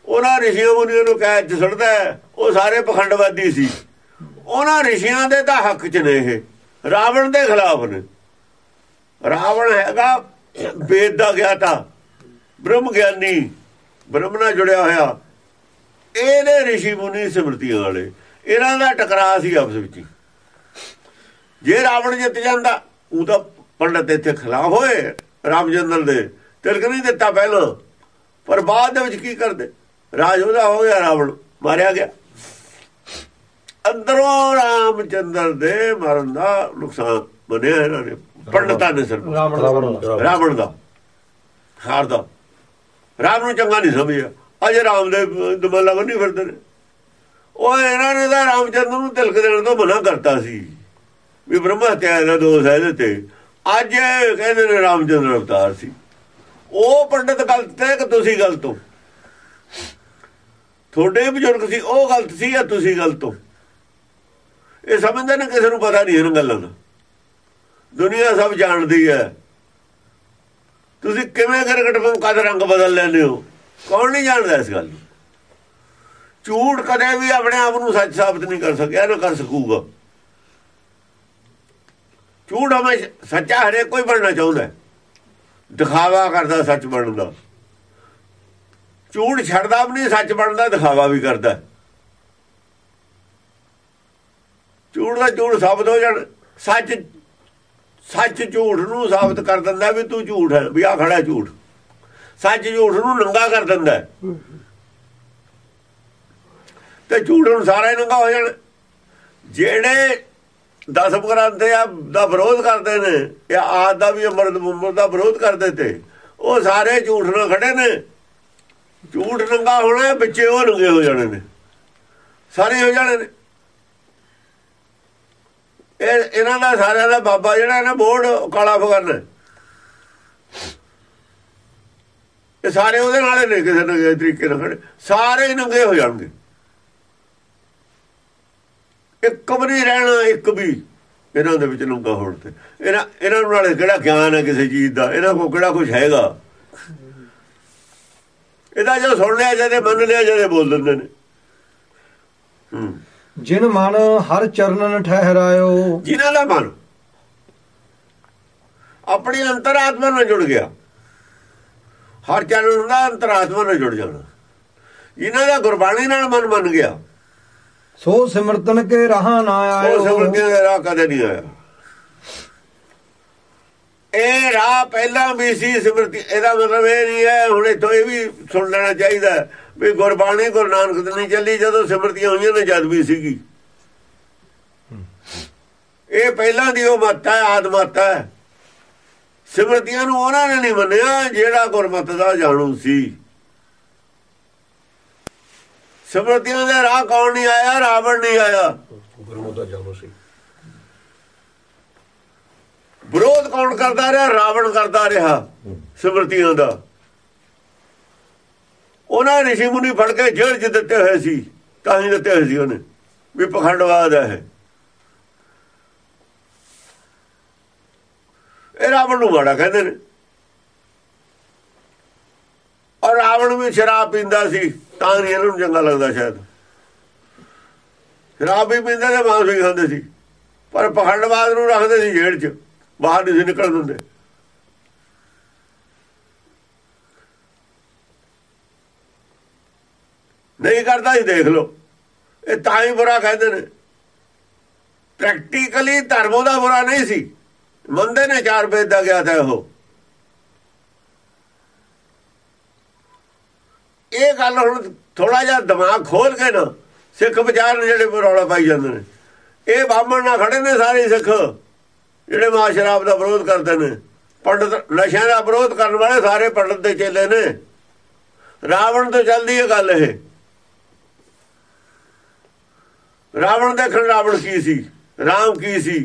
ਉਹਨਾਂ ਰਿਸ਼ੀਆਂ ਮੁਨੀਆਂ ਨੂੰ ਕਹਿ ਚ ਸੁੱਟਦਾ ਉਹ ਸਾਰੇ ਪਖੰਡਵਾਦੀ ਸੀ। ਉਹਨਾਂ ਰਿਸ਼ੀਆਂ ਦੇ ਤਾਂ ਹੱਕ ਚ ਨੇ ਇਹ। ਰਾਵਣ ਦੇ ਖਿਲਾਫ ਨੇ। ਰਾਵਣ ਹੈਗਾ, ਵੇਦ ਦਾ ਗਿਆਤਾ, ਬ੍ਰਹਮ ਗਿਆਨੀ, ਬ੍ਰਹਮ ਨਾਲ ਜੁੜਿਆ ਹੋਇਆ। ਇਹਦੇ ਰਿਸ਼ੀ ਮੁਨੀ ਸਿਮਰਤੀਆਂ ਵਾਲੇ, ਇਹਨਾਂ ਦਾ ਟਕਰਾਅ ਸੀ ਆਪਸ ਵਿੱਚ ਹੀ। ਜੇ ਰਾਵਣ ਜਿੱਤ ਜਾਂਦਾ, ਉਹ ਤਾਂ ਪੰਡਤ ਇੱਥੇ ਖਿਲਾਫ ਹੋਏ, ਰਾਮਚੰਦਰ ਦੇ, ਤਿਲਕ ਨਹੀਂ ਦਿੱਤਾ ਪਹਿਲਾਂ। ਪਰ ਬਾਅਦ ਦੇ ਵਿੱਚ ਕੀ ਕਰਦੇ? ਰਾਜ ਉਹਦਾ ਹੋ ਗਿਆ, ਰਾਵਣ ਮਾਰਿਆ ਗਿਆ। ਅੰਦਰੋਂ ਰਾਮਚੰਦਰ ਦੇ ਮਰਨ ਦਾ ਨੁਕਸਾਨ ਬਣਿਆ ਇਹਨਾਂ ਨੇ। ਪੰਡਤਾਂ ਨੇ ਸਿਰ ਰਾਵਣ ਦਾ। ਹਾਰ ਦਾ। ਰਾਮ ਨੂੰ ਚੰਗਾ ਨਹੀਂ ਸਮਝਿਆ। ਅਜੇ ਰਾਮ ਦੇ ਦਮਲਾ ਬੰਨੀ ਫਿਰਦੇ ਨੇ। ਉਹ ਇਹਨਾਂ ਨੇ ਤਾਂ ਰਾਮਚੰਦਰ ਨੂੰ ਤਿਲਕ ਦੇਣ ਤੋਂ ਮਨਾ ਕਰਤਾ ਸੀ। ਵੀ ਬ੍ਰਹਮ ਹੱਤਿਆ ਦਾ ਦੋਸ਼ ਹੈ ਇਹਦੇ ਤੇ। ਅੱਜ ਕਹਿੰਦੇ ਨੇ ਰਾਮਚੰਦਰ ਅਵਤਾਰ ਸੀ। ਉਹ ਪੰਡਤ ਗਲਤ ਹੈ ਕਿ ਤੁਸੀਂ ਗਲਤ ਹੋ? ਤੁਹਾਡੇ ਬਜ਼ੁਰਗ ਸੀ ਉਹ ਗਲਤ ਸੀ ਜਾਂ ਤੁਸੀਂ ਗਲਤ ਹੋ? ਇਹ ਸਮਝਦੇ ਨੇ ਕਿਸੇ ਨੂੰ ਪਤਾ ਨਹੀਂ ਇਹਨਾਂ ਗੱਲਾਂ ਦਾ। ਦੁਨੀਆ ਸਭ ਜਾਣਦੀ ਹੈ। ਤੁਸੀਂ ਕਿਵੇਂ ਕਰਕਟ ਨੂੰ ਕਦ ਰੰਗ ਬਦਲ ਲੈਂਦੇ ਹੋ? ਕੌਣ ਨਹੀਂ ਜਾਣਦਾ ਇਸ ਗੱਲ ਨੂੰ? ਝੂਠ ਕਦੇ ਵੀ ਆਪਣੇ ਆਪ ਨੂੰ ਸੱਚ ਸਾਬਤ ਨਹੀਂ ਕਰ ਸਕਿਆ, ਨਾ ਕਰ ਸਕੂਗਾ। ਝੂਠ ਹਮੇਸ਼ਾ ਸੱਚਾ ਹਰੇਕ ਕੋਈ ਬਣਨਾ ਚਾਹੁੰਦਾ ਦਿਖਾਵਾ ਕਰਦਾ ਸੱਚ ਬਣਦਾ ਝੂਠ ਛੱਡਦਾ ਵੀ ਨਹੀਂ, ਸੱਚ ਬਣਦਾ, ਦਿਖਾਵਾ ਵੀ ਕਰਦਾ ਹੈ। ਝੂਠ ਦਾ ਝੂਠ ਸਾਬਤ ਹੋ ਜਾਣ। ਸੱਚ ਸੱਚ ਝੂਠ ਨੂੰ ਸਾਬਤ ਕਰ ਦਿੰਦਾ ਵੀ ਤੂੰ ਝੂਠ ਹੈ, ਵੀ ਆ ਖੜਾ ਝੂਠ। ਸੱਚ ਝੂਠ ਨੂੰ ਨੰਗਾ ਕਰ ਦਿੰਦਾ ਤੇ ਝੂਠ ਨੂੰ ਸਾਰਾ ਨੰਗਾ ਹੋ ਜਾਣ। ਜਿਹੜੇ ਦਸਮ ਗ੍ਰੰਥ ਆ ਦਾ ਵਿਰੋਧ ਕਰਦੇ ਨੇ ਇਹ ਆਦ ਦਾ ਵੀ ਅਮਰਤ ਮੁੰਮਰ ਦਾ ਵਿਰੋਧ ਕਰਦੇ ਤੇ, ਉਹ ਸਾਰੇ ਝੂਠ ਨਾਲ ਖੜੇ ਨੇ। ਝੂਠ ਨੰਗਾ ਹੋਣਾ ਵਿੱਚੇ ਉਹ ਨੰਗੇ ਹੋ ਜਾਣੇ ਨੇ। ਸਾਰੇ ਹੋ ਜਾਣੇ ਨੇ। ਇਹ ਇਹਨਾਂ ਦਾ ਸਾਰਿਆਂ ਦਾ ਬਾਬਾ ਜਿਹੜਾ ਨਾ ਬੋਰਡ ਕਾਲਾ ਫਗਨ ਇਹ ਸਾਰੇ ਉਹਦੇ ਨਾਲੇ ਨੇ ਕਿਸੇ ਨਾ ਕਿਸੇ ਤਰੀਕੇ ਨਾਲ ਖੜੇ। ਸਾਰੇ ਹੀ ਨੰਗੇ ਹੋ ਜਾਣਗੇ। ਇੱਕ ਵੀ ਨਹੀਂ ਰਹਿਣਾ, ਇੱਕ ਵੀ ਇਹਨਾਂ ਦੇ ਵਿੱਚ ਨੰਗਾ ਹੋਣ ਤੇ। ਇਹਨਾਂ ਇਹਨਾਂ ਨੂੰ ਨਾਲੇ ਕਿਹੜਾ ਗਿਆਨ ਹੈ ਕਿਸੇ ਚੀਜ਼ ਦਾ? ਇਹਨਾਂ ਕੋਲ ਕਿਹੜਾ ਕੁਝ ਹੈਗਾ? ਇਹਦਾ ਜੋ ਸੁਣ ਲਿਆ ਜਦੇ ਮੰਨ ਲਿਆ ਜਦੇ ਬੋਲ ਦਿੰਦੇ ਨੇ। ਹੂੰ। ਜਿਨ ਮਨ ਹਰ ਚਰਨਨ ਠਹਿਰਾਇਓ। ਜਿਨ੍ਹਾਂ ਦਾ ਮਨ। ਆਪਣੀ ਅੰਤਰਾਤਮਾ ਨਾਲ ਜੁੜ ਗਿਆ। ਹਰ ਚਰਨ ਦਾ ਅੰਤਰਾਤਮਾ ਨਾਲ ਜੁੜ ਜਾਣਾ। ਇਹਨਾਂ ਦਾ ਗੁਰਬਾਣੀ ਨਾਲ ਮਨ ਮੰਨ ਗਿਆ। ਸੋ ਸਿਮਰਤਨ ਕੇ ਰਹਾ ਨਾ ਆਇਓ। ਸਿਮਰਤੀਆਂ ਦਾ ਰਾਹ ਕਦੇ ਨਹੀਂ ਆਇਆ। ਇਹ ਰਾਹ ਪਹਿਲਾਂ ਵੀ ਸੀ ਸਿਮਰਤੀ। ਇਹਦਾ ਮਤਲਬ ਇਹ ਨਹੀਂ ਹੈ ਹੁਣ ਇਥੋਂ ਇਹ ਵੀ ਸੁਣ ਲੈਣਾ ਚਾਹੀਦਾ ਵੀ ਗੁਰਬਾਣੀ ਗੁਰੂ ਨਾਨਕ ਤੇ ਨਹੀਂ ਚੱਲੀ ਜਦੋਂ ਸਿਮਰਤੀਆਂ ਹੋਈਆਂ ਨੇ ਜਦ ਵੀ ਸੀਗੀ। ਇਹ ਪਹਿਲਾਂ ਦੀ ਉਹ ਮੱਤ ਹੈ ਆਦਮਤ ਹੈ। ਸਿਮਰਤੀਆਂ ਨੂੰ ਉਹਨਾਂ ਨੇ ਨਹੀਂ ਮੰਨਿਆ ਜਿਹੜਾ ਗੁਰਮਤ ਦਾ ਜਾਣੂ ਸੀ। ਸਿਮਰਤੀਆਂ ਦੇ ਰਾਹ ਕੌਣ ਨਹੀਂ ਆਇਆ ਰਾਵਣ ਨਹੀਂ ਆਇਆ। ਗੁਰਮੁਖ ਦਾ ਜਾਣੋ ਸੀ। ਵਿਰੋਧ ਕੌਣ ਕਰਦਾ ਰਿਹਾ? ਰਾਵਣ ਕਰਦਾ ਰਿਹਾ ਸਿਮਰਤੀਆਂ ਦਾ। ਉਹਨਾਂ ਰਿਸ਼ੀ ਮੁਨੀ ਫੜ ਕੇ ਜੇਲ੍ਹ 'ਚ ਦਿੱਤੇ ਹੋਏ ਸੀ, ਤਾਂ ਹੀ ਦਿੱਤੇ ਹੋਏ ਸੀ ਉਹਨੇ, ਵੀ ਪਖੰਡਵਾਦ ਹੈ ਇਹ। ਰਾਵਣ ਨੂੰ ਮਾੜਾ ਕਹਿੰਦੇ ਨੇ। ਔਰ ਰਾਵਣ ਵੀ ਸ਼ਰਾਬ ਪੀਂਦਾ ਸੀ, ਤਾਂ ਨਹੀਂ ਇਹਨਾਂ ਨੂੰ ਚੰਗਾ ਲੱਗਦਾ ਸ਼ਾਇਦ। ਸ਼ਰਾਬ ਵੀ ਪੀਂਦੇ ਤੇ ਮਾਂਸ ਵੀ ਖਾਂਦੇ ਸੀ, ਪਰ ਪਖੰਡਵਾਦ ਨੂੰ ਰੱਖਦੇ ਸੀ ਜੇਲ੍ਹ 'ਚ, ਬਾਹਰ ਨਹੀਂ ਸੀ ਨਿਕਲਣ ਦਿੰਦੇ। ਨਹੀਂ ਕਰਦਾ ਹੀ ਦੇਖ ਲਓ। ਇਹ ਤਾਂ ਹੀ ਬੁਰਾ ਕਹਿੰਦੇ ਨੇ। ਪ੍ਰੈਕਟੀਕਲੀ ਧਰਮ ਉਹਦਾ ਬੁਰਾ ਨਹੀਂ ਸੀ। ਮੰਨਦੇ ਨੇ ਚਾਰ ਵੇਦ ਦਾ ਗਿਆ ਤਾਂ ਉਹ। ਇਹ ਗੱਲ ਹੁਣ ਥੋੜਾ ਜਿਹਾ ਦਿਮਾਗ ਖੋਲ ਕੇ ਨਾ, ਸਿੱਖ ਵਿਚਾਰ ਨੇ ਜਿਹੜੇ ਰੌਲਾ ਪਾਈ ਜਾਂਦੇ ਨੇ। ਇਹ ਬਾਹਮਣ ਨਾਲ ਖੜੇ ਨੇ ਸਾਰੇ ਸਿੱਖ, ਜਿਹੜੇ ਮਾਂ ਸ਼ਰਾਬ ਦਾ ਵਿਰੋਧ ਕਰਦੇ ਨੇ। ਪੰਡਤ ਨਸ਼ਿਆਂ ਦਾ ਵਿਰੋਧ ਕਰਨ ਵਾਲੇ ਸਾਰੇ ਪੰਡਤ ਦੇ ਚੇਲੇ ਨੇ। ਰਾਵਣ ਤੋਂ ਚੱਲਦੀ ਇਹ ਗੱਲ ਇਹ। ਰਾਵਣ ਦੇਖਣ ਰਾਵਣ ਕੀ ਸੀ? ਰਾਮ ਕੀ ਸੀ?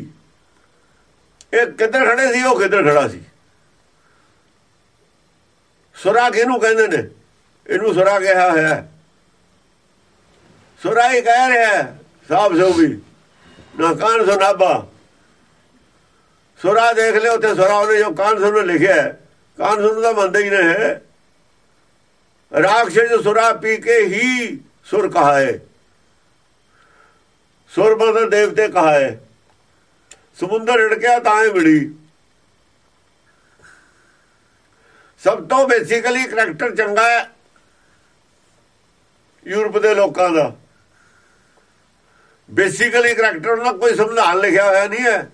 ਇਹ ਕਿੱਧਰ ਖੜੇ ਸੀ? ਉਹ ਕਿੱਧਰ ਖੜਾ ਸੀ? ਸੁਰਾ ਕਿਹਨੂੰ ਕਹਿੰਦੇ ਨੇ? ਇਹਨੂੰ ਸੁਰਾ ਕਿਹਾ ਹੋਇਆ ਸੁਰਾ ਹੀ ਕਹਿ ਰਿਹਾ ਸਾਬ ਸੋ ਵੀ ਨਾ ਕਾਨ ਸੁਨਾਬਾ ਸੁਰਾ ਦੇਖ ਲਿਓ ਤੇ ਸੁਰਾ ਉਹਨੇ ਜੋ ਕਾਨ ਸੁਣ ਲਿਖਿਆ ਕਾਨ ਸੁਣ ਦਾ ਮੰਨਦੇ ਹੀ ਨਹੀਂ ਹੈ ਰਾਖਸ਼ ਜੋ ਸੁਰਾ ਪੀ ਕੇ ਹੀ ਸੁਰ ਕਹਾ ਹੈ ਸੁਰ ਬਦਲ ਦੇਵਤੇ ਕਹਾਏ ਸਮੁੰਦਰ ੜਕਿਆ ਤਾਂ ਹੀ ਮਿਲੀ। ਸਭ ਤੋਂ ਬੇਸਿਕਲੀ ਕਰੈਕਟਰ ਚੰਗਾ ਹੈ ਯੂਰਪ ਦੇ ਲੋਕਾਂ ਦਾ। ਬੇਸਿਕਲੀ ਕਰੈਕਟਰ ਉਹਨਾਂ ਕੋਈ ਸੰਵਿਧਾਨ ਲਿਖਿਆ ਹੋਇਆ ਨਹੀਂ ਹੈ।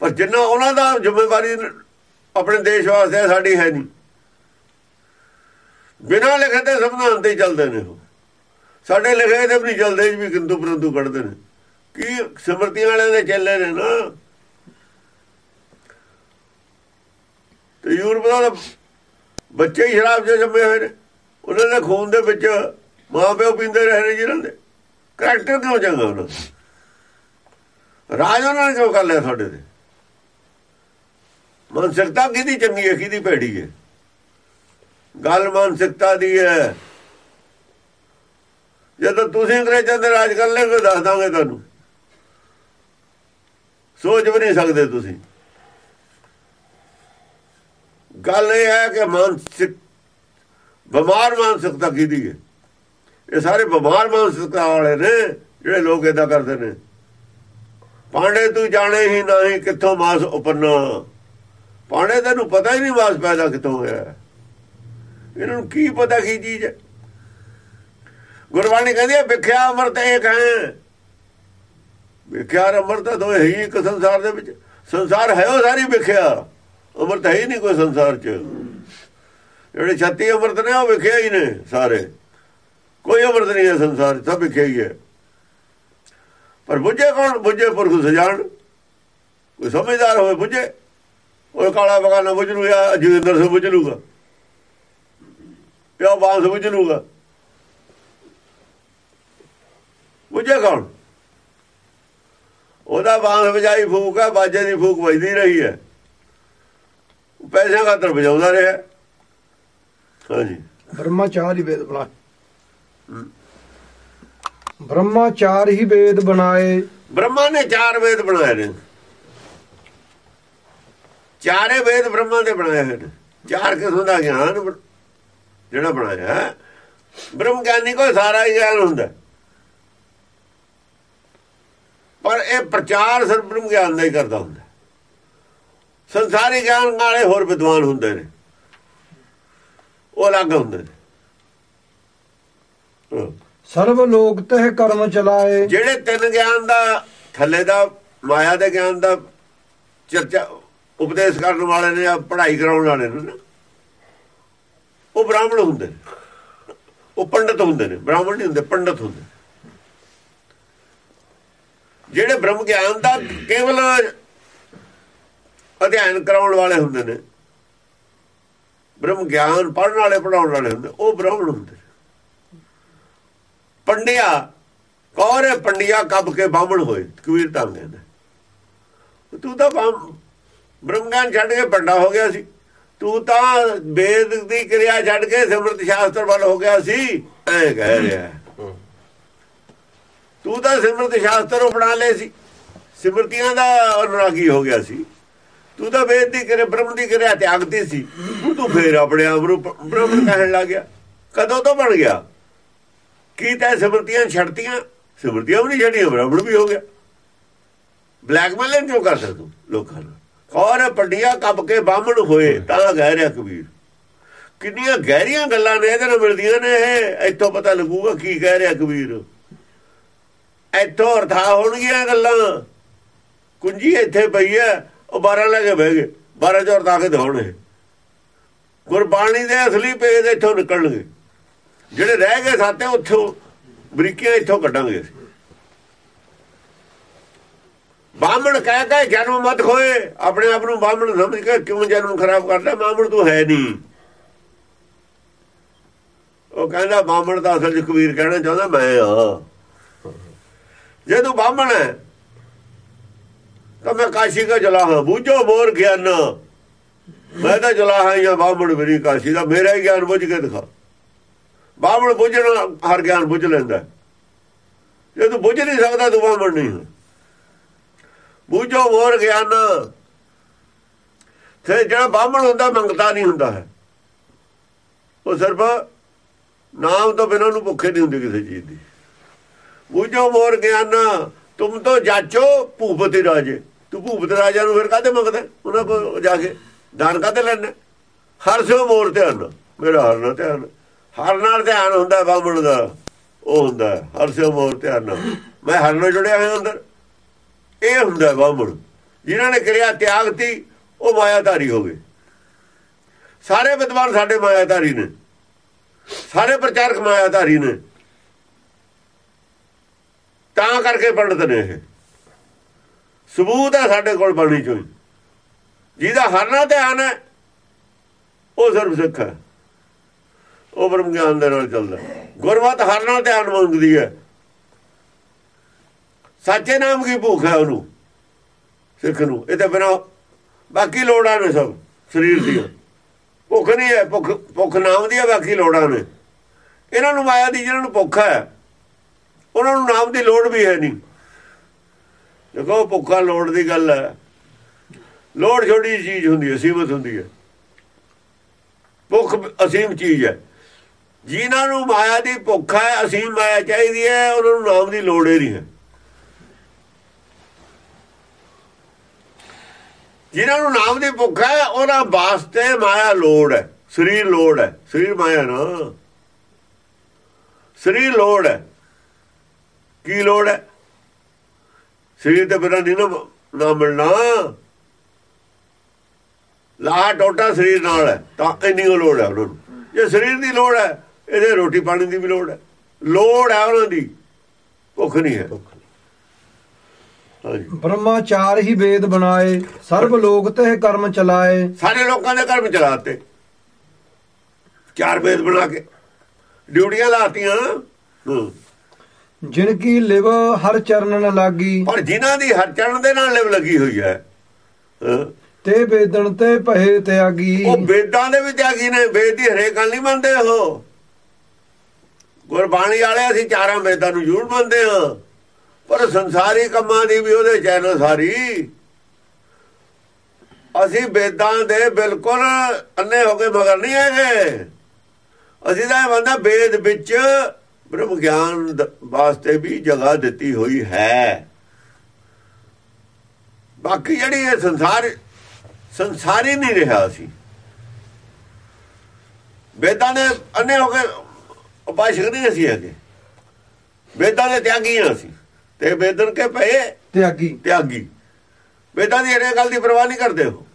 ਪਰ ਜਿੰਨਾ ਉਹਨਾਂ ਦਾ ਜ਼ਿੰਮੇਵਾਰੀ ਆਪਣੇ ਦੇਸ਼ ਵਾਸਤੇ ਸਾਡੀ ਹੈ ਨਹੀਂ। ਬਿਨਾਂ ਲਿਖੇ ਤੇ ਸੰਵਿਧਾਨ ਤੇ ਚੱਲਦੇ ਨੇ ਉਹ। ਸਾਡੇ ਲਿਖੇ ਤੇ ਵੀ ਨਹੀਂ ਚੱਲਦੇ ਵੀ ਕਿੰਤੂ ਪਰੰਤੂ ਕੱਢਦੇ ਨੇ। ਕੀ ਸਿਮਰਤੀਆਂ ਵਾਲਿਆਂ ਦੇ ਚੱਲੇ ਨੇ ਨਾ। ਤੇ ਯੂਰਪ ਦਾ ਬੱਚੇ ਹੀ ਸ਼ਰਾਬ ਚ ਜੰਮੇ ਹੋਏ ਨੇ। ਉਹਨਾਂ ਦੇ ਖੂਨ ਦੇ ਵਿੱਚ ਮਾਂ ਪਿਓ ਪੀਂਦੇ ਰਹੇ ਨੇ ਜਿਹਨਾਂ ਦੇ। ਕਰੈਕਟਰ ਕਿਉਂ ਚੰਗਾ ਉਹਨਾਂ ਰਾਜ ਉਹਨਾਂ ਨੇ ਕਿਉਂ ਕਰ ਲਿਆ ਤੁਹਾਡੇ ਤੇ? ਮਾਨਸਿਕਤਾ ਕਿਹਦੀ ਚੰਗੀ ਹੈ, ਕਿਹਦੀ ਭੈੜੀ ਹੈ? ਗੱਲ ਮਾਨਸਿਕਤਾ ਦੀ ਹੈ। ਜਦੋਂ ਤੁਸੀਂ ਅੰਗਰੇਜ਼ਾਂ ਦੇ ਰਾਜ ਕਰ ਲੈਗੇ ਦੱਸ ਦਾਂਗੇ ਤੁਹਾਨੂੰ। ਸੋਚ ਵੀ ਨਹੀਂ ਸਕਦੇ ਤੁਸੀਂ। ਗੱਲ ਇਹ ਹੈ ਕਿ ਮਾਨਸਿਕ, ਬਿਮਾਰ ਮਾਨਸਿਕਤਾ ਕਿਹਦੀ ਹੈ? ਇਹ ਸਾਰੇ ਬਿਮਾਰ ਮਾਨਸਿਕਤਾ ਵਾਲੇ ਨੇ, ਜਿਹੜੇ ਲੋਕ ਇਦਾਂ ਕਰਦੇ ਨੇ। ਪਾਂਡੇ, ਤੂੰ ਜਾਣੇ ਹੀ ਨਹੀਂ ਕਿੱਥੋਂ ਮਾਸ ਉਪਰਨਾ। ਪਾਂਡੇ, ਤੈਨੂੰ ਪਤਾ ਹੀ ਨਹੀਂ ਮਾਸ ਪੈਦਾ ਕਿੱਥੋਂ ਹੋਇਆ। ਇਹਨਾਂ ਨੂੰ ਕੀ ਪਤਾ ਕੀ ਚੀਜ਼ ਹੈ? ਗੁਰਬਾਣੀ ਕਹਿੰਦੀ ਹੈ ਵਿਖਿਆ ਅਮਰਤ ਇੱਕ ਹੈ। ਵਿਖਿਆ ਅਮਰਤ ਤਾਂ ਦੋ ਹੈ ਹੀ ਇੱਕ ਸੰਸਾਰ ਦੇ ਵਿੱਚ। ਸੰਸਾਰ ਹੈ ਉਹ ਸਾਰੀ ਵਿਖਿਆ ਅਮਰਤ ਹੈ ਹੀ ਨਹੀਂ ਕੋਈ ਸੰਸਾਰ 'ਚ। ਜਿਹੜੇ 36 ਅਮਰਤ ਨੇ, ਉਹ ਵਿਖਿਆ ਹੀ ਨੇ ਸਾਰੇ। ਕੋਈ ਅਮਰਤ ਨਹੀਂ ਹੈ ਸੰਸਾਰ 'ਚ, ਸਭ ਵਿਖਿਆ ਹੀ ਹੈ। ਪਰ ਬੁੱਝੇ ਕੌਣ? ਬੁੱਝੇ ਪੁਰਖ ਸਜਾਣ। ਕੋਈ ਸਮਝਦਾਰ ਹੋਵੇ ਬੁੱਝੇ, ਉਹ ਕਾਲਾ ਬਗਾਨਾ ਬੁੱਝ ਲੂ ਜਾਂ ਜੋਗਿੰਦਰ ਸਿੰਘ ਬੁੱਝ ਲੂਗਾ। ਪਿਓ ਬਾਂਸ ਬੁੱਝ ਲੂਗਾ। ਬੁੱਝੇ ਕੌਣ? ਉਹਦਾ ਬਾਂਸ ਵਜਾਈ ਫੂਕ ਹੈ ਬਾਜੇ ਦੀ ਫੂਕ ਵੱਜਦੀ ਰਹੀ ਹੈ। ਪੈਸਿਆਂ ਖਾਤਰ ਵਜਾਉਂਦਾ ਰਿਹਾ। ਹਾਂਜੀ। ਬ੍ਰਹਮਾਚਾਰ ਹੀ ਵੇਦ ਬਣਾ। ਬ੍ਰਹਮਾਚਾਰ ਹੀ ਵੇਦ ਬਣਾਏ। ਬ੍ਰਹਮਾ ਨੇ ਚਾਰ ਵੇਦ ਬਣਾਏ ਨੇ। ਚਾਰੇ ਵੇਦ ਬ੍ਰਹਮਾ ਦੇ ਬਣਾਏ ਹੋਏ ਨੇ। ਚਾਰ ਕਿਸਮ ਦਾ ਗਿਆਨ ਜਿਹੜਾ ਬਣਾਇਆ। ਬ੍ਰਹਮ ਗਿਆਨੀ ਕੋਈ ਸਾਰਾ ਹੀ ਗਿਆਨ ਹੁੰਦਾ। ਪਰ ਇਹ ਪ੍ਰਚਾਰ ਸਿਰ ਬ੍ਰਹਮ ਗਿਆਨ ਦਾ ਹੀ ਕਰਦਾ ਹੁੰਦਾ। ਸੰਸਾਰੀ ਗਿਆਨ ਵਾਲੇ ਹੋਰ ਵਿਦਵਾਨ ਹੁੰਦੇ ਨੇ। ਉਹ ਅਲੱਗ ਹੁੰਦੇ ਨੇ। ਸਰਬ ਲੋਕ ਤਹਿ ਕਰਮ ਚਲਾਏ। ਜਿਹੜੇ ਤਿੰਨ ਗਿਆਨ ਦਾ ਥੱਲੇ ਦਾ ਮਾਇਆ ਦੇ ਗਿਆਨ ਦਾ ਚਰਚਾ ਉਪਦੇਸ਼ ਕਰਨ ਵਾਲੇ ਨੇ ਆ ਪੜ੍ਹਾਈ ਕਰਾਉਣ ਵਾਲੇ ਨੇ ਨਾ ਉਹ ਬ੍ਰਾਹਮਣ ਹੁੰਦੇ ਨੇ। ਉਹ ਪੰਡਤ ਹੁੰਦੇ ਨੇ। ਬ੍ਰਾਹਮਣ ਨਹੀਂ ਹੁੰਦੇ ਪੰਡਤ ਹੁੰਦੇ ਜਿਹੜੇ ਬ੍ਰਹਮ ਗਿਆਨ ਦਾ ਕੇਵਲ ਅਧਿਐਨ ਕਰਾਉਣ ਵਾਲੇ ਹੁੰਦੇ ਨੇ ਬ੍ਰਹਮ ਗਿਆਨ ਪੜਨ ਵਾਲੇ ਪੜਾਉਣ ਵਾਲੇ ਹੁੰਦੇ, ਉਹ ਬ੍ਰਾਹਮਣ ਹੁੰਦੇ ਪੰਡਿਆ, ਕੌਰੇ ਪੰਡਿਆ ਕੱਬ ਕੇ ਬਾਹਮਣ ਹੋਏ, ਕਬੀਰ ਤਾਂ ਕਹਿੰਦਾ ਤੂੰ ਤਾਂ ਬਾਹਮ- ਬ੍ਰਹਮ ਗਿਆਨ ਛੱਡ ਕੇ ਪੰਡਾ ਹੋ ਗਿਆ ਸੀ। ਤੂੰ ਤਾਂ ਵੇਦ ਦੀ ਕਿਰਿਆ ਛੱਡ ਕੇ ਸਿਮਰਤ ਸ਼ਾਸਤਰ ਵੱਲ ਹੋ ਗਿਆ ਸੀ। ਐ ਕਹਿ ਰਿਹਾ। ਤੂੰ ਤਾਂ ਸਿਮਰਤ ਸ਼ਾਸਤਰ ਬਣਾ ਲਏ ਸੀ। ਸਿਮਰਤੀਆਂ ਦਾ ਅਨੁਰਾਗੀ ਹੋ ਗਿਆ ਸੀ। ਤੂੰ ਤਾਂ ਵੇਦ ਦੀ ਕਿਰਿਆ, ਬ੍ਰਹਮ ਦੀ ਕਿਰਿਆ ਤਿਆਗਤੀ ਸੀ। ਤੂੰ ਫੇਰ ਆਪਣੇ ਆਪ ਨੂੰ ਪ- ਕਹਿਣ ਲੱਗ ਗਿਆ। ਕਦੋਂ ਤੋਂ ਬਣ ਗਿਆ? ਕੀ ਤੈ ਸਿਮਰਤੀਆਂ ਛੱਡਤੀਆਂ? ਸਿਮਰਤੀਆਂ ਵੀ ਨਹੀਂ ਛੱਡੀਆਂ, ਬ੍ਰਾਹਮਣ ਵੀ ਹੋ ਗਿਆ। ਬਲੈਕਮੇਲਿੰਗ ਕਿਉਂ ਕਰ ਸਕਦਾ ਲੋਕਾਂ ਨੂੰ ਔਰ ਪੰਡਿਆ ਕੱਪ ਕੇ ਬਾਹਮਣ ਹੋਏ ਤਾਂ ਕਹਿ ਰਿਹਾ ਕਬੀਰ। ਕਿੰਨੀਆਂ ਗਹਿਰੀਆਂ ਗੱਲਾਂ ਨੇ ਇਹਦੇ ਨਾਲ ਮਿਲਦੀਆਂ ਨੇ ਇਹ। ਇੱਥੋਂ ਪਤਾ ਲੱਗੂਗਾ ਕੀ ਕਹਿ ਰਿਹਾ ਕਬੀਰ। ਇੱਥੋਂ ਅਰਥਾ ਹੋਣਗੀਆਂ ਗੱਲਾਂ। ਕੁੰਜੀ ਇੱਥੇ ਪਈ ਹੈ, ਉਹ 12 ਲੈ ਕੇ ਬਹਿ ਗਏ। 12 ਚੋਂ ਅਰਥਾ ਕੇ ਦਿਖਾਉਣੇ ਗੁਰਬਾਣੀ ਦੇ ਅਸਲੀ ਪੇਜ ਇੱਥੋਂ ਨਿਕਲਣਗੇ। ਜਿਹੜੇ ਰਹਿ ਗਏ ਸਾਤੇ ਉੱਥੋਂ ਬਰੀਕੀਆਂ ਇੱਥੋਂ ਕੱਢਾਂਗੇ ਬਾਹਮਣ ਕਹਿ ਕੇ ਜਨਮ ਮਤ ਖੋਏ। ਆਪਣੇ ਆਪ ਨੂੰ ਬਾਹਮਣ ਸਮਝ ਕੇ ਕਿਉਂ ਜਨਮ ਖਰਾਬ ਕਰਦਾ? ਬਾਹਮਣ ਤੂੰ ਹੈ ਨਹੀਂ। ਉਹ ਕਹਿੰਦਾ, ਬਾਹਮਣ ਦਾ ਅਸਲ ਚ ਕਬੀਰ ਕਹਿਣਾ ਚਾਹੁੰਦਾ, ਮੈਂ ਆ ਜੇ ਤੂੰ ਬਾਹਮਣ ਹੈ। ਤਾਂ ਮੈਂ ਕਾਸ਼ੀ ਕਾ ਜਲਾ ਹਾਂ। ਬੂਝੋ ਬੋਰ ਗਿਆਨ। ਮੈਂ ਤਾਂ ਜਲਾ ਹਾਂ ਜਾਂ ਬਾਹਮਣ ਮੇਰੀ ਕਾਸ਼ੀ ਦਾ। ਮੇਰਾ ਹੀ ਗਿਆਨ ਬੁੱਝ ਕੇ ਦਿਖਾ। ਬਾਹਮਣ ਬੁੱਝਣਾ ਹਰ ਗਿਆਨ ਬੁੱਝ ਲੈਂਦਾ ਜੇ ਤੂੰ ਬੁੱਝ ਨਹੀਂ ਸਕਦਾ, ਤੂੰ ਬਾਹਮਣ ਨਹੀਂ ਹੈ। ਬੂਝੋ ਬੋਰ ਗਿਆਨ। ਤੇ ਜਿਹੜਾ ਬਾਹਮਣ ਹੁੰਦਾ, ਮੰਗਤਾ ਨਹੀਂ ਹੁੰਦਾ ਹੈ। ਉਹ ਸਿਰਫ ਨਾਮ ਤੋਂ ਬਿਨਾਂ ਨੂੰ ਭੁੱਖੇ ਨਹੀਂ ਹੁੰਦੇ ਕਿਸੇ ਚੀਜ਼ ਦੀ। ਬੂਝੋ ਮੋਰ ਗਿਆਨਾ, ਤੁਮ ਤੋਂ ਜਾਚੋ ਭੂਪਤੀ ਰਾਜੇ। ਤੂੰ ਭੂਪਤ ਰਾਜਾ ਨੂੰ ਫਿਰ ਕਾਹਦੇ ਮੰਗਦਾ? ਉਹਨਾਂ ਕੋਲ ਜਾ ਕੇ ਦਾਨ ਕਾਹਦੇ ਲੈਣਾ? ਹਰ ਸਿਓ ਮੋਰ ਧਿਆਨ ਮੇਰਾ ਹਰ ਨਾਲ ਧਿਆਨ ਹਰ ਨਾਲ ਧਿਆਨ ਹੁੰਦਾ ਬਾਹਮਣ ਦਾ, ਉਹ ਹੁੰਦਾ ਹਰ ਸਿਓ ਮੋਰ ਧਿਆਨ ਮੈਂ ਹਰ ਨਾਲ ਜੁੜਿਆ ਹੋਇਆ ਅੰਦਰ। ਇਹ ਹੁੰਦਾ ਬਾਹਮਣ। ਜਿਨ੍ਹਾਂ ਨੇ ਕਿਰਿਆ ਤਿਆਗਤੀ ਉਹ ਮਾਇਆਧਾਰੀ ਹੋ ਗਏ। ਸਾਰੇ ਵਿਦਵਾਨ ਸਾਡੇ ਮਾਇਆਧਾਰੀ ਨੇ। ਸਾਰੇ ਪ੍ਰਚਾਰਕ ਮਾਇਆਧਾਰੀ ਨੇ। ਤਾਂ ਕਰਕੇ ਪੰਡਤ ਨੇ ਇਹ। ਸਬੂਤ ਹੈ ਸਾਡੇ ਕੋਲ ਬਾਣੀ ਚੋਂ ਹੀ। ਜਿਹਦਾ ਹਰਨਾ ਧਿਆਨ ਹੈ, ਉਹ ਸਰਬ ਸਿੱਖ ਹੈ। ਉਹ ਬ੍ਰਹਮ ਗਿਆਨ ਦੇ ਨਾਲ ਚੱਲਦਾ ਗੁਰਮਤ ਹਰਨਾ ਧਿਆਨ ਮੰਗਦੀ ਹੈ। ਸੱਚੇ ਨਾਮ ਕੀ ਭੁੱਖ ਹੈ ਉਹਨੂੰ? ਸਿੱਖ ਨੂੰ। ਇਹ ਤਾਂ ਬਿਨਾ ਬਾਕੀ ਲੋੜਾਂ ਨੇ ਸਭ, ਸਰੀਰ ਦੀਆਂ। ਭੁੱਖ ਨਹੀਂ ਹੈ, ਭੁੱਖ ਭੁੱਖ ਨਾਮ ਦੀ ਹੈ, ਬਾਕੀ ਲੋੜਾਂ ਨੇ। ਇਹਨਾਂ ਨੂੰ ਮਾਇਆ ਦੀ ਜਿਹਨਾਂ ਨੂੰ ਭੁੱਖ ਹੈ ਉਹਨਾਂ ਨੂੰ ਨਾਮ ਦੀ ਲੋੜ ਵੀ ਹੈ ਨਹੀਂ। ਦੇਖੋ, ਭੁੱਖਾ ਲੋੜ ਦੀ ਗੱਲ ਹੈ। ਲੋੜ ਛੋਟੀ ਜਿਹੀ ਚੀਜ਼ ਹੁੰਦੀ ਹੈ, ਸੀਮਤ ਹੁੰਦੀ ਹੈ। ਭੁੱਖ ਅਸੀਮ ਚੀਜ਼ ਹੈ। ਜਿਨ੍ਹਾਂ ਨੂੰ ਮਾਇਆ ਦੀ ਭੁੱਖ ਹੈ, ਅਸੀਮ ਮਾਇਆ ਚਾਹੀਦੀ ਹੈ, ਉਹਨਾਂ ਨੂੰ ਨਾਮ ਦੀ ਲੋੜ ਹੀ ਨਹੀਂ ਹੈ। ਜਿਨ੍ਹਾਂ ਨੂੰ ਨਾਮ ਦੀ ਭੁੱਖ ਹੈ, ਉਹਨਾਂ ਵਾਸਤੇ ਮਾਇਆ ਲੋੜ ਹੈ। ਸਰੀਰ ਲੋੜ ਹੈ। ਸਰੀਰ ਮਾਇਆ ਨਾ। ਸਰੀਰ ਲੋੜ ਹੈ। ਕੀ ਲੋੜ ਹੈ? ਸਰੀਰ ਤੇ ਬਿਨਾਂ ਨਹੀਂ ਨਾ ਨਾ ਮਿਲਣਾ। ਲਾ ਟੋਟਾ ਸਰੀਰ ਨਾਲ ਹੈ ਤਾਂ ਇੰਨੀ ਕੁ ਲੋੜ ਹੈ ਉਹਨਾਂ ਨੂੰ। ਜੇ ਸਰੀਰ ਦੀ ਲੋੜ ਹੈ ਇਹਦੇ ਰੋਟੀ ਪਾਣੀ ਦੀ ਵੀ ਲੋੜ ਹੈ। ਲੋੜ ਹੈ ਉਹਨਾਂ ਦੀ ਭੁੱਖ ਨਹੀਂ ਹੈ। ਬ੍ਰਹਮਾਚਾਰ ਹੀ ਵੇਦ ਬਣਾਏ ਸਰਬ ਲੋਕ ਤਹਿ ਕਰਮ ਚਲਾਏ। ਸਾਰੇ ਲੋਕਾਂ ਦੇ ਵਿੱਚ ਚਲਾਤੇ ਚਾਰ ਵੇਦ ਬਣਾ ਕੇ ਡਿਊਟੀਆਂ ਲਾਤੀਆਂ। ਹੂੰ। ਜਿਨ ਕੀ ਲਿਵ ਹਰ ਚਰਨ ਨ ਲਾਗੀ। ਪਰ ਜਿਨ੍ਹਾਂ ਦੀ ਹਰ ਚਰਨ ਦੇ ਨਾਲ ਲਿਵ ਲੱਗੀ ਹੋਈ ਹੈ ਹਾਂ, ਤੇ ਵੇਦਨ ਤੇ ਭਏ ਤਿਆਗੀ। ਉਹ ਵੇਦਾਂ ਦੇ ਵੀ ਤਿਆਗੀ ਨੇ ਵੇਦ ਦੀ ਹਰੇਕ ਗੱਲ ਨਹੀਂ ਮੰਨਦੇ ਉਹ। ਗੁਰਬਾਣੀ ਵਾਲੇ ਅਸੀਂ ਚਾਰਾਂ ਵੇਦਾਂ ਨੂੰ ਜ਼ਰੂਰ ਮੰਨਦੇ ਹਾਂ। ਪਰ ਸੰਸਾਰੀ ਕੰਮਾਂ ਦੀ ਵੀ ਉਹਦੇ ਚੈਨਲ ਸਾਰੀ। ਅਸੀਂ ਵੇਦਾਂ ਦੇ ਬਿਲਕੁਲ ਅੰਨੇ ਹੋ ਕੇ ਮਗਰ ਨਹੀਂ ਹੈਗੇ। ਅਸੀਂ ਤਾਂ ਇਹ ਬੰਦਾ ਵੇਦ ਵਿੱਚ ਬ੍ਰਹਮ ਗਿਆਨ ਵਾਸਤੇ ਵੀ ਜਗ੍ਹਾ ਦਿੱਤੀ ਹੋਈ ਹੈ। ਬਾਕੀ ਜਿਹੜੀ ਇਹ ਸੰਸਾਰ ਸੰਸਾਰੀ ਨਹੀਂ ਰਿਹਾ ਸੀ। ਵੇਦਾਂ ਦੇ ਅੰਨੇ ਹੋ ਕੇ ਉਪਾਸ਼ਕ ਨਹੀਂ ਅਸੀਂ ਹੈਗੇ। ਵੇਦਾਂ ਦੇ ਤਿਆਗੀਆਂ ਸੀ। ਤੇ ਵੇਦਨ ਕੇ ਪਏ ਤਿਆਗੀ। ਤਿਆਗੀ। ਵੇਦਾਂ ਦੀ ਇਹ ਗੱਲ ਦੀ ਪਰਵਾਹ ਨਹੀਂ ਕਰਦੇ ਹੋ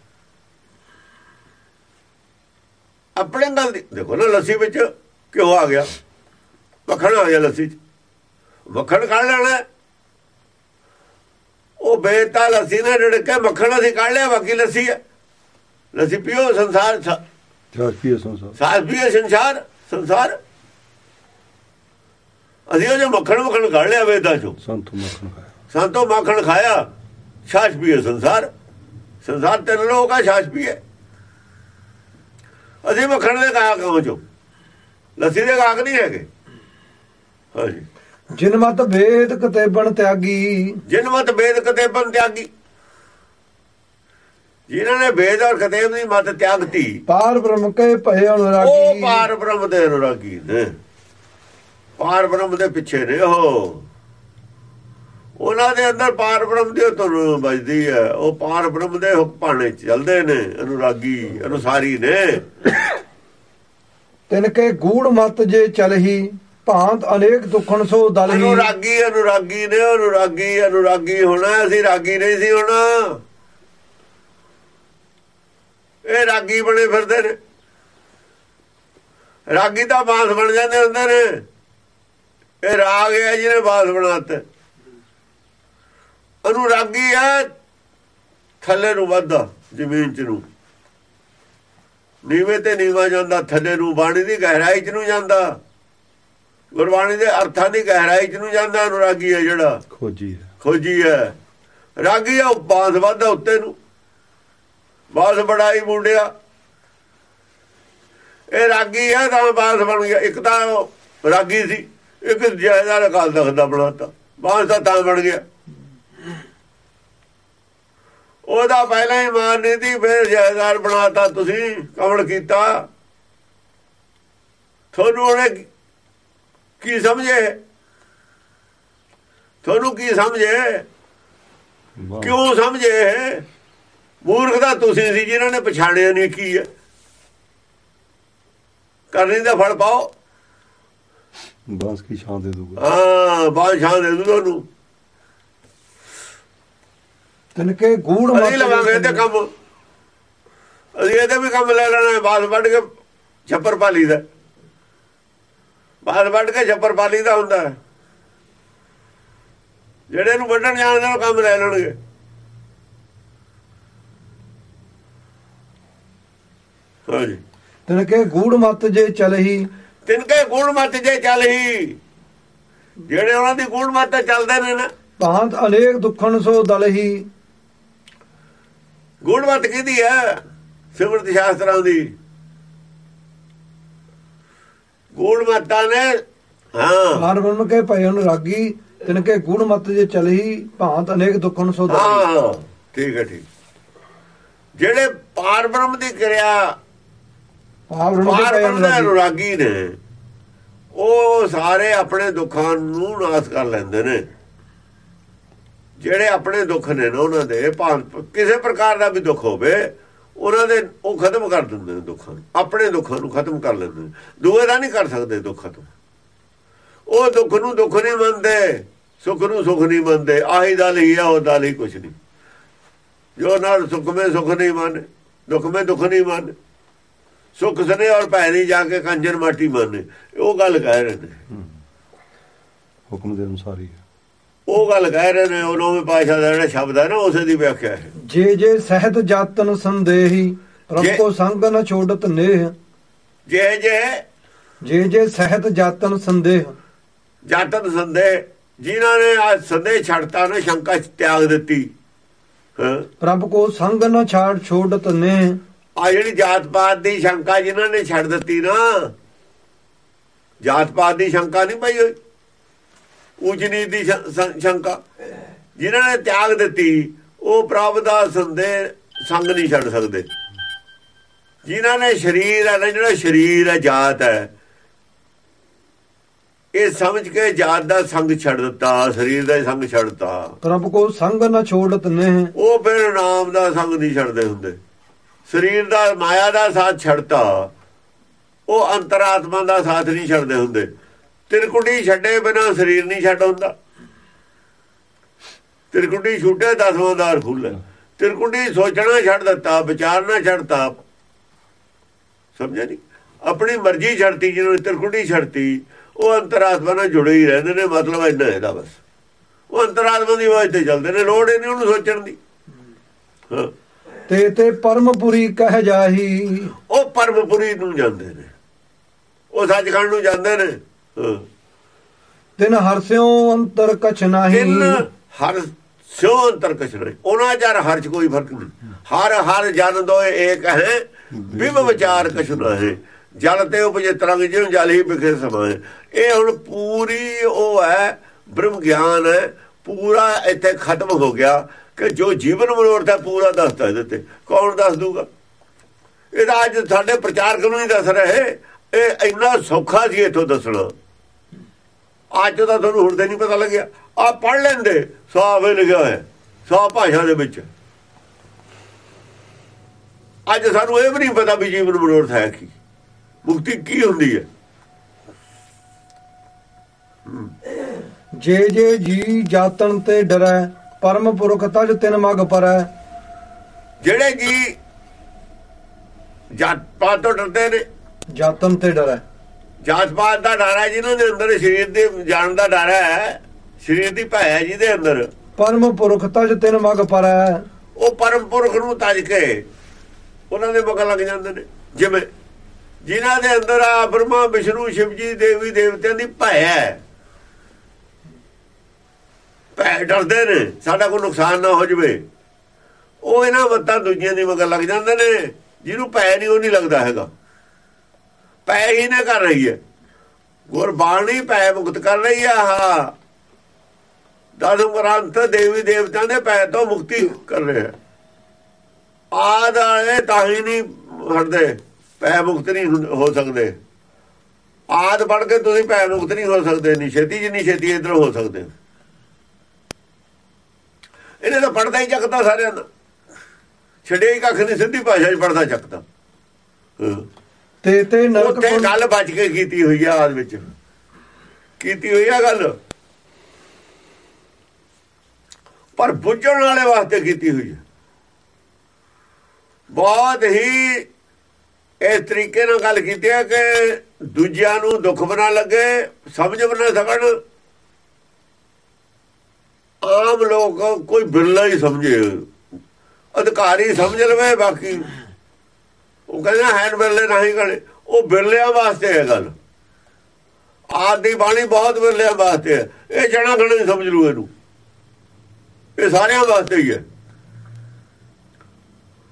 ਆਪਣੇ ਗੱਲ ਦੀ ਦੇਖੋ ਨਾ ਲੱਸੀ ਵਿੱਚ ਕਿਉਂ ਆ ਗਿਆ। ਮੱਖਣ ਆ ਗਿਆ ਲੱਸੀ ਚ। ਮੱਖਣ ਕੱਢ ਲੈਣਾ ਉਹ ਬੇਤਾ ਲੱਸੀ ਨਾਲ ਰੜ ਕੇ ਮੱਖਣ ਅਸੀਂ ਕੱਢ ਲਿਆ ਬਾਕੀ ਲੱਸੀ ਹੈ। ਲੱਸੀ ਪੀਓ ਸੰਸਾਰ ਸ- ਚਾਰ ਪੀਏ ਸੰਸਾਰ। ਸਾਸ ਸੰਸਾਰ ਸੰਸਾਰ। ਅਸੀਂ ਉਹ ਜੋ ਮੱਖਣ ਮੱਖਣ ਕੱਢ ਲਿਆ ਵੇਦਾਂ ਚੋਂ। ਸੰਤੋ ਮੱਖਣ ਖਾਇਆ। ਸੰਤੋ ਮੱਖਣ ਖਾਇਆ ਛਾਛ ਪੀਏ ਸੰਸਾਰ। ਸੰਸਾਰ ਤਿੰਨ ਲੋਕ ਆ ਛਾਛ ਪੀਏ। ਅਸੀਂ ਮੱਖਣ ਦੇ ਗਾਹਕ ਹਾਂ ਚੋ ਲੱਸੀ ਦੇ ਗਾਹਕ ਨਹੀਂ ਹੈਗੇ। ਹਾਂਜੀ। ਜਿਨ ਮਤ ਵੇਦ ਕਤੇਬਨ ਤਿਆਗੀ। ਜਿਨ ਮਤ ਵੇਦ ਕਤੇਬਨ ਤਿਆਗੀ। ਜਿਨ੍ਹਾਂ ਨੇ ਵੇਦ ਔਰ ਕਤੇਬ ਦੀ ਮਤ ਤਿਆਗਤੀ ਪਾਰ ਬ੍ਰਹਮ ਕੇ ਭਏ ਉਹ ਅਨੁਰਾਗੀ ਪਾਰ ਬ੍ਰਹਮ ਦੇ ਅਨੁਰਾਗੀ ਨੇ। ਪਾਰ ਬ੍ਰਹਮ ਦੇ ਪਿੱਛੇ ਨੇ ਉਹ। ਉਹਨਾਂ ਦੇ ਅੰਦਰ ਪਾਰ ਬ੍ਰਹਮ ਦੀ ਤੁਰ ਵੱਜਦੀ ਹੈ। ਉਹ ਪਾਰ ਬ੍ਰਹਮ ਦੇ ਭਾਣੇ ਚੱਲਦੇ ਨੇ ਅਨੁਰਾਗੀ ਅਨੁਸਾਰੀ ਨੇ। ਤਿਨ ਕੇ ਗੂੜ ਮਤ ਜੇ ਚਲਹੀ। ਭਾਂਤ ਅਨੇਕ ਦੁਖਣ ਸੋ ਦਲਹੀ ਅਨੁਰਾਗੀ ਅਨੁਰਾਗੀ ਨੇ, ਅਨੁਰਾਗੀ ਅਨੁਰਾਗੀ ਹੋਣਾ, ਅਸੀਂ ਰਾਗੀ ਨਹੀਂ ਸੀ ਹੋਣਾ। ਇਹ ਰਾਗੀ ਬਣੇ ਫਿਰਦੇ ਨੇ। ਰਾਗੀ ਤਾਂ ਬਾਂਸ ਬਣ ਜਾਂਦੇ ਹੁੰਦੇ ਨੇ। ਇਹ ਰਾਗ ਹੈ ਜਿਹਨੇ ਬਾਂਸ ਬਣਾਤੇ। ਅਨੁਰਾਗੀ ਹੈ ਥੱਲੇ ਨੂੰ ਵੱਧਦਾ, ਜ਼ਮੀਨ ਚ ਨੂੰ। ਨੀਵੇਂ ਤੇ ਨੀਵਾ ਜਾਂਦਾ, ਥੱਲੇ ਨੂੰ ਬਾਣੀ ਦੀ ਗਹਿਰਾਈ ਚ ਨੂੰ ਜਾਂਦਾ। ਗੁਰਬਾਣੀ ਦੇ ਅਰਥਾਂ ਦੀ ਗਹਿਰਾਈ ਚ ਨੂੰ ਜਾਂਦਾ ਅਨੁਰਾਗੀ ਹੈ ਜਿਹੜਾ। ਖੋਜੀ ਹੈ। ਖੋਜੀ ਹੈ। ਰਾਗੀ ਆ ਬਾਂਸ ਵੱਧਦਾ ਉੱਤੇ ਨੂੰ। ਬਾਂਸ ਬੜਾਈ ਮੁੰਡਿਆ। ਇਹ ਰਾਗੀ ਆ ਤਾਂ ਬਾਂਸ ਬਣ ਗਿਆ। ਇੱਕ ਤਾਂ ਰਾਗੀ ਸੀ ਇੱਕ ਜਾਇਦਾਰ ਅਕਾਲ ਤਖਤ ਦਾ ਬਣਾਤਾ ਬਾਂਸ ਤਾਂ ਤਾਂ ਬਣ ਗਿਆ। ਉਹਦਾ ਪਹਿਲਾਂ ਹੀ ਮਾਨ ਨਹੀਂ ਸੀ ਫਿਰ ਜਾਇਦਾਰ ਬਣਾਤਾ ਤੁਸੀਂ ਕਮਲ ਕੀਤਾ। ਤੁਹਾਨੂੰ ਉਹਨੇ ਕੀ ਸਮਝੇ? ਤੁਹਾਨੂੰ ਕੀ ਸਮਝੇ। ਕਿਉਂ ਸਮਝੇ? ਮੂਰਖ ਤਾਂ ਤੁਸੀਂ ਸੀ ਜਿਨ੍ਹਾਂ ਨੇ ਪਛਾਣਿਆ ਨਹੀਂ ਕੀ ਹੈ। ਕਰਨੀ ਦਾ ਫਲ ਪਾਓ। ਬਾਂਸ ਕੀ ਛਾਂ ਦੇ ਦੂਗਾ। ਹਾਂ ਬਾਦਸ਼ਾਹ ਦੇ ਦੂ ਤੁਹਾਨੂੰ ਤਿਨ ਕੇ ਗੂੜ ਅਸੀਂ ਲਵਾਂਗੇ ਤੇ ਕੰਮ। ਅਸੀਂ ਇਹਦੇ ਵੀ ਕੰਮ ਲੈ ਲੈਣਾ ਬਾਦ ਵੱਢ ਕੇ ਛੱਪਰ ਪਾਲੀ ਦਾ ਬਾਦ ਵੱਢ ਕੇ ਛੱਪਰ ਪਾਲੀ ਦਾ ਹੁੰਦਾ। ਜਿਹੜੇ ਨੂੰ ਵੱਢਣ ਜਾਣਦੇ ਉਹ ਕੰਮ ਲੈ ਲੈਣਗੇ। ਹਾਂਜੀ। ਤਿਨ ਕੇ ਗੂੜ ਮਤ ਜੇ ਚਲਹੀ ਤਿਨਕੇ ਗੁਣ ਮਤ ਜੇ ਚੱਲ ਹੀ। ਜਿਹੜੇ ਉਹਨਾਂ ਦੀ ਗੁਣ ਮਤ ਤੇ ਚੱਲਦੇ ਨੇ ਨਾ। ਭਾਂਤ ਅਨੇਕ ਦੁਖਣ ਸੋ ਦਲਹੀ ਗੁਣ ਮਤ ਕਿਹਦੀ ਹੈ? ਸਿਮਰਤ ਸ਼ਾਸਤਰਾਂ ਦੀ। ਗੁਣ ਮਤਾਂ ਨੇ ਹਾਂ। ਪਾਰ ਬ੍ਰਹਮ ਕੇ ਭਏ ਅਨੁਰਾਗੀ ਤਿਨ ਕੇ ਗੂੜ ਮਤ ਜੇ ਚਲਹੀ ਭਾਂਤ ਅਨੇਕ ਦੁਖਣ ਸੋ ਦਲਹੀ ਹਾਂ ਠੀਕ ਹੈ ਠੀਕ। ਜਿਹੜੇ ਪਾਰ ਬ੍ਰਹਮ ਦੀ ਕਿਰਿਆ ਪਾਰ ਬ੍ਰਹਮ ਦੇ ਅਨੁਰਾਗੀ ਅਨੁਰਾਗੀ ਨੇ ਉਹ ਸਾਰੇ ਆਪਣੇ ਦੁੱਖਾਂ ਨੂੰ ਨਾਸ ਕਰ ਲੈਂਦੇ ਨੇ। ਜਿਹੜੇ ਆਪਣੇ ਦੁੱਖ ਨੇ ਨਾ ਉਹਨਾਂ ਦੇ ਭਾਵੇਂ ਕਿਸੇ ਪ੍ਰਕਾਰ ਦਾ ਵੀ ਦੁੱਖ ਹੋਵੇ ਉਹਨਾਂ ਦੇ ਉਹ ਖਤਮ ਕਰ ਦਿੰਦੇ ਨੇ ਦੁੱਖਾਂ ਨੂੰ, ਆਪਣੇ ਦੁੱਖਾਂ ਨੂੰ ਖਤਮ ਕਰ ਲੈਂਦੇ ਨੇ। ਦੂਏ ਦਾ ਨਹੀਂ ਕਰ ਸਕਦੇ ਦੁੱਖ ਖਤਮ ਉਹ ਦੁੱਖ ਨੂੰ ਦੁੱਖ ਨਹੀਂ ਮੰਨਦੇ, ਸੁੱਖ ਨੂੰ ਸੁੱਖ ਨਹੀਂ ਮੰਨਦੇ, ਆਹੀ ਦਾ ਲਈ ਆ ਉਹ ਲਈ ਕੁਛ ਨਹੀਂ। ਜੋ ਨਾਲ ਸੁੱਖ ਮੇ ਸੁੱਖ ਨਹੀਂ ਮੰਨ, ਦੁੱਖ ਮੇ ਦੁੱਖ ਨਹੀਂ ਮੰਨ। ਸੁੱਖ ਸਨੇ ਔਰ ਭੈਣੀ ਜਾ ਕੇ ਕੰਜਰ ਮਾਟੀ ਮੰਨੇ, ਉਹ ਗੱਲ ਕਹਿ ਰਹੇ ਨੇ। ਹੁਕਮ ਦੇ ਅਨੁਸਾਰ ਹੀ। ਉਹ ਗੱਲ ਕਹਿ ਰਹੇ ਨੇ ਉਹ ਨੌਵੇਂ ਪਾਸ਼ਾ ਦਾ ਜਿਹੜਾ ਸ਼ਬਦ ਹੈ ਨਾ ਉਸੇ ਦੀ ਵਿਆਖਿਆ ਹੈ। ਜੇ ਜੇ ਸਹਿਤ ਜਾਤਨ ਸੰਦੇਹੀ ਕੋ ਸੰਗ ਨ ਛੋੜਤ ਨੇਹ। ਜੇ ਜੇ ਜੇ ਜੇ ਸਹਿਤ ਜਾਤਨ ਸੰਦੇਹ। ਜਾਤਨ ਸੰਦੇ ਜਿਨ੍ਹਾਂ ਨੇ ਆ ਸੰਦੇ ਛੱਡਤਾ ਨਾ ਸ਼ੰਕਾ ਤਿਆਗ ਦਿੱਤੀ ਪ੍ਰਭ ਕੋ ਸੰਗ ਨ ਛਾੜ ਛੋੜਤ ਨੇਹ। ਆ ਜਿਹੜੀ ਜਾਤ ਪਾਤ ਦੀ ਸ਼ੰਕਾ ਜਿਨ੍ਹਾਂ ਨੇ ਛੱਡ ਦਿੱਤੀ ਨਾ ਜਾਤ ਪਾਤ ਦੀ ਸ਼ੰਕਾ ਨਹੀਂ ਪਈ ਹੋਈ। ਨੀਚ ਦੀ ਸ਼ੰਕਾ। ਜਿਨ੍ਹਾਂ ਨੇ ਤਿਆਗ ਦਿੱਤੀ ਉਹ ਪ੍ਰਭ ਦਾ ਸੰਦੇ ਸੰਗ ਨਹੀਂ ਛੱਡ ਸਕਦੇ। ਜਿਨ੍ਹਾਂ ਨੇ ਸਰੀਰ ਹੈ ਨਾ ਜਿਹੜਾ ਸਰੀਰ ਹੈ ਜਾਤ ਹੈ ਇਹ ਸਮਝ ਕੇ ਜਾਤ ਦਾ ਸੰਗ ਛੱਡ ਦਿੱਤਾ ਸਰੀਰ ਦਾ ਸੰਗ ਛੱਡਤਾ ਪ੍ਰਭ ਕੋ ਸੰਗ ਨ ਛੋੜਤ ਨੇਹ ਉਹ ਫਿਰ ਨਾਮ ਦਾ ਸੰਗ ਨਹੀਂ ਛੱਡਦੇ ਹੁੰਦੇ। ਸਰੀਰ ਦਾ ਮਾਇਆ ਦਾ ਸਾਥ ਛੱਡਤਾ ਉਹ ਅੰਤਰਾਤਮਾ ਦਾ ਸਾਥ ਨਹੀਂ ਛੱਡਦੇ ਹੁੰਦੇ। ਤਿਰਕੁਟੀ ਛੱਡੇ ਬਿਨਾ ਸਰੀਰ ਨਹੀਂ ਛੱਡ ਹੁੰਦਾ ਤਿਰਕੁਟੀ ਛੁੱਟੇ ਦਸਵਾਂ ਦਾਰ ਖੁੱਲੇ ਤਿਰਕੁਟੀ ਸੋਚਣਾ ਛੱਡ ਦਿੱਤਾ ਵਿਚਾਰਨਾ ਛੱਡਤਾ ਸਮਝਿਆ ਨਹੀਂ ਆਪਣੀ ਮਰਜ਼ੀ ਛੱਡਤੀ ਜਿਹਨੂੰ ਤਿਰਕੁਟੀ ਛੱਡਤੀ ਉਹ ਅੰਤਰਾਤਮਾ ਨਾਲ ਜੁੜੇ ਹੀ ਰਹਿੰਦੇ ਨੇ ਮਤਲਬ ਇੰਨਾ ਇਹਦਾ ਬਸ। ਉਹ ਅੰਤਰਾਤਮਾ ਦੀ ਆਵਾਜ਼ ਤੇ ਚੱਲਦੇ ਨੇ ਲੋੜ ਹੀ ਨਹੀਂ ਉਹਨੂੰ ਸੋਚਣ ਦੀ। ਤੇ ਤੇ ਪਰਮਪੁਰੀ ਕਹਿ ਜਾਹੀ। ਉਹ ਪਰਮਪੁਰੀ ਨੂੰ ਜਾਂਦੇ ਨੇ। ਉਹ ਸੱਚਖੰਡ ਨੂੰ ਜਾਂਦੇ ਨੇ। ਹਾਂ। ਤਿਨ ਹਰਸਿਓ ਅੰਤਰ ਕਛ ਨਾਹੀ। ਤਿੰਨ ਹਰ ਸਿਓ ਅੰਤਰ ਕਛੜੇ ਉਹਨਾਂ ਚਾਰ ਹਰ ਚ ਕੋਈ ਫ਼ਰਕ ਨਹੀਂ। ਹਰ ਹਰ ਜਨ ਦੋਏ ਏਕ ਹੈ ਵਿਵ ਵਿਚਾਰ ਕਛੁਨਾ ਹੈ ਜਲ ਤੇ ਉਪਜੇ ਤਰੰਗ ਜਿਉ ਜਲ ਹੀ ਬਿਖੇ ਸਮਾਏ ਇਹ ਹੁਣ ਪੂਰੀ ਉਹ ਹੈ, ਬ੍ਰਹਮ ਗਿਆਨ ਹੈ। ਪੂਰਾ ਇੱਥੇ ਖਤਮ ਹੋ ਗਿਆ ਕਿ ਜੋ ਜੀਵਨ ਮਨੋਰਥ ਹੈ, ਪੂਰਾ ਦੱਸਦਾ ਇਹਦੇ ਤੇ। ਕੌਣ ਦੱਸ ਦੂਗਾ? ਇਹਦਾ ਅੱਜ ਸਾਡੇ ਪ੍ਰਚਾਰਕ ਨੂੰ ਨਹੀਂ ਦੱਸ ਰਹੇ। ਇਹ ਇੰਨਾ ਸੌਖਾ ਸੀ ਇਥੋਂ ਦੱਸਣਾ। ਅੱਜ ਤਾਂ ਤੁਹਾਨੂੰ ਹੁਣ ਤੇ ਨਹੀਂ ਪਤਾ ਲੱਗਿਆ। ਆ ਪੜ ਲੈਂਦੇ ਸਾਫ਼ ਹੀ ਲਿਖਿਆ ਹੋਇਆ ਸਾਫ਼ ਭਾਸ਼ਾ ਦੇ ਵਿੱਚ। ਅੱਜ ਸਾਨੂੰ ਇਹ ਵੀ ਨਹੀਂ ਪਤਾ ਵੀ ਜੀਵਨ ਮਨੋਰਥ ਹੈ ਕੀ। ਮੁਕਤੀ ਕੀ ਹੁੰਦੀ ਹੈ? ਜੇ ਜੇ ਜੀ ਜਾਤਨ ਤੇ ਡਰੈ ਪਰਮ ਪੁਰਖ ਤਜ ਤਿਨ ਮਗ ਪਰੈ। ਜਿਹੜੇ ਜੀ ਜਾਤ ਪਾਤ ਤੋਂ ਡਰਦੇ ਨੇ। ਜਾਤਨ ਤੇ ਡਰੈ। ਜਾਤ ਪਾਤ ਦਾ ਡਰ ਹੈ ਜਿਨ੍ਹਾਂ ਦੇ ਅੰਦਰ ਸਰੀਰ ਦੇ ਜਾਣ ਦਾ ਡਰ ਹੈ ਸਰੀਰ ਦੀ ਭੈ ਹੈ ਜਿਹਦੇ ਅੰਦਰ। ਪਰਮ ਪੁਰਖ ਤਜ ਤਿਨ ਮਗ ਪਰੈ। ਉਹ ਪਰਮ ਪੁਰਖ ਨੂੰ ਤਜ ਕੇ ਉਹਨਾਂ ਦੇ ਮਗਰ ਲੱਗ ਜਾਂਦੇ ਨੇ। ਜਿਵੇਂ ਜਿਨ੍ਹਾਂ ਦੇ ਅੰਦਰ ਆ ਬ੍ਰਹਮਾ ਵਿਸ਼ਨੂੰ ਸ਼ਿਵ ਜੀ ਦੇਵੀ ਦੇਵਤਿਆਂ ਦੀ ਭੈ ਹੈ। ਭੈ ਡਰਦੇ ਨੇ ਸਾਡਾ ਕੋਈ ਨੁਕਸਾਨ ਨਾ ਹੋ ਜਵੇ। ਉਹ ਇਹਨਾਂ ਮੱਤਾਂ ਦੂਜੀਆਂ ਦੀ ਮਗਰ ਲੱਗ ਜਾਂਦੇ ਨੇ। ਜਿਹਨੂੰ ਭੈ ਨਹੀਂ ਉਹ ਨਹੀਂ ਲੱਗਦਾ ਹੈਗਾ। ਪੈ ਹੀ ਨਾ ਕਰ ਰਹੀ ਹੈ। ਗੁਰਬਾਣੀ ਪੈ ਮੁਕਤ ਕਰ ਰਹੀ ਆ ਹਾਂ ਦਾਦੂ ਗ੍ਰੰਥ ਦੇਵੀ ਦੇਵਤਿਆਂ ਦੇ ਭੈ ਤੋਂ ਮੁਕਤੀ ਕਰ ਰਿਹਾ ਆਦ ਵਾਲੇ ਤਾਂ ਹੀ ਨਹੀਂ ਹਟਦੇ ਭੈ ਮੁਕਤ ਨਹੀਂ ਹੋ ਸਕਦੇ। ਆਦ ਪੜ ਕੇ ਤੁਸੀਂ ਪੈ ਮੁਕਤ ਨਹੀਂ ਹੋ ਸਕਦੇ, ਨਹੀਂ ਛੇਤੀ ਜਿੰਨੀ ਛੇਤੀ ਇਧਰ ਹੋ ਸਕਦੇ। ਇਹਨੇ ਤਾਂ ਪੜਦਾ ਹੀ ਚੱਕਦਾ ਸਾਰਿਆਂ ਦਾ। ਛੱਡੇ ਹੀ ਕੱਖ ਨਹੀਂ, ਸਿੱਧੀ ਭਾਸ਼ਾ 'ਚ ਪੜਦਾ ਚੱਕਦਾ ਹਾਂ। ਤੇ ਤੇ ਨਰਕ ਉੱਥੇ ਗੱਲ ਬਚ ਕੇ ਕੀਤੀ ਹੋਈ ਆ ਆਦ ਵਿੱਚ। ਕੀਤੀ ਹੋਈ ਆ ਗੱਲ। ਪਰ ਬੁੱਝਣ ਵਾਲੇ ਵਾਸਤੇ ਕੀਤੀ ਹੋਈ ਹੈ ਬਹੁਤ ਹੀ ਇਸ ਤਰੀਕੇ ਨਾਲ ਗੱਲ ਕੀਤੀ ਹੈ ਕਿ ਦੂਜਿਆਂ ਨੂੰ ਦੁੱਖ ਬਣਾ ਲੱਗੇ ਸਮਝ ਬਣਾ ਸਕਣ। ਆਮ ਲੋਕ ਕੋਈ ਬਿਰਲਾ ਹੀ ਸਮਝੇ। ਅਧਿਕਾਰੀ ਸਮਝ ਲਵੇ ਬਾਕੀ। ਉਹ ਕਹਿੰਦਾ ਹੈਨ ਬਿਰਲੇ ਨਹੀਂ ਗਲੇ ਉਹ ਬਿਰਲਿਆਂ ਵਾਸਤੇ ਹੈ ਗੱਲ। ਆਦੀ ਬਾਣੀ ਬਹੁਤ ਬਿਰਲਿਆਂ ਵਾਸਤੇ ਹੈ। ਇਹ ਜਣਾ ਖਣਾ ਸਮਝ ਲੂ ਇਹਨੂੰ। ਇਹ ਸਾਰਿਆਂ ਵਾਸਤੇ ਹੀ ਹੈ।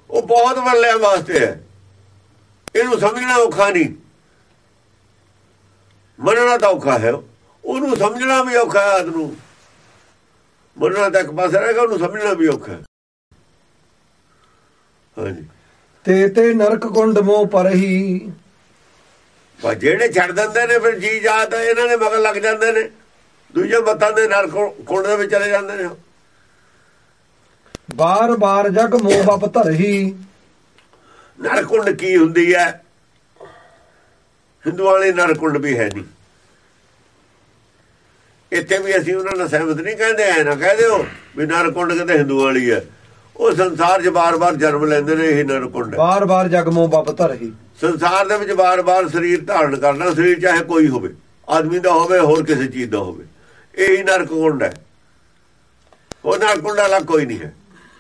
ਉਹ ਬਹੁਤ ਬਿਰਲਿਆਂ ਵਾਸਤੇ ਹੈ। ਇਹਨੂੰ ਸਮਝਣਾ ਔਖਾ ਨਹੀਂ। ਮੰਨਣਾ ਤਾਂ ਔਖਾ ਹੈ। ਉਹਨੂੰ ਸਮਝਣਾ ਵੀ ਔਖਾ ਹੈ ਆਦ ਨੂੰ। ਮੰਨਣਾ ਤਾਂ ਇੱਕ ਪਾਸੇ ਰਹੇਗਾ ਉਹਨੂੰ ਸਮਝਣਾ ਵੀ ਔਖਾ ਹੈ। ਹਾਂਜੀ। ਤੇ ਤੇ ਨਰਕ ਕੁੰਡ ਮੋਹ ਪਰਹੀ। ਪਰ ਜਿਹੜੇ ਛੱਡ ਦਿੰਦੇ ਨੇ ਫਿਰ ਜੀ ਜਾਤ ਇਹਨਾਂ ਦੇ ਮਗਰ ਲੱਗ ਜਾਂਦੇ ਨੇ। ਦੂਜੇ ਮਤਾਂ ਦੇ ਨਰਕ ਕੁੰਡ ਦੇ ਵਿੱਚ ਚਲੇ ਜਾਂਦੇ ਨੇ ਬਾਰ ਬਾਰ ਜਗ ਮੋਹ ਬਪ ਧਰਹੀ। ਨਰਕ ਕੁੰਡ ਕੀ ਹੁੰਦੀ ਹੈ? ਹਿੰਦੂਆਂ ਵਾਲੀ ਨਰਕ ਕੁੰਡ ਵੀ ਹੈ ਨਹੀਂ। ਇੱਥੇ ਵੀ ਅਸੀਂ ਉਹਨਾਂ ਨਾਲ ਸਹਿਮਤ ਨਹੀਂ ਕਹਿੰਦੇ ਐ ਨਾ ਕਹਿ ਦਿਓ ਵੀ ਨਰਕ ਕੁੰਡ ਕਹਿੰਦੇ ਹਿੰਦੂਆਂ ਵਾਲੀ ਹੈ। ਉਹ ਸੰਸਾਰ 'ਚ ਬਾਰ-ਬਾਰ ਜਨਮ ਲੈਂਦੇ ਨੇ ਇਹ ਨਰਕ ਕੁੰਡ ਹੈ। ਬਾਰ ਬਾਰ ਜਗ ਮੋਹ ਬਪ ਧਰਹੀ ਸੰਸਾਰ ਦੇ ਵਿੱਚ ਬਾਰ-ਬਾਰ ਸਰੀਰ ਧਾਰਨ ਕਰਨਾ ਸਰੀਰ ਚਾਹੇ ਕੋਈ ਹੋਵੇ ਆਦਮੀ ਦਾ ਹੋਵੇ ਹੋਰ ਕਿਸੇ ਚੀਜ਼ ਦਾ ਹੋਵੇ ਇਹੀ ਨਰਕ ਕੁੰਡ ਹੈ। ਉਹ ਨਰਕ ਕੁੰਡ ਵਾਲਾ ਕੋਈ ਨਹੀਂ ਹੈ।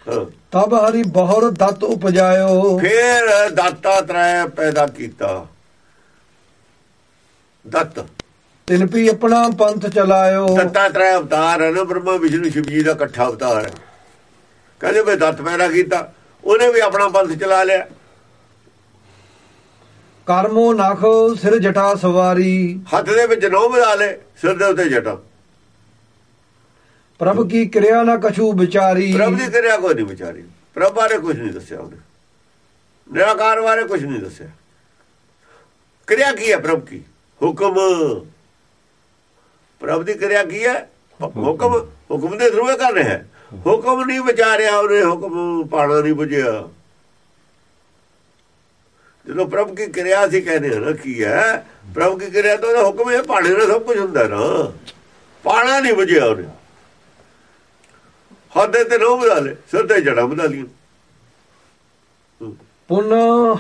ਹਾਂ। ਤਬ ਹਰੀ ਬਹੁਰ ਦਤ ਉਪਜਾਇਓ। ਫੇਰ ਦਾਤਾ ਤ੍ਰੈ ਪੈਦਾ ਕੀਤਾ। ਦੱਤ। ਤਿਨ ਵੀ ਆਪਣਾ ਪੰਥ ਚਲਾਇਓ। ਦੱਤਾ ਤ੍ਰੈ ਅਵਤਾਰ ਹੈ ਨਾ ਬ੍ਰਹਮਾ ਵਿਸ਼ਨੂੰ ਸ਼ਿਵ ਜੀ ਦਾ ਇਕੱਠਾ ਅਵਤਾਰ ਹੈ। ਕਹਿੰਦੇ ਵੀ ਦੱਤ ਪੈਦਾ ਕੀਤਾ ਉਹਨੇ ਵੀ ਆਪਣਾ ਪੰਥ ਚਲਾ ਲਿਆ। ਕਰਮੋ ਨਖ ਸਿਰ ਜਟਾ ਸਵਾਰੀ। ਹੱਥ ਦੇ ਵਿੱਚ ਨੌ ਬਣਾ ਲੇ ਸਿਰ ਦੇ ਉੱਤੇ ਜਟਾ। ਪ੍ਰਭ ਕੀ ਕਿਰਿਆ ਨਾ ਕਛੂ ਵਿਚਾਰੀ। ਪ੍ਰਭ ਦੀ ਕਿਰਿਆ ਕੋਈ ਨਹੀਂ ਵਿਚਾਰੀ। ਪ੍ਰਭ ਬਾਰੇ ਕੁਝ ਨਹੀਂ ਦੱਸਿਆ ਉਹਨੇ। ਨਿਰਾਕਾਰ ਬਾਰੇ ਕੁਝ ਨਹੀਂ ਦੱਸਿਆ। ਕਿਰਿਆ ਕੀ ਹੈ ਪ੍ਰਭ ਕੀ? ਹੁਕਮ। ਪ੍ਰਭ ਦੀ ਕਿਰਿਆ ਕੀ ਹੈ? ਹੁਕਮ ਹੁਕਮ ਦੇ ਥਰੂ ਕਰ ਰਿਹਾ ਹੈ। ਹੁਕਮ ਨਹੀਂ ਵਿਚਾਰਿਆ ਉਹਨੇ ਹੁਕਮ ਪਾਣਾ ਨਹੀਂ ਬੁਝਿਆ। ਜਦੋਂ ਪ੍ਰਭ ਕੀ ਕਿਰਿਆ ਸੀ ਕਹਿੰਦੇ ਹਨ ਕੀ ਹੈ? ਪ੍ਰਭ ਕੀ ਕਿਰਿਆ ਤਾਂ ਉਹਦਾ ਹੁਕਮ ਹੈ ਪਾਣੇ ਨਾਲ ਸਭ ਕੁਝ ਹੁੰਦਾ ਨਾ। ਪਾਣਾ ਨਹੀਂ ਬੁਝਿਆ ਉਹਨੇ। ਹੱਦੇ ਤੇ ਨੋ ਬਣਾ ਲੈ ਸਿਰ ਤੇ ਜੜਾ ਬਣਾ ਲਈ ਪੁਨ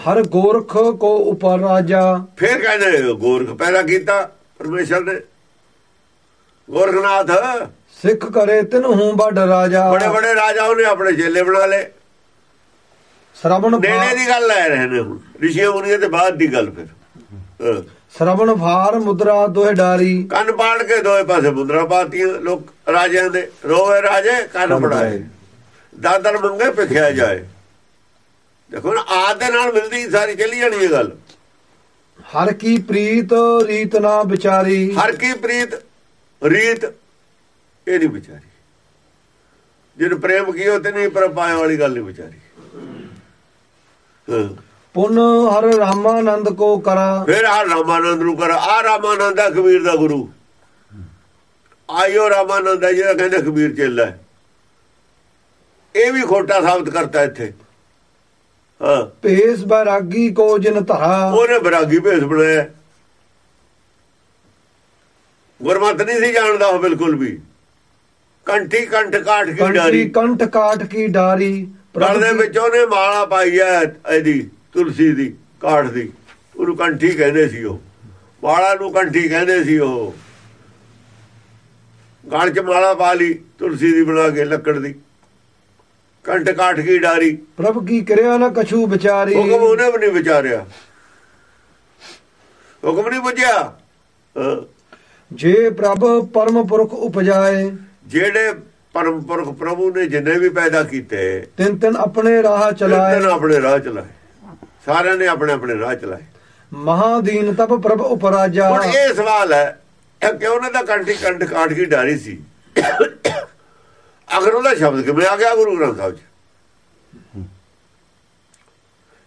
ਹਰ ਗੋਰਖ ਕੋ ਉਪਰ ਰਾਜਾ ਫੇਰ ਕਹਿੰਦੇ ਗੋਰਖ ਪੈਦਾ ਕੀਤਾ ਪਰਮੇਸ਼ਰ ਨੇ। ਗੋਰਖਨਾਥ ਸਿੱਖ ਕਰੇ ਤਿਨਹੂ ਵੱਡ ਰਾਜਾ। ਬੜੇ ਬੜੇ ਰਾਜਾ ਉਹਨੇ ਆਪਣੇ ਚੇਲੇ ਬਣਾ ਲਏ। ਸ਼ਰਵਣ ਨੇੜੇ ਦੀ ਗੱਲ ਲੈ ਰਹੇ ਨੇ ਹੁਣ। ਰਿਸ਼ੀਆਂ ਮੁਨੀਆਂ ਦੇ ਬਾਅਦ ਦੀ ਗੱਲ ਫਿਰ। ਹਾਂ। ਸ਼ਰਵਣ ਭਾਰ ਮੁਦਰਾ ਦੋਹੇ ਡਾਰੀ ਕੰਨ ਪਾੜ ਕੇ ਦੋਏ ਪਾਸੇ ਮੁੰਦਰਾ ਪਾਤੀਆਂ ਲੋਕ ਰਾਜਿਆਂ ਦੇ। ਰੋਵੇ ਰਾਜੇ ਕੰਨ ਪੜਾਏ ਦਾਦਰ ਮੰਗੇ ਭਿਖਿਆ ਜਾਏ। ਦੇਖੋ ਨਾ ਆਦ ਦੇ ਨਾਲ ਮਿਲਦੀ ਸਾਰੀ ਚੱਲੀ ਜਾਣੀ ਇਹ ਗੱਲ। ਹਰ ਕੀ ਪ੍ਰੀਤ ਰੀਤ ਨਾ ਵਿਚਾਰੀ। ਹਰ ਕੀ ਪ੍ਰੀਤ ਰੀਤ ਇਹ ਨਹੀਂ ਵਿਚਾਰੀ। ਜਿਹਨੂੰ ਪ੍ਰੇਮ ਕੀਓ ਤੇ ਨਹੀਂ ਪਰ ਪਾਏ ਵਾਲੀ ਗੱਲ ਨਹੀਂ ਵਿਚਾਰੀ। ਪੁਨ ਹਰ ਰਾਮਾਨੰਦ ਕੋ ਕਰਾ। ਫਿਰ ਆ ਰਾਮਾਨੰਦ ਨੂੰ ਕਰ। ਆ ਰਾਮਾਨੰਦ ਆ ਕਬੀਰ ਦਾ ਗੁਰੂ। ਆਇਓ ਰਾਮਾਨੰਦ ਜਿਹੜਾ ਕਹਿੰਦੇ ਕਬੀਰ ਚੇਲਾ ਇਹ ਵੀ ਖੋਟਾ ਸਾਬਤ ਕਰਤਾ ਇੱਥੇ। ਹਾਂ। ਭੇਸ ਬੈਰਾਗੀ ਕੋ ਜਿਨ ਧਰਾ। ਉਹਨੇ ਬਰਾਗੀ ਭੇਸ ਬਣਾਇਆ। ਗੁਰਮਤ ਨਹੀਂ ਸੀ ਜਾਣਦਾ ਉਹ ਬਿਲਕੁਲ ਵੀ। ਕੰਠੀ ਕੰਠ ਕਾਠ ਕੀ ਡਾਰੀ? ਕੰਠ ਕਾਟ ਕੀ ਡਾਰੀ? ਗਲ ਦੇ ਵਿੱਚ ਉਹਨੇ ਮਾਲਾ ਪਾਈ ਹੈ ਇਹਦੀ ਤੁਲਸੀ ਦੀ ਕਾਠ ਦੀ। ਉਹਨੂੰ ਕੰਠੀ ਕਹਿੰਦੇ ਸੀ ਉਹ। ਮਾਲਾ ਨੂੰ ਕੰਠੀ ਕਹਿੰਦੇ ਸੀ ਉਹ। ਗਲ 'ਚ ਮਾਲਾ ਪਾ ਲਈ ਤੁਲਸੀ ਦੀ ਬਣਾ ਕੇ ਲੱਕੜ ਦੀ। ਕੰਠ ਕਾਠ ਕੀ ਡਾਰੀ? ਪ੍ਰਭ ਕੀ ਕਰਿਆ ਨਾ ਕਛੂ ਵਿਚਾਰੀ? ਹੁਕਮ ਉਹਨੇ ਵੀ ਨਹੀਂ ਵਿਚਾਰਿਆ। ਹੁਕਮ ਨਹੀਂ ਬੁਝਿਆ। ਜੇ ਪ੍ਰਭ ਪਰਮ ਪੁਰਖ ਉਪਜਾਏ ਜਿਹੜੇ ਪਰਮ ਪੁਰਖ ਪ੍ਰਭੂ ਨੇ ਜਿੰਨੇ ਵੀ ਪੈਦਾ ਕੀਤੇ ਤਿੰਨ ਤਿੰਨ ਆਪਣੇ ਰਾਹ ਤਿੰਨ ਚਲਾਏ। ਆਪਣੇ ਰਾਹ ਚਲਾਏ। ਸਾਰਿਆਂ ਨੇ ਆਪਣੇ ਆਪਣੇ ਰਾਹ ਚਲਾਏ। ਮਹਾਦੀਨ ਤਪ ਪ੍ਰਭ ਉਪਰਾਜਾ। ਹੁਣ ਇਹ ਸਵਾਲ ਹੈ ਕਿ ਉਹਨਾਂ ਦਾ ਕੰਠੀ ਕੰਠ ਕਾਟ ਕੀ ਡਾਰੀ ਸੀ? ਅਗਰ ਉਹਦਾ ਸ਼ਬਦ ਕਿਵੇਂ ਆ ਗਿਆ ਗੁਰੂ ਗ੍ਰੰਥ ਸਾਹਿਬ 'ਚ?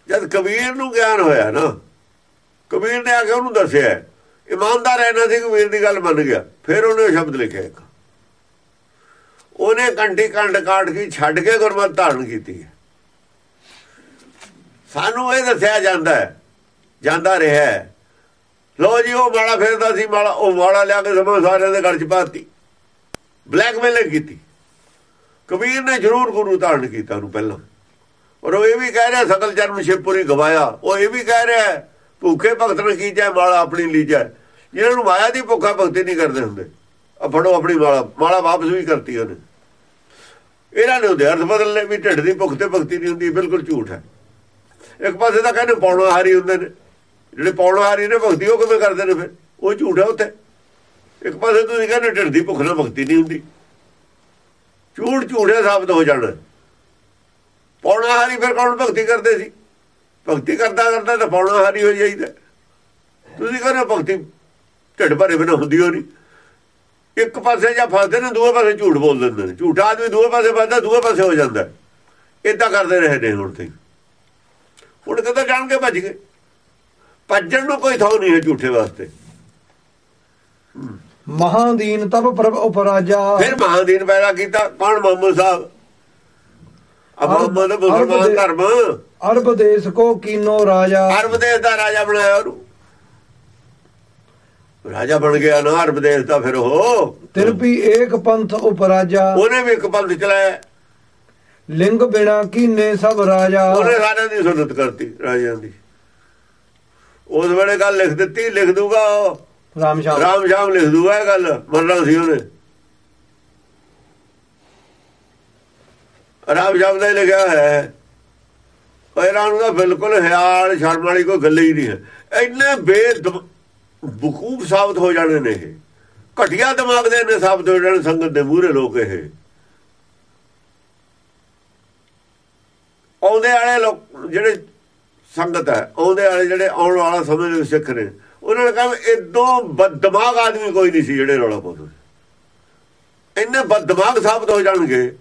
ਜਦ ਕਬੀਰ ਨੂੰ ਗਿਆਨ ਹੋਇਆ ਨਾ ਕਬੀਰ ਨੇ ਆ ਕੇ ਉਹਨੂੰ ਦੱਸਿਆ ਇਮਾਨਦਾਰ ਰਹਿਣਾ ਸੀ ਕਬੀਰ ਦੀ ਗੱਲ ਮੰਨ ਗਿਆ ਫਿਰ ਉਹਨੇ ਉਹ ਸ਼ਬਦ ਲਿਖਿਆ ਇੱਕ। ਉਹਨੇ ਕੰਠੀ ਕੰਠ ਕਾਟ ਕੀ ਛੱਡ ਕੇ ਗੁਰਮਤ ਧਾਰਨ ਕੀਤੀ ਹੈ। ਸਾਨੂੰ ਇਹ ਦੱਸਿਆ ਜਾਂਦਾ ਹੈ, ਜਾਂਦਾ ਰਿਹਾ ਹੈ। ਲੋ ਜੀ, ਉਹ ਮਾਲਾ ਫੇਰਦਾ ਸੀ, ਮਾਲਾ, ਉਹ ਮਾਲਾ ਲਿਆ ਕੇ ਸਮਾਂ ਸਾਰਿਆਂ ਦੇ ਘਰ ਚ ਪਾਤੀ। ਬਲੈਕਮੇਲ ਕੀਤੀ। ਕਬੀਰ ਨੇ ਜ਼ਰੂਰ ਗੁਰੂ ਧਾਰਨ ਕੀਤਾ ਉਹਨੂੰ ਪਹਿਲਾਂ। ਔਰ ਉਹ ਇਹ ਵੀ ਕਹਿ ਰਿਹਾ ਸਕਲ ਜਨਮ ਸ਼ਿਵਪੁਰੀ ਗਵਾਇਆ। ਉਹ ਇਹ ਵੀ ਕਹਿ ਰਿਹਾ ਭੁੱਖੇ ਭਗਤ ਨੇ ਕੀਜੈ ਮਾਲਾ ਆਪਣੀ ਲੀਜੈ ਜਿਹਨਾਂ ਨੂੰ ਮਾਇਆ ਦੀ ਭੁੱਖਾ ਭਗਤੀ ਨਹੀਂ ਕਰਦੇ ਹੁੰਦੇ। ਆ ਫੜੋ ਆਪਣੀ ਮਾਲਾ। ਮਾਲਾ ਵਾਪਸ ਵੀ ਕਰਤੀ ਉਹਨੇ। ਇਹਨਾਂ ਨੇ ਉਹਦੇ ਅਰਥ ਬਦਲ ਵੀ ਢਿੱਡ ਦੀ ਭੁੱਖ ਤੇ ਭਗਤੀ ਨਹੀਂ ਹੁੰਦੀ, ਬਿਲਕੁਲ ਝੂਠ ਹੈ। ਇੱਕ ਪਾਸੇ ਤਾਂ ਕਹਿੰਦੇ ਪੌਣਹਾਰੀ ਹੁੰਦੇ ਨੇ, ਜਿਹੜੇ ਪੌਣਹਾਰੀ ਨੇ ਭਗਤੀ ਉਹ ਕਿਵੇਂ ਕਰਦੇ ਨੇ ਫਿਰ? ਉਹ ਝੂਠ ਹੈ ਉੱਥੇ। ਇੱਕ ਪਾਸੇ ਤੁਸੀਂ ਕਹਿੰਦੇ ਢਿੱਡ ਦੀ ਭੁੱਖ ਨਾਲ ਭਗਤੀ ਨਹੀਂ ਹੁੰਦੀ। ਝੂਠ ਝੂਠੇ ਸਾਬਤ ਹੋ ਜਾਣਾ। ਪੌਣਹਾਰੀ ਫਿਰ ਕੌਣ ਭਗਤੀ ਕਰਦੇ ਸੀ? ਭਗਤੀ ਕਰਦਾ ਕਰਦਾ ਤਾਂ ਪੌਣਹਾਰੀ ਹੋ ਜਾਈਦਾ। ਤੁਸੀਂ ਕਹਿੰਦੇ ਭਗਤੀ ਢਿੱਡ ਭਰੇ ਬਿਨਾਂ ਹੁੰਦੀ ਹੋ ਨਹੀਂ ਇੱਕ ਪਾਸੇ ਜਾਂ ਫਸਦੇ ਨੇ ਦੂਏ ਪਾਸੇ ਝੂਠ ਬੋਲ ਦਿੰਦੇ ਨੇ। ਝੂਠਾ ਆਦਮੀ ਦੂਏ ਪਾਸੇ ਫਸਦਾ ਦੂਏ ਪਾਸੇ ਹੋ ਜਾਂਦਾ। ਇਦਾਂ ਕਰਦੇ ਰਹੇ ਨੇ ਹੁਣ ਤੇ। ਹੁਣ ਕਦੋਂ ਜਾਣ ਕੇ ਭੱਜ ਗਏ। ਭੱਜਣ ਨੂੰ ਕੋਈ ਥਾਂ ਨਹੀਂ ਹੈ ਝੂਠੇ ਵਾਸਤੇ। ਮਹਾਦੀਨ ਤਪ ਪ੍ਰਭ ਉਪਰਾਜਾ। ਫਿਰ ਮਹਾਦੀਨ ਪੈਦਾ ਕੀਤਾ ਕੌਣ? ਮੁਹੰਮਦ ਸਾਹਿਬ। ਅਰਬ ਮੁਸਲਮਾਨ ਧਰਮ। ਅਰਬ ਦੇਸ ਕੋ ਕੀਨੋ ਰਾਜਾ। ਅਰਬ ਦੇਸ਼ ਦਾ ਰਾਜਾ ਬਣਾਇਆ ਉਹਨੂੰ। ਰਾਜਾ ਬਣ ਗਿਆ ਨਾ ਅਰਬ ਦੇਸ਼ ਦਾ ਫਿਰ ਉਹ। ਤਿਰਪੀ ਏਕ ਪੰਥ ਉਪਰਾਜਾ। ਉਹਨੇ ਵੀ ਇੱਕ ਪੰਥ ਚਲਾਇਆ। ਲਿੰਗ ਬਿਨਾ ਕੀਨੇ ਸਭ ਰਾਜਾ। ਉਹਨੇ ਸਾਰਿਆਂ ਦੀ ਸੁਨਤ ਕਰਤੀ ਰਾਜਿਆਂ ਦੀ। ਉਸ ਵੇਲੇ ਗੱਲ ਲਿਖ ਦਿੱਤੀ ਲਿਖ ਦੂਗਾ ਉਹ। ਰਾਮ ਸ਼ਾਮ। ਰਾਮ ਸ਼ਾਮ ਲਿਖ ਦੂਗਾ ਇਹ ਗੱਲ ਮੰਨਣਾ ਸੀ ਉਹਨੇ। ਰਾਮ ਸ਼ਾਮ ਦਾ ਲਿਖਿਆ ਹੈ। ਇਹਨਾਂ ਨੂੰ ਤਾਂ ਬਿਲਕੁਲ ਹਿਆਲ ਸ਼ਰਮ ਵਾਲੀ ਕੋਈ ਗੱਲ ਹੀ ਨਹੀਂ ਹੈ। ਇੰਨੇ ਬੇਦ ਬਖੂਬ ਸਾਬਤ ਹੋ ਜਾਣੇ ਨੇ ਇਹ। ਘਟੀਆ ਦਿਮਾਗ ਦੇ ਨੇ ਸਾਬਤ ਹੋ ਜਾਣੇ ਸੰਗਤ ਦੇ ਮੂਹਰੇ ਲੋਕ ਇਹ। ਆਉਂਦੇ ਵਾਲੇ ਲੋਕ ਜਿਹੜੇ ਸੰਗਤ ਹੈ, ਆਉਂਦੇ ਵਾਲੇ ਜਿਹੜੇ ਆਉਣ ਵਾਲਾ ਸਮੇਂ ਦੇ ਸਿੱਖ ਨੇ, ਉਹਨਾਂ ਨੇ ਕਹਾ ਇਦੋਂ ਬਦਦਮਾਗ ਆਦਮੀ ਕੋਈ ਨਹੀਂ ਸੀ ਜਿਹੜੇ ਰੌਲਾ ਪਾਉਂਦੇ ਇੰਨੇ ਬਦਦਮਾਗ ਸਾਬਤ ਹੋ ਜਾਣਗੇ।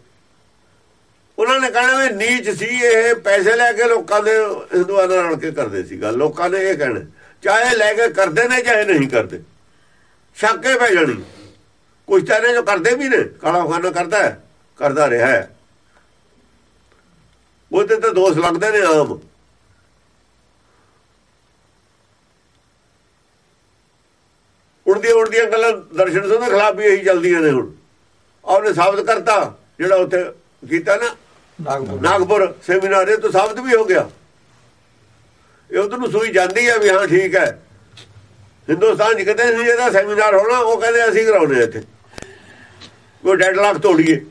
ਉਹਨਾਂ ਨੇ ਕਹਿਣਾ ਵੀ ਨੀਚ ਸੀ ਇਹ, ਪੈਸੇ ਲੈ ਕੇ ਲੋਕਾਂ ਦੇ ਹਿੰਦੂਆਂ ਨਾਲ ਰਲ ਕੇ ਕਰਦੇ ਸੀ ਗੱਲ। ਲੋਕਾਂ ਨੇ ਇਹ ਕਹਿਣਾ। ਚਾਹੇ ਲੈ ਕੇ ਕਰਦੇ ਨੇ ਚਾਹੇ ਨਹੀਂ ਕਰਦੇ। ਸ਼ੱਕੇ ਪੈ ਜਾਣੀ। ਕੁਝ ਤਾਂ ਨੇ ਜੋ ਕਰਦੇ ਵੀ ਨੇ। ਕਾਲਾ ਖਾਨਾ ਕਰਦਾ ਹੈ ਕਰਦਾ ਰਿਹਾ ਹੈ। ਉਹਦੇ ਤੇ ਦੋਸ਼ ਲੱਗਦੇ ਨੇ ਆਮ। ਉੜਦੀ ਉੜਦੀਆਂ ਗੱਲਾਂ ਦਰਸ਼ਨ ਸਿੰਘ ਦੇ ਖਿਲਾਫ ਵੀ ਇਹੀ ਚੱਲਦੀਆਂ ਨੇ ਹੁਣ। ਉਹਨੇ ਸਾਬਤ ਕਰਤਾ ਜਿਹੜਾ ਉੱਥੇ ਕੀਤਾ ਨਾ ਨਾਗਪੁਰ ਸੈਮੀਨਾਰ ਇਹ ਤਾਂ ਸਾਬਤ ਵੀ ਹੋ ਗਿਆ। ਇਹ ਉਧਰ ਨੂੰ ਸੂਈ ਜਾਂਦੀ ਹੈ ਵੀ ਹਾਂ ਠੀਕ ਹੈ। ਹਿੰਦੁਸਤਾਨ 'ਚ ਕਿਤੇ ਨਹੀਂ ਇਹਦਾ ਸੈਮੀਨਾਰ ਹੋਣਾ, ਉਹ ਕਹਿੰਦੇ ਅਸੀਂ ਕਰਾਉਣੇ ਇੱਥੇ। ਕੋਈ ਡੈਡਲਾਕ ਤੋੜੀਏ।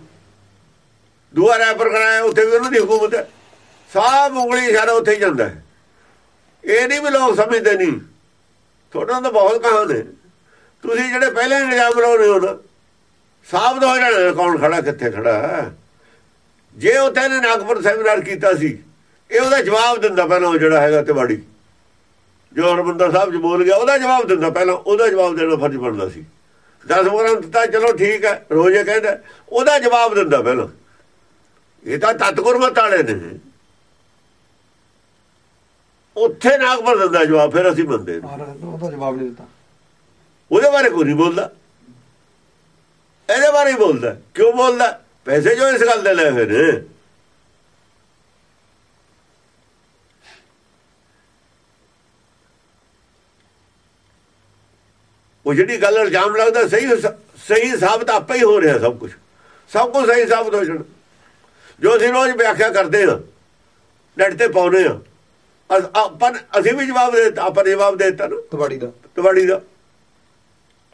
ਦੂਆ ਰੈਪਰ ਕਰਾਇਆ, ਉੱਥੇ ਵੀ ਉਹਨਾਂ ਦੀ ਹਕੂਮਤ ਹੈ। ਸਭ ਉਂਗਲੀ ਇਸ਼ਾਰਾ ਉੱਥੇ ਹੀ ਜਾਂਦਾ ਹੈ। ਇਹ ਨਹੀਂ ਵੀ ਲੋਕ ਸਮਝਦੇ ਨਹੀਂ। ਤੁਹਾਡਾ ਤਾਂ ਬਹੁਤ ਕਹਾਣ ਹੈ। ਤੁਸੀਂ ਜਿਹੜੇ ਪਹਿਲੇ ਨਿਜ਼ਾਮ ਲਾਉਣੇ ਹੋ ਨਾ ਸਾਬਤ ਹੋ ਜਾਣਾ ਕੌਣ ਖੜਾ, ਕਿੱਥੇ ਖੜਾ ਜੇ ਉੱਥੇ ਨੇ ਨਾਗਪੁਰ ਸੈਮੀਨਾਰ ਕੀਤਾ ਸੀ ਇਹ ਉਹਦਾ ਜਵਾਬ ਦਿੰਦਾ ਪਹਿਲਾਂ ਉਹ ਜਿਹੜਾ ਹੈਗਾ ਤਿਵਾੜੀ। ਜੋ ਹਰਮੰਦਰ ਸਾਹਿਬ ਜੀ ਬੋਲ ਗਿਆ ਉਹਦਾ ਜਵਾਬ ਦਿੰਦਾ ਪਹਿਲਾਂ ਉਹਦਾ ਜਵਾਬ ਦੇਣਾ ਫਰਜ਼ ਬਣਦਾ ਸੀ। 10 ਗ੍ਰੰਥ ਤਾਂ ਚਲੋ ਠੀਕ ਹੈ ਰੋਜ਼ੇ ਕਹਿੰਦਾ ਉਹਦਾ ਜਵਾਬ ਦਿੰਦਾ ਪਹਿਲਾਂ। ਇਹ ਤਾਂ ਤਤਗੁਰਮਤ ਵਾਲੇ ਨੇ। ਉੱਥੇ ਨਾਗਪੁਰ ਦਿੰਦਾ ਜਵਾਬ ਫਿਰ ਅਸੀਂ ਮਹਾਰਾਜ ਉਹਦਾ ਜਵਾਬ ਨਹੀਂ ਦਿੱਤਾ। ਉਹਦੇ ਬਾਰੇ ਕੋਈ ਨਹੀਂ ਬੋਲਦਾ। ਇਹਦੇ ਬਾਰੇ ਹੀ ਬੋਲਦਾ। ਕਿਉਂ ਬੋਲਦਾ? ਪੈਸੇ ਜੋ ਇਸ ਗੱਲ ਦੇ ਲੈ ਹੋਏ ਨੇ। ਉਹ ਜਿਹੜੀ ਗੱਲ ਇਲਜ਼ਾਮ ਲੱਗਦਾ ਸਹੀ ਸਹੀ ਸਾਬਤ ਆਪੇ ਹੀ ਹੋ ਰਿਹਾ ਸਭ ਕੁਝ ਸਭ ਕੁਝ ਸਹੀ ਸਾਬਤ ਹੋ ਜਾਣਾ ਜੋ ਅਸੀਂ ਰੋਜ਼ ਵਿਆਖਿਆ ਕਰਦੇ ਹਾਂ ਨੈਟ ਤੇ ਪਾਉਨੇ ਆ ਆਪਾਂ ਅਸੀਂ ਵੀ ਜਵਾਬ ਦੇ ਦਿੱਤਾ ਆਪਾਂ ਜਵਾਬ ਦੇ ਦਿੱਤਾ ਨਾ। ਤਵਾੜੀ ਦਾ। ਤਵਾੜੀ ਦਾ।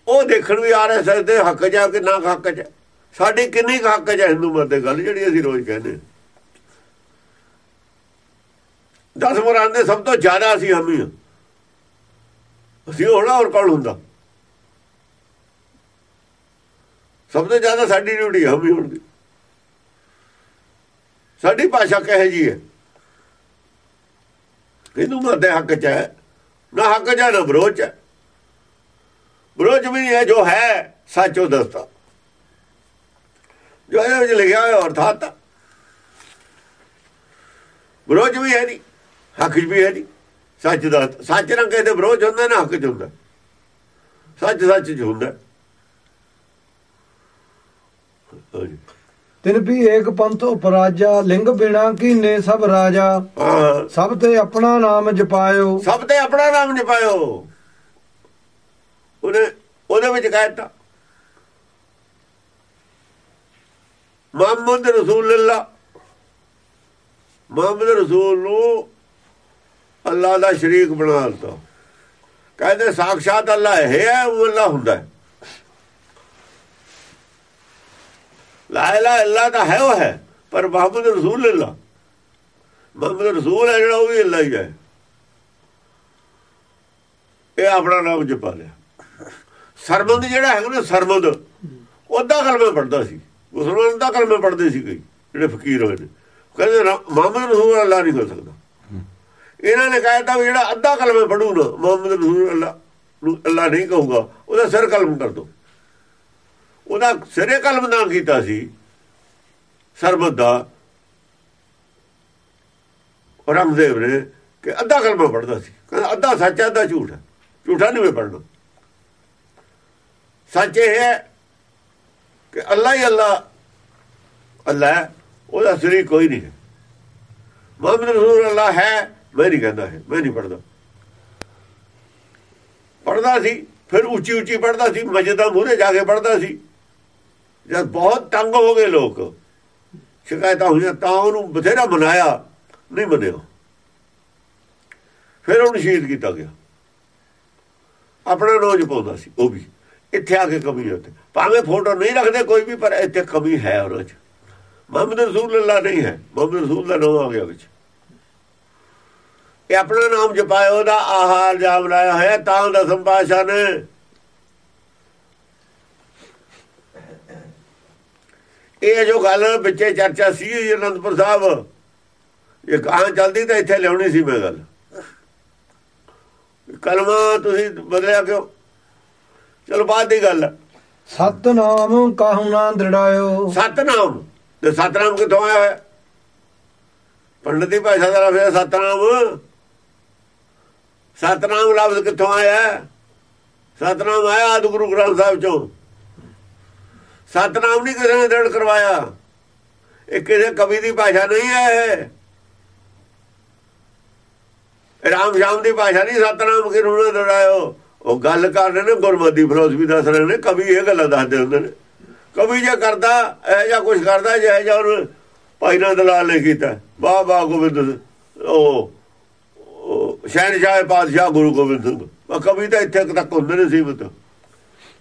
ਉਹ ਦੇਖਣ ਵੀ ਆ ਰਹੇ ਸਕਦੇ ਹੱਕ ਜਾ ਕਿ ਨਾ ਹੱਕ ਚ ਸਾਡੀ ਕਿੰਨੀ ਹੱਕ ਚ ਹੈ ਹਿੰਦੂ ਮਤ ਦੇ ਗੱਲ ਜਿਹੜੀ ਅਸੀਂ ਰੋਜ਼ ਕਹਿੰਦੇ ਦਸ ਮੁਰਾਂ ਦੇ ਸਭ ਤੋਂ ਜ਼ਿਆਦਾ ਅਸੀਂ ਹਮੀ ਹਾਂ। ਅਸੀਂ ਹੋਣਾ ਹੋਰ ਕੌਣ ਹੁੰਦਾ? ਸਭ ਤੋਂ ਜ਼ਿਆਦਾ ਸਾਡੀ ਡਿਊਟੀ ਹੈ ਵੀ ਹੋਣ ਦੀ ਸਾਡੀ ਭਾਸ਼ਾ ਕਹੇ ਜੀ ਹੈ? ਇਹਨੂੰ ਮਤ ਹੱਕ ਚ ਹੈ। ਨਾ ਹੱਕ ਚ ਹੈ, ਨਾ ਵਿਰੋਧ ਚ ਹੈ। ਵਿਰੋਧ ਵੀ ਹੈ ਜੋ ਹੈ, ਸੱਚ ਉਹ ਦੱਸਦਾ। ਜੋ ਇਹਦੇ ਵਿੱਚ ਲਿਖਿਆ ਹੋਇਆ ਅਰਥਾਤ ਵਿਰੋਧ ਵੀ ਹੈ ਨਹੀਂ ਹੱਕ ਵੀ ਹੈ ਨਹੀਂ ਸੱਚ ਦਾ ਸੱਚ ਨਾਲ ਕਹਿੰਦੇ ਵਿਰੋਧ ਹੁੰਦਾ, ਨਾ ਹੱਕ ਚ ਹੁੰਦਾ। ਸੱਚ ਸੱਚ ਚ ਹੁੰਦਾ। ਤਿਨ ਵੀ ਏਕ ਪੰਥ ਉਪਰਾਜਾ ਲਿੰਗ ਬਿਨਾ ਕੀਨੇ ਸਭ ਰਾਜਾ। ਸਭ ਤੇ ਆਪਣਾ ਨਾਮ ਜਪਾਇਓ। ਸਭ ਤੇ ਆਪਣਾ ਨਾਮ ਜਪਾਇਓ। ਉਹਨੇ ਉਹਦੇ ਵਿੱਚ ਕਹਿਤਾ ਮੁਹੰਮਦ ਰਸੂਲullah ਮੁਹੰਮਦ ਰਸੂਲ ਨੂੰ ਅੱਲਾ ਦਾ ਸ਼ਰੀਕ ਬਣਾ ਦਿੱਤਾ। ਕਹਿੰਦੇ ਸਾਖਸ਼ਾਤ ਅੱਲਾ ਹੈ ਉਹ ਅੱਲਾ ਹੁੰਦਾ ਹੈ। ਲਾ ਇਲਾ ਅੱਲਾ ਤਾਂ ਹੈ ਉਹ ਹੈ, ਪਰ ਮੁਹੰਮਦ ਰਸੂਲ ਰਸੂਲullah ਮੁਹੰਮਦ ਰਸੂਲ ਹੈ ਜਿਹੜਾ ਉਹ ਵੀ ਅੱਲਾ ਹੀ ਹੈ। ਇਹ ਆਪਣਾ ਨਾਮ ਜਪਾ ਲਿਆ। ਸਰਬੰਦ ਜਿਹੜਾ ਹੈਗਾ ਨਾ ਸਰਬੰਦ, ਉਹਦਾ ਕਲਮੇ ਪੜਦਾ ਸੀ। ਮੁਸਲਮਾਨ ਦਾ ਕਲਮੇ ਪੜਦੇ ਸੀ ਕਈ, ਜਿਹੜੇ ਫਕੀਰ ਹੋਏ ਨੇ। ਕਹਿੰਦੇ ਮੁਹੰਮਦ ਰਸੂਲ ਅੱਲਾ ਨਹੀਂ ਹੋ ਸਕਦਾ। ਇਹਨਾਂ ਨੇ ਕਹਿਤਾ ਵੀ ਜਿਹੜਾ ਅੱਧਾ ਕਲਮੇ ਪੜੂ ਨਾ, ਮੁਹੰਮਦ ਰਸੂਲ ਅੱਲਾ ਨੂੰ ਅੱਲਾ ਨਹੀਂ ਕਹੂਗਾ, ਉਹਦਾ ਸਿਰ ਕਲਮ ਕਰ ਦੋ। ਉਹਦਾ ਸਿਰੇ ਕਲਮ ਨਾ ਕੀਤਾ ਸੀ। ਸਰਬਤ ਦਾ। ਔਰੰਗਜ਼ੇਬ ਨੇ ਕਿ ਅੱਧਾ ਕਲਮਾ ਪੜਦਾ ਸੀ। ਕਹਿੰਦਾ ਅੱਧਾ ਸੱਚ ਅੱਧਾ ਝੂਠ ਹੈ। ਝੂਠਾ ਨਹੀਂ ਮੈਂ ਪੜਨਾ ਸੱਚ ਇਹ ਹੈ ਕਿ ਅੱਲਾ ਹੀ ਅੱਲਾ। ਅੱਲਾ ਉਹਦਾ ਸਰੀ ਕੋਈ ਨਹੀਂ ਹੈ। ਮੁਹੰਮਦ ਰਸੂਲ ਅੱਲਾ ਹੈ, ਮੈਂ ਨਹੀਂ ਕਹਿੰਦਾ ਹੈ ਮੈਂ ਨਹੀਂ ਪੜਦਾ ਪੜਦਾ ਸੀ, ਫਿਰ ਉੱਚੀ ਉੱਚੀ ਪੜਦਾ ਸੀ, ਮਸਜਿਦਾਂ ਮੂਹਰੇ ਜਾ ਕੇ ਪੜਦਾ ਸੀ। ਜਦ ਬਹੁਤ ਤੰਗ ਹੋ ਗਏ ਲੋਕ। ਸ਼ਿਕਾਇਤਾਂ ਹੋਈਆਂ ਤਾਂ ਉਹਨੂੰ ਬਥੇਰਾ ਮਨਾਇਆ, ਨਹੀਂ ਮੰਨਿਆ। ਫਿਰ ਉਹਨੂੰ ਸ਼ਹੀਦ ਕੀਤਾ ਗਿਆ। ਆਪਣਾ ਰੋਜ਼ ਪਾਉਂਦਾ ਸੀ, ਉਹ ਵੀ। ਇੱਥੇ ਆ ਕੇ ਕਮੀ ਹੁੰਦੀ ਭਾਵੇਂ ਫੋਟੋ ਨਹੀਂ ਰੱਖਦੇ ਕੋਈ ਵੀ, ਪਰ ਇੱਥੇ ਕਮੀ ਹੈ ਉਹਨਾਂ 'ਚ। ਮੁਹੰਮਦ ਰਸੂਲullah ਨਹੀਂ ਹੈ। ਮੁਹੰਮਦ ਰਸੂਲ ਦਾ ਨਾਮ ਆ ਗਿਆ ਵਿੱਚ। ਇਹ ਆਪਣਾ ਨਾਮ ਜਪਾਇਆ, ਉਹਦਾ ਆਹਾਰ ਜਾਮ ਲਾਇਆ ਹੋਇਆ ਤਾਂ ਦਸਮ ਪਾਸ਼ਾ ਨੇ। ਇਹ ਜੋ ਗੱਲ ਵਿੱਚੇ ਚਰਚਾ ਸੀ ਅਨੰਦਪੁਰ ਸਾਹਿਬ ਇਹ ਕਹਾਂ ਚਲਦੀ ਤਾਂ ਇੱਥੇ ਲਿਆਉਣੀ ਸੀ ਮੈਂ ਗੱਲ। ਕਲਮਾ ਤੁਸੀਂ ਬਦਲਿਆ ਕਿਉਂ? ਚਲੋ ਬਾਅਦ ਦੀ ਗੱਲ। ਸਤਨਾਮ ਕਾਹੂ ਨਾ ਦ੍ਰਿੜਾਇਓ। ਸਤਨਾਮ। ਤੇ ਸਤਨਾਮ ਕਿੱਥੋਂ ਆਇਆ ਹੋਇਆ? ਪੰਡਤ ਦੀ ਭਾਸ਼ਾ ਦਾ ਲਫ਼ਜ਼ ਸਤਨਾਮ। ਸਤਨਾਮ ਲਫ਼ਜ਼ ਕਿੱਥੋਂ ਆਇਆ? ਸਤਨਾਮ ਆਇਆ ਆਦਿ ਗੁਰੂ ਗ੍ਰੰਥ ਸਾਹਿਬ ਚੋਂ। ਸਤਨਾਮ ਨਹੀਂ ਕਿਸੇ ਨੇ ਦ੍ਰਿੜ ਕਰਵਾਇਆ। ਇਹ ਕਿਸੇ ਕਵੀ ਦੀ ਭਾਸ਼ਾ ਨਹੀਂ ਹੈ ਰਾਮ ਸ਼ਾਮ ਦੀ ਭਾਸ਼ਾ ਨਹੀਂ, ਸਤਨਾਮ ਕਿਹਨੂੰ ਨੇ ਦੜਾਇਓ ਉਹ ਗੱਲ ਕਰ ਰਹੇ ਨੇ, ਗੁਰਮਤਿ ਫਿਲਾਸਫੀ ਦੱਸ ਰਹੇ ਨੇ, ਕਵੀ ਇਹ ਗੱਲਾਂ ਦੱਸਦੇ ਹੁੰਦੇ ਨੇ। ਕਵੀ ਜੇ ਕਰਦਾ, ਇਹ ਜਾਂ ਕੁਝ ਕਰਦਾ, ਜੇ ਜਾਂ ਉਹਨੂੰ ਭਾਈ ਨਾਲ ਦਲਾਲ ਨੇ ਕੀਤਾ। ਵਾਹ ਵਾਹ, ਗੋਬਿੰਦ ਉਹ ਉਹ ਸ਼ਹਿਨਸ਼ਾਹ ਪਾਤਸ਼ਾਹ ਗੁਰੂ ਗੋਬਿੰਦ ਸਿੰਘ। ਕਵੀ ਤਾਂ ਇੱਥੇ ਤੱਕ ਹੁੰਦੇ ਨੇ ਸੀਮਤ।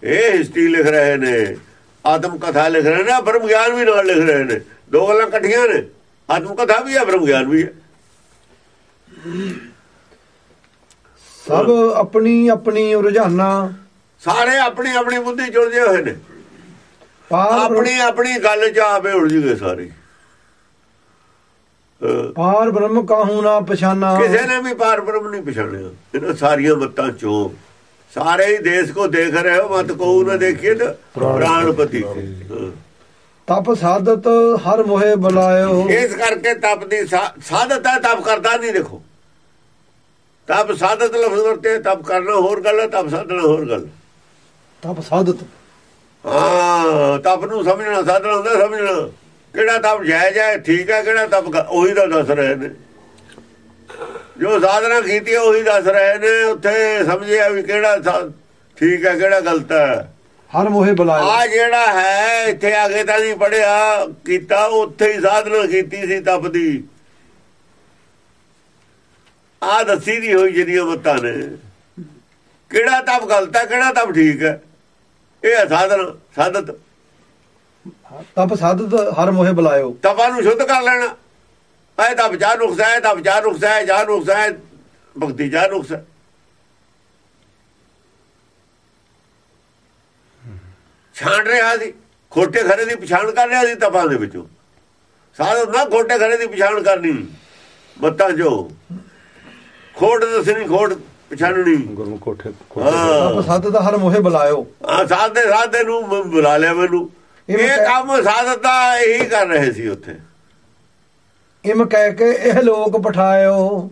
ਇਹ ਹਿਸਟਰੀ ਲਿਖ ਰਹੇ ਨੇ। ਆਤਮ ਕਥਾ ਲਿਖ ਰਹੇ ਨੇ ਬ੍ਰਹਮ ਗਿਆਨ ਵੀ ਨਾਲ ਲਿਖ ਰਹੇ ਨੇ। ਦੋ ਗੱਲਾਂ ਇਕੱਠੀਆਂ ਨੇ। ਆਤਮ ਕਥਾ ਵੀ ਹੈ ਬ੍ਰਹਮ ਗਿਆਨ ਵੀ ਹੈ ਸਭ ਆਪਣੀ ਆਪਣੀ ਰੁਝਾਨਾਂ ਸਾਰੇ ਆਪਣੀ ਆਪਣੀ ਬੁੱਧੀ ਜੁੜਦੇ ਹੋਏ ਨੇ। ਆਪਣੀ ਆਪਣੀ ਗੱਲ ਚ ਆਪੇ ਉਲਝ ਗਏ ਸਾਰੇ। ਪਾਰ ਬ੍ਰਹਮ ਕਾਹੂ ਨਾ ਪਛਾਨਾ। ਕਿਸੇ ਨੇ ਵੀ ਪਾਰ ਬ੍ਰਹਮ ਨਹੀਂ ਪਛਾਣਿਆ। ਇਹਨਾਂ ਸਾਰੀਆਂ ਮੱਤਾਂ ਚੋਂ ਸਾਰੇ ਹੀ ਦੇਸ਼ ਕੋ ਦੇਖ ਰਹੇ ਹੋ ਮਤ ਕੋ ਨਾ? ਦੇਖੀਏ ਤਾਂ ਪ੍ਰਾਣਪਤੀ। ਹਾਂ। ਤਪ ਸਾਧਤ ਹਰ ਮੋਹਿ ਬੁਲਾਇਓ। ਇਸ ਕਰਕੇ ਤਪ ਦੀ ਸਾਧਤ ਹੈ ਤਪ ਕਰਦਾ ਨਹੀਂ ਦੇਖੋ। ਤਪ ਸਾਧਤ ਲਫ਼ਜ਼ ਵਰਤੇ ਤਪ ਕਰਨਾ ਹੋਰ ਗੱਲ ਹੈ ਤਪ ਸਾਧਨਾ ਹੋਰ ਗੱਲ। ਤਪ ਸਾਧਤ। ਹਾਂ ਤਪ ਨੂੰ ਸਮਝਣਾ ਸਾਧਨਾ ਹੁੰਦਾ ਸਮਝਣਾ। ਕਿਹੜਾ ਤਪ ਜਾਇਜ਼ ਹੈ ਠੀਕ ਹੈ ਕਿਹੜਾ ਤਪ ਉਹੀ ਤਾਂ ਦੱਸ ਰਹੇ ਨੇ। ਜੋ ਸਾਧਨਾ ਕੀਤੀ ਹੈ ਉਹੀ ਦੱਸ ਰਹੇ ਨੇ ਉੱਥੇ ਸਮਝਿਆ ਵੀ ਕਿਹੜਾ ਠੀਕ ਹੈ ਕਿਹੜਾ ਗਲਤ ਹੈ। ਹਰ ਮੋਹਿ ਬੁਲਾਇਓ ਆ ਜਿਹੜਾ ਹੈ ਇੱਥੇ ਆ ਕੇ ਤਾਂ ਨਹੀਂ ਪੜਿਆ ਕੀਤਾ ਉੱਥੇ ਹੀ ਸਾਧਨਾ ਕੀਤੀ ਸੀ ਤਪ ਦੀ। ਆ ਦੱਸੀ ਨਹੀਂ ਹੋਈ ਜਿਹੜੀਆਂ ਮਤਾਂ ਨੇ। ਕਿਹੜਾ ਤਪ ਗਲਤ ਹੈ ਕਿਹੜਾ ਤਪ ਠੀਕ ਹੈ। ਇਹ ਸਾਧਨਾ ਸਾਧਤ। ਤਪ ਸਾਧਤ ਹਰ ਮੋਹਿ ਬੁਲਾਇਓ। ਤਪਾਂ ਨੂੰ ਸ਼ੁੱਧ ਕਰ ਲੈਣਾ। ਨੁਕਸਾ ਹੈ ਤਪ ਜਾ ਨੁਕਸਾ ਹੈ ਜਾ ਨੁਕਸਾ ਹੈ ਭਗਤੀ ਜਾ ਨੁਕਸਾ। ਹੈ। ਛਾਣ ਰਿਹਾ ਸੀ ਖੋਟੇ ਖਰੇ ਦੀ ਪਛਾਣ ਕਰ ਰਿਹਾ ਸੀ ਤਪਾਂ ਦੇ ਵਿੱਚੋਂ। ਸਾਧ ਨਾ ਖੋਟੇ ਖਰੇ ਦੀ ਪਛਾਣ ਕਰਨੀ ਮੱਤਾਂ ਜੋ। ਖੋਟ ਦੱਸਣੀ ਖੋਟ ਪਛਾਣਨੀ। ਗੁਰਮੁਖ ਕੋਠੇ ਹਾਂ। ਤਪ ਸਾਧਤ ਹਰ ਮੋਹਿ ਬੁਲਾਇਓ। ਆ ਸਾਧੇ ਸਾਧੇ ਨੂੰ ਬੁਲਾ ਲਿਆ ਮੈਨੂੰ। ਇਹ ਕੰਮ ਸਾਧਤ ਦਾ ਇਹੀ ਕਰ ਰਹੇ ਸੀ ਉੱਥੇ। ਇਮ ਕਹਿ ਕੇ ਇਹ ਲੋਕ ਪਠਾਇਓ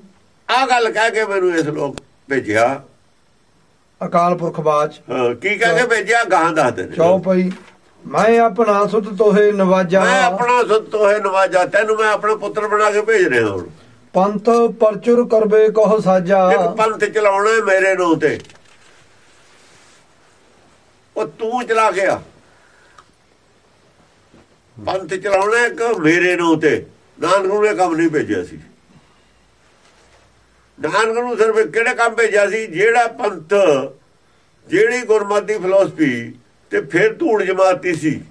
ਆ ਗੱਲ ਕਹਿ ਕੇ ਮੈਨੂੰ ਇਸ ਲੋਕ ਭੇਜਿਆ। ਅਕਾਲ ਪੁਰਖ ਬਾਚ। ਹਾਂ, ਕੀ ਕਹਿ ਕੇ ਭੇਜਿਆ? ਗਾਂ ਦੱਸਦੇ ਨੇ ਚੌਪਈ ਮੈਂ ਆਪਣਾ ਸੁਤ ਤੋਹੇ ਨਵਾਜਾ। ਮੈਂ ਆਪਣਾ ਸੁੱਤੋ ਹੈ ਨਵਾਜਾ ਤੈਨੂੰ ਮੈਂ ਆਪਣਾ ਪੁੱਤਰ ਬਣਾ ਕੇ ਭੇਜ ਰਿਹਾ ਹੁਣ। ਪੰਥ ਪਰਚੁਰ ਕਰਬੇ ਕਹ ਸਾਜਾ। ਇੱਕ ਪੰਥ ਚਲਾਉਣਾ ਹੈ ਮੇਰੇ ਨਾਂ ਤੇ। ਉਹ ਤੂੰ ਚਲਾ ਗਿਆ ਪੰਥ ਚਲਾਉਣਾ ਇੱਕ ਮੇਰੇ ਨਾਂ ਤੇ। ਨਾਨਕ ਨੂੰ ਇਹ ਕੰਮ ਨਹੀਂ ਭੇਜਿਆ ਸੀ। ਨਾਨਕ ਨੂੰ ਸਿਰਫ ਕਿਹੜੇ ਕੰਮ ਭੇਜਿਆ ਸੀ, ਜਿਹੜਾ ਪੰਥ, ਜਿਹੜੀ ਗੁਰਮਤਿ ਫਿਲਾਸਫੀ ਤੇ ਫਿਰ ਧੂੜ ਜਮਾਤੀ ਸੀ।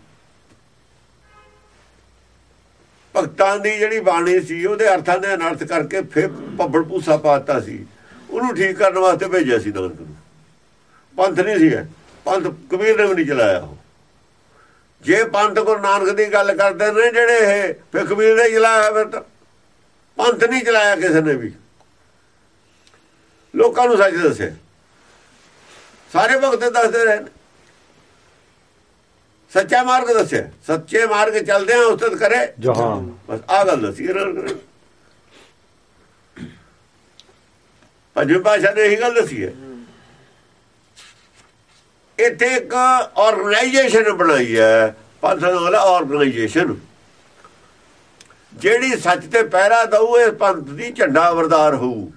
ਭਗਤਾਂ ਦੀ ਜਿਹੜੀ ਬਾਣੀ ਸੀ, ਉਹਦੇ ਅਰਥਾਂ ਦੇ ਅਨਰਥ ਕਰਕੇ ਫਿਰ ਭੱਬੜ ਭੂਸਾ ਪਾਤਾ ਸੀ। ਉਹਨੂੰ ਠੀਕ ਕਰਨ ਵਾਸਤੇ ਭੇਜਿਆ ਸੀ ਨਾਨਕ ਨੂੰ। ਪੰਥ ਨਹੀਂ ਸੀ ਇਹ। ਪੰਥ ਕਬੀਰ ਨੇ ਵੀ ਨਹੀਂ ਚਲਾਇਆ ਉਹ। ਜੇ ਪੰਥ ਗੁਰੂ ਨਾਨਕ ਦੀ ਗੱਲ ਕਰਦੇ ਨੇ ਜਿਹੜੇ ਇਹ ਫਿਰ ਕਬੀਰ ਨੇ ਚਲਾਇਆ ਫਿਰ ਤਾਂ ਪੰਥ ਨਹੀਂ ਚਲਾਇਆ ਕਿਸੇ ਨੇ ਵੀ। ਲੋਕਾਂ ਨੂੰ ਸੱਚ ਦੱਸਿਆ। ਸਾਰੇ ਭਗਤ ਦੱਸਦੇ ਰਹੇ ਸੱਚਾ ਮਾਰਗ ਦੱਸਿਆ। ਸੱਚੇ ਮਾਰਗ ਚੱਲਦੇ ਆ ਉਸਤਤ ਕਰੇ। ਜਹਾਨ। ਬਸ ਆ ਗੱਲ ਦੱਸੀ ਪੰਜਵੀਂ ਭਾਸ਼ਾ ਨੇ ਇਹੀ ਗੱਲ ਦੱਸੀ ਹੈ। ਇੱਥੇ ਇੱਕ ਆਰਗੇਨਾਈਜੇਸ਼ਨ ਬਣਾਈ ਹੈ, ਪੰਥ ਦਾ ਆਰਗੇਨਾਈਜੇਸ਼ਨ ਜਿਹੜੀ ਸੱਚ ਤੇ ਪਹਿਰਾ ਦਊ, ਇਹ ਪੰਥ ਦੀ ਝੰਡਾ ਵਰਦਾਰ ਹੋਊ।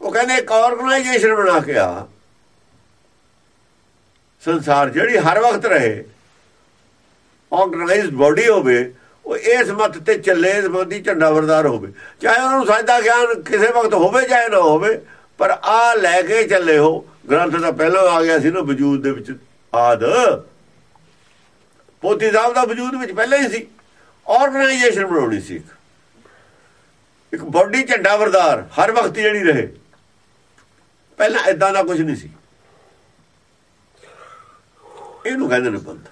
ਉਹ ਕਹਿੰਦੇ ਇੱਕ ਆਰਗੇਨਾਈਜੇਸ਼ਨ ਬਣਾ ਕੇ ਆ। ਸੰਸਾਰ ਜਿਹੜੀ ਹਰ ਵਕਤ ਰਹੇ ਆਰਗੇਨਾਈਜ਼ਡ ਬਾਡੀ ਹੋਵੇ, ਉਹ ਇਸ ਮਤ ਤੇ ਚੱਲੇ, ਇਸ ਮਤ ਦੀ ਝੰਡਾ ਵਰਦਾਰ ਹੋਵੇ। ਚਾਹੇ ਉਹਨਾਂ ਨੂੰ ਦਾ ਗਿਆਨ ਕਿਸੇ ਵਕਤ ਹੋਵੇ ਚਾਹੇ ਨਾ ਹੋਵੇ, ਪਰ ਆ ਲੈ ਕੇ ਚੱਲੇ ਹੋ। ਗ੍ਰੰਥ ਦਾ ਪਹਿਲਾਂ ਆ ਗਿਆ ਸੀ ਨਾ ਵਜੂਦ ਦੇ ਵਿੱਚ, ਆਦ। ਪੋਤੀ ਸਾਹਿਬ ਦਾ ਵਜੂਦ ਵਿੱਚ ਪਹਿਲਾਂ ਹੀ ਸੀ। ਆਰਗੇਨਾਈਜੇਸ਼ਨ ਬਣਾਉਣੀ ਸੀ ਇੱਕ। ਇੱਕ ਬਾਡੀ ਝੰਡਾ ਵਰਦਾਰ, ਹਰ ਵਕਤ ਜਿਹੜੀ ਰਹੇ। ਪਹਿਲਾਂ ਇਦਾਂ ਦਾ ਕੁਝ ਨਹੀਂ ਸੀ। ਇਹਨੂੰ ਕਹਿੰਦੇ ਨੇ ਪੰਥ।